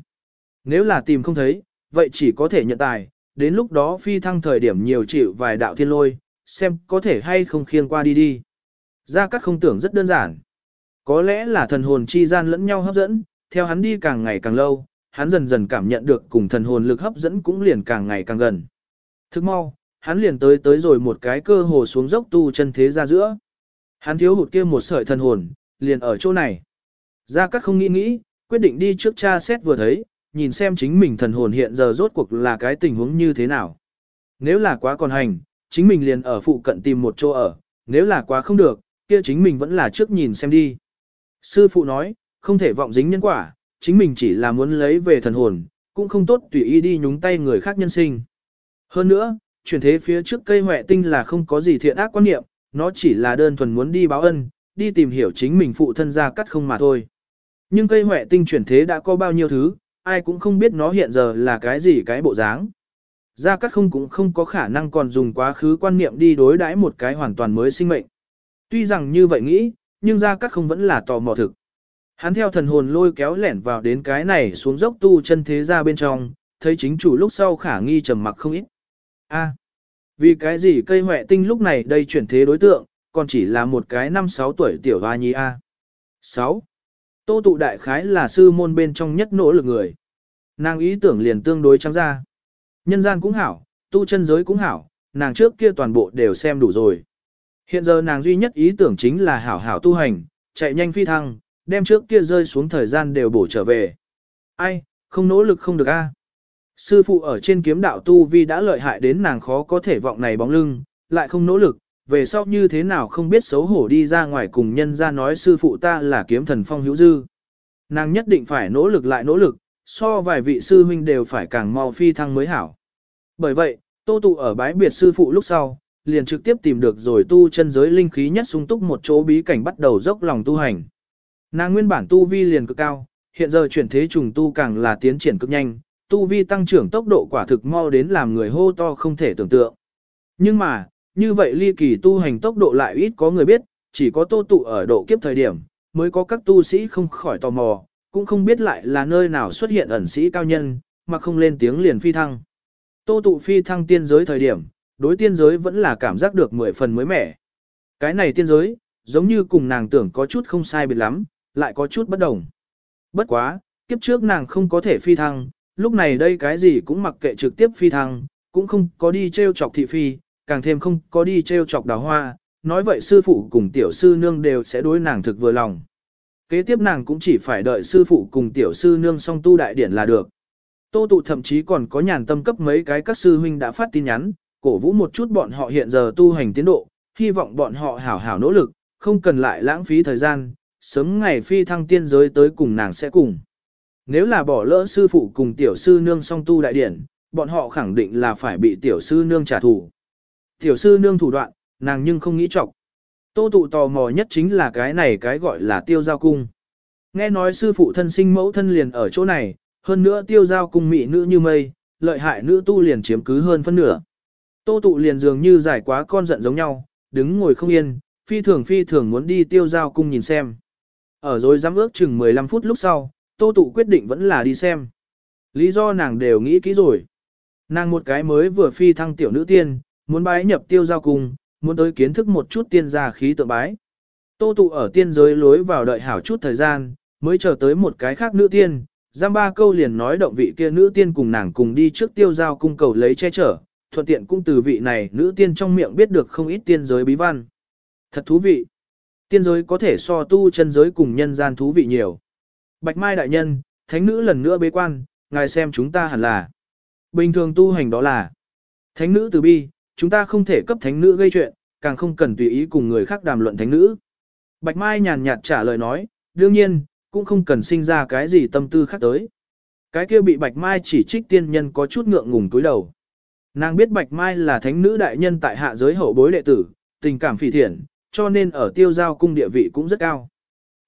Nếu là tìm không thấy, vậy chỉ có thể nhận tài, đến lúc đó phi thăng thời điểm nhiều chịu vài đạo thiên lôi, xem có thể hay không khiêng qua đi đi. Gia Cát không tưởng rất đơn giản. Có lẽ là thần hồn chi gian lẫn nhau hấp dẫn, theo hắn đi càng ngày càng lâu, hắn dần dần cảm nhận được cùng thần hồn lực hấp dẫn cũng liền càng ngày càng gần. Thức mau, hắn liền tới tới rồi một cái cơ hồ xuống dốc tu chân thế ra giữa. Hắn thiếu hụt kia một sợi thần hồn, liền ở chỗ này. Gia Cát không nghĩ nghĩ, quyết định đi trước cha xét vừa thấy, nhìn xem chính mình thần hồn hiện giờ rốt cuộc là cái tình huống như thế nào. Nếu là quá còn hành, chính mình liền ở phụ cận tìm một chỗ ở, nếu là quá không được, kia chính mình vẫn là trước nhìn xem đi. Sư phụ nói, không thể vọng dính nhân quả, chính mình chỉ là muốn lấy về thần hồn, cũng không tốt tùy ý đi nhúng tay người khác nhân sinh. Hơn nữa, chuyển thế phía trước cây huệ tinh là không có gì thiện ác quan niệm, nó chỉ là đơn thuần muốn đi báo ân, đi tìm hiểu chính mình phụ thân ra cắt không mà thôi. Nhưng cây huệ tinh chuyển thế đã có bao nhiêu thứ, ai cũng không biết nó hiện giờ là cái gì cái bộ dáng. Gia Cát không cũng không có khả năng còn dùng quá khứ quan niệm đi đối đãi một cái hoàn toàn mới sinh mệnh. Tuy rằng như vậy nghĩ, nhưng Gia Cát không vẫn là tò mò thực. Hắn theo thần hồn lôi kéo lẻn vào đến cái này xuống dốc tu chân thế ra bên trong, thấy chính chủ lúc sau khả nghi trầm mặc không ít. A, vì cái gì cây huệ tinh lúc này đây chuyển thế đối tượng, còn chỉ là một cái năm sáu tuổi tiểu hoa nhi A. 6. Tô tụ đại khái là sư môn bên trong nhất nỗ lực người. Nàng ý tưởng liền tương đối trắng ra. Nhân gian cũng hảo, tu chân giới cũng hảo, nàng trước kia toàn bộ đều xem đủ rồi. Hiện giờ nàng duy nhất ý tưởng chính là hảo hảo tu hành, chạy nhanh phi thăng, đem trước kia rơi xuống thời gian đều bổ trở về. Ai, không nỗ lực không được a. Sư phụ ở trên kiếm đạo tu vi đã lợi hại đến nàng khó có thể vọng này bóng lưng, lại không nỗ lực, về sau như thế nào không biết xấu hổ đi ra ngoài cùng nhân ra nói sư phụ ta là kiếm thần phong hữu dư. Nàng nhất định phải nỗ lực lại nỗ lực, so vài vị sư huynh đều phải càng mau phi thăng mới hảo. Bởi vậy, tô tụ ở bái biệt sư phụ lúc sau, liền trực tiếp tìm được rồi tu chân giới linh khí nhất sung túc một chỗ bí cảnh bắt đầu dốc lòng tu hành. Nàng nguyên bản tu vi liền cực cao, hiện giờ chuyển thế trùng tu càng là tiến triển cực nhanh, tu vi tăng trưởng tốc độ quả thực mau đến làm người hô to không thể tưởng tượng. Nhưng mà, như vậy ly kỳ tu hành tốc độ lại ít có người biết, chỉ có tô tụ ở độ kiếp thời điểm, mới có các tu sĩ không khỏi tò mò, cũng không biết lại là nơi nào xuất hiện ẩn sĩ cao nhân, mà không lên tiếng liền phi thăng. Tô tụ phi thăng tiên giới thời điểm, đối tiên giới vẫn là cảm giác được mười phần mới mẻ. Cái này tiên giới, giống như cùng nàng tưởng có chút không sai biệt lắm, lại có chút bất đồng. Bất quá, kiếp trước nàng không có thể phi thăng, lúc này đây cái gì cũng mặc kệ trực tiếp phi thăng, cũng không có đi treo chọc thị phi, càng thêm không có đi treo chọc đào hoa, nói vậy sư phụ cùng tiểu sư nương đều sẽ đối nàng thực vừa lòng. Kế tiếp nàng cũng chỉ phải đợi sư phụ cùng tiểu sư nương song tu đại điển là được. Tô tụ thậm chí còn có nhàn tâm cấp mấy cái các sư huynh đã phát tin nhắn, cổ vũ một chút bọn họ hiện giờ tu hành tiến độ, hy vọng bọn họ hảo hảo nỗ lực, không cần lại lãng phí thời gian, sớm ngày phi thăng tiên giới tới cùng nàng sẽ cùng. Nếu là bỏ lỡ sư phụ cùng tiểu sư nương song tu đại điển, bọn họ khẳng định là phải bị tiểu sư nương trả thù. Tiểu sư nương thủ đoạn, nàng nhưng không nghĩ trọng. Tô tụ tò mò nhất chính là cái này cái gọi là tiêu giao cung. Nghe nói sư phụ thân sinh mẫu thân liền ở chỗ này, hơn nữa tiêu giao cung mỹ nữ như mây, lợi hại nữ tu liền chiếm cứ hơn phân nửa. Tô tụ liền dường như giải quá con giận giống nhau, đứng ngồi không yên, phi thường phi thường muốn đi tiêu giao cung nhìn xem. Ở rồi dám ước chừng 15 phút lúc sau, tô tụ quyết định vẫn là đi xem. Lý do nàng đều nghĩ kỹ rồi. Nàng một cái mới vừa phi thăng tiểu nữ tiên, muốn bái nhập tiêu giao cung, muốn tới kiến thức một chút tiên gia khí tượng bái. Tô tụ ở tiên giới lối vào đợi hảo chút thời gian, mới chờ tới một cái khác nữ tiên, giam ba câu liền nói động vị kia nữ tiên cùng nàng cùng đi trước tiêu giao cung cầu lấy che chở, thuận tiện cũng từ vị này nữ tiên trong miệng biết được không ít tiên giới bí văn. Thật thú vị. Tiên giới có thể so tu chân giới cùng nhân gian thú vị nhiều. Bạch Mai đại nhân, thánh nữ lần nữa bế quan, ngài xem chúng ta hẳn là. Bình thường tu hành đó là thánh nữ từ bi, chúng ta không thể cấp thánh nữ gây chuyện, càng không cần tùy ý cùng người khác đàm luận thánh nữ. Bạch Mai nhàn nhạt trả lời nói, đương nhiên, cũng không cần sinh ra cái gì tâm tư khác tới. Cái kia bị Bạch Mai chỉ trích tiên nhân có chút ngượng ngùng túi đầu. Nàng biết Bạch Mai là thánh nữ đại nhân tại hạ giới hậu bối đệ tử, tình cảm phỉ thiện, cho nên ở tiêu giao cung địa vị cũng rất cao.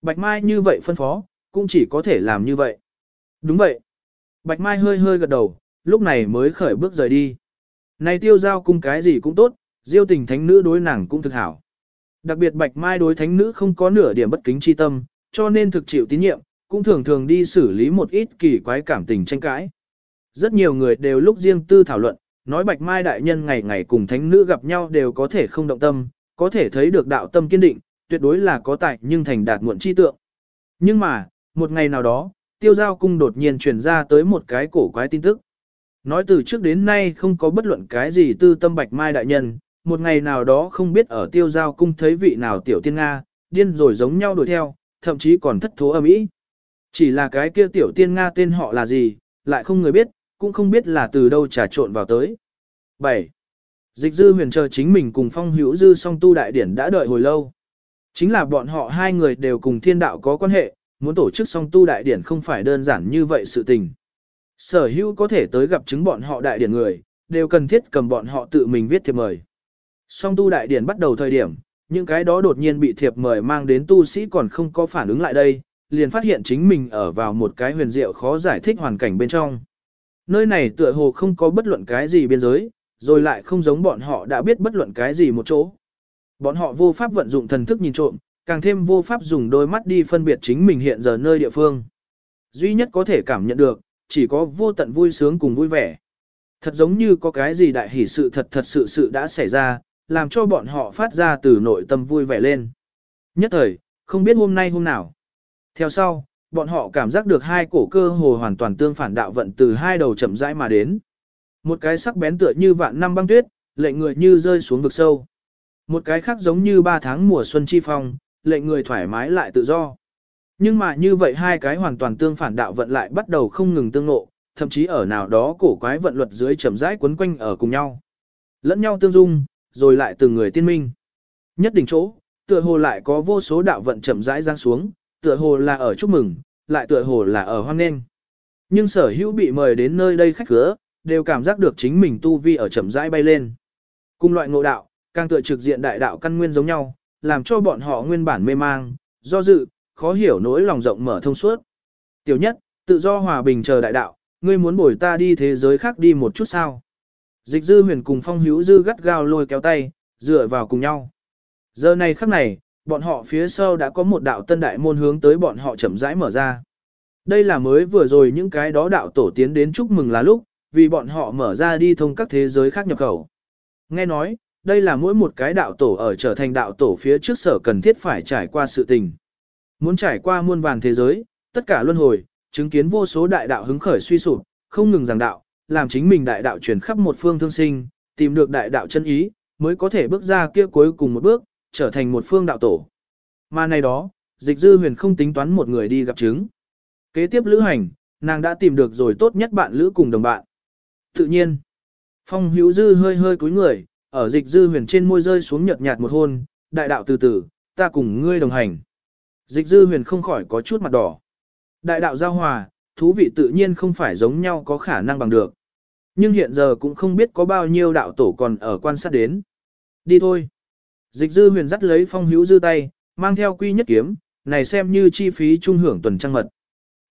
Bạch Mai như vậy phân phó, cũng chỉ có thể làm như vậy. Đúng vậy. Bạch Mai hơi hơi gật đầu, lúc này mới khởi bước rời đi. Này tiêu giao cung cái gì cũng tốt, diêu tình thánh nữ đối nàng cũng thực hảo. Đặc biệt Bạch Mai đối thánh nữ không có nửa điểm bất kính chi tâm, cho nên thực chịu tín nhiệm, cũng thường thường đi xử lý một ít kỳ quái cảm tình tranh cãi. Rất nhiều người đều lúc riêng tư thảo luận, nói Bạch Mai đại nhân ngày ngày cùng thánh nữ gặp nhau đều có thể không động tâm, có thể thấy được đạo tâm kiên định, tuyệt đối là có tài nhưng thành đạt muộn chi tượng. Nhưng mà, một ngày nào đó, tiêu giao cung đột nhiên truyền ra tới một cái cổ quái tin tức. Nói từ trước đến nay không có bất luận cái gì tư tâm Bạch Mai đại nhân, một ngày nào đó không biết ở tiêu giao cung thấy vị nào tiểu tiên Nga, điên rồi giống nhau đuổi theo, thậm chí còn thất thố âm ý. Chỉ là cái kia tiểu tiên Nga tên họ là gì, lại không người biết, cũng không biết là từ đâu trà trộn vào tới. 7. Dịch dư huyền chờ chính mình cùng phong hữu dư song tu đại điển đã đợi hồi lâu. Chính là bọn họ hai người đều cùng thiên đạo có quan hệ, muốn tổ chức song tu đại điển không phải đơn giản như vậy sự tình. Sở hữu có thể tới gặp chứng bọn họ đại điển người, đều cần thiết cầm bọn họ tự mình viết thiệp mời. Song tu đại điển bắt đầu thời điểm, những cái đó đột nhiên bị thiệp mời mang đến tu sĩ còn không có phản ứng lại đây, liền phát hiện chính mình ở vào một cái huyền diệu khó giải thích hoàn cảnh bên trong. Nơi này tựa hồ không có bất luận cái gì biên giới, rồi lại không giống bọn họ đã biết bất luận cái gì một chỗ. Bọn họ vô pháp vận dụng thần thức nhìn trộm, càng thêm vô pháp dùng đôi mắt đi phân biệt chính mình hiện giờ nơi địa phương. Duy nhất có thể cảm nhận được, chỉ có vô tận vui sướng cùng vui vẻ. Thật giống như có cái gì đại hỷ sự thật thật sự sự đã xảy ra, làm cho bọn họ phát ra từ nội tâm vui vẻ lên. Nhất thời, không biết hôm nay hôm nào. Theo sau, bọn họ cảm giác được hai cổ cơ hồ hoàn toàn tương phản đạo vận từ hai đầu chậm rãi mà đến. Một cái sắc bén tựa như vạn năm băng tuyết, lệnh người như rơi xuống vực sâu. Một cái khác giống như ba tháng mùa xuân chi phong, lệnh người thoải mái lại tự do. Nhưng mà như vậy hai cái hoàn toàn tương phản đạo vận lại bắt đầu không ngừng tương ngộ, thậm chí ở nào đó cổ quái vận luật dưới chậm rãi quấn quanh ở cùng nhau. Lẫn nhau tương dung, rồi lại từng người tiên minh. Nhất đỉnh chỗ, tựa hồ lại có vô số đạo vận chậm rãi giáng xuống, tựa hồ là ở chúc mừng, lại tựa hồ là ở hoan nghênh. Nhưng sở hữu bị mời đến nơi đây khách khứa, đều cảm giác được chính mình tu vi ở chậm rãi bay lên. Cùng loại ngộ đạo, càng tựa trực diện đại đạo căn nguyên giống nhau, làm cho bọn họ nguyên bản mê mang, do dự, khó hiểu nỗi lòng rộng mở thông suốt. Tiểu nhất, tự do hòa bình chờ đại đạo, ngươi muốn bồi ta đi thế giới khác đi một chút sao. Dịch dư huyền cùng phong hữu dư gắt gao lôi kéo tay, dựa vào cùng nhau. Giờ này khắc này, bọn họ phía sau đã có một đạo tân đại môn hướng tới bọn họ chậm rãi mở ra. Đây là mới vừa rồi những cái đó đạo tổ tiến đến chúc mừng là lúc, vì bọn họ mở ra đi thông các thế giới khác nhập khẩu. Nghe nói, đây là mỗi một cái đạo tổ ở trở thành đạo tổ phía trước sở cần thiết phải trải qua sự tình. Muốn trải qua muôn vàn thế giới, tất cả luân hồi, chứng kiến vô số đại đạo hứng khởi suy sụp, không ngừng giảng đạo, làm chính mình đại đạo truyền khắp một phương thương sinh, tìm được đại đạo chân ý, mới có thể bước ra kia cuối cùng một bước, trở thành một phương đạo tổ. Mà này đó, dịch dư huyền không tính toán một người đi gặp chứng. Kế tiếp lữ hành, nàng đã tìm được rồi tốt nhất bạn lữ cùng đồng bạn. Tự nhiên, phong hữu dư hơi hơi cúi người, ở dịch dư huyền trên môi rơi xuống nhợt nhạt một hôn, đại đạo từ từ, ta cùng ngươi đồng hành. Dịch dư huyền không khỏi có chút mặt đỏ. Đại đạo giao hòa, thú vị tự nhiên không phải giống nhau có khả năng bằng được. Nhưng hiện giờ cũng không biết có bao nhiêu đạo tổ còn ở quan sát đến. Đi thôi. Dịch dư huyền dắt lấy phong hữu dư tay, mang theo quy nhất kiếm, này xem như chi phí trung hưởng tuần trăng mật.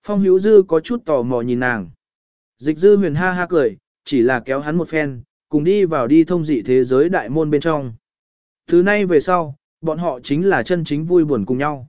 Phong hữu dư có chút tò mò nhìn nàng. Dịch dư huyền ha ha cười, chỉ là kéo hắn một phen, cùng đi vào đi thông dị thế giới đại môn bên trong. Từ nay về sau, bọn họ chính là chân chính vui buồn cùng nhau.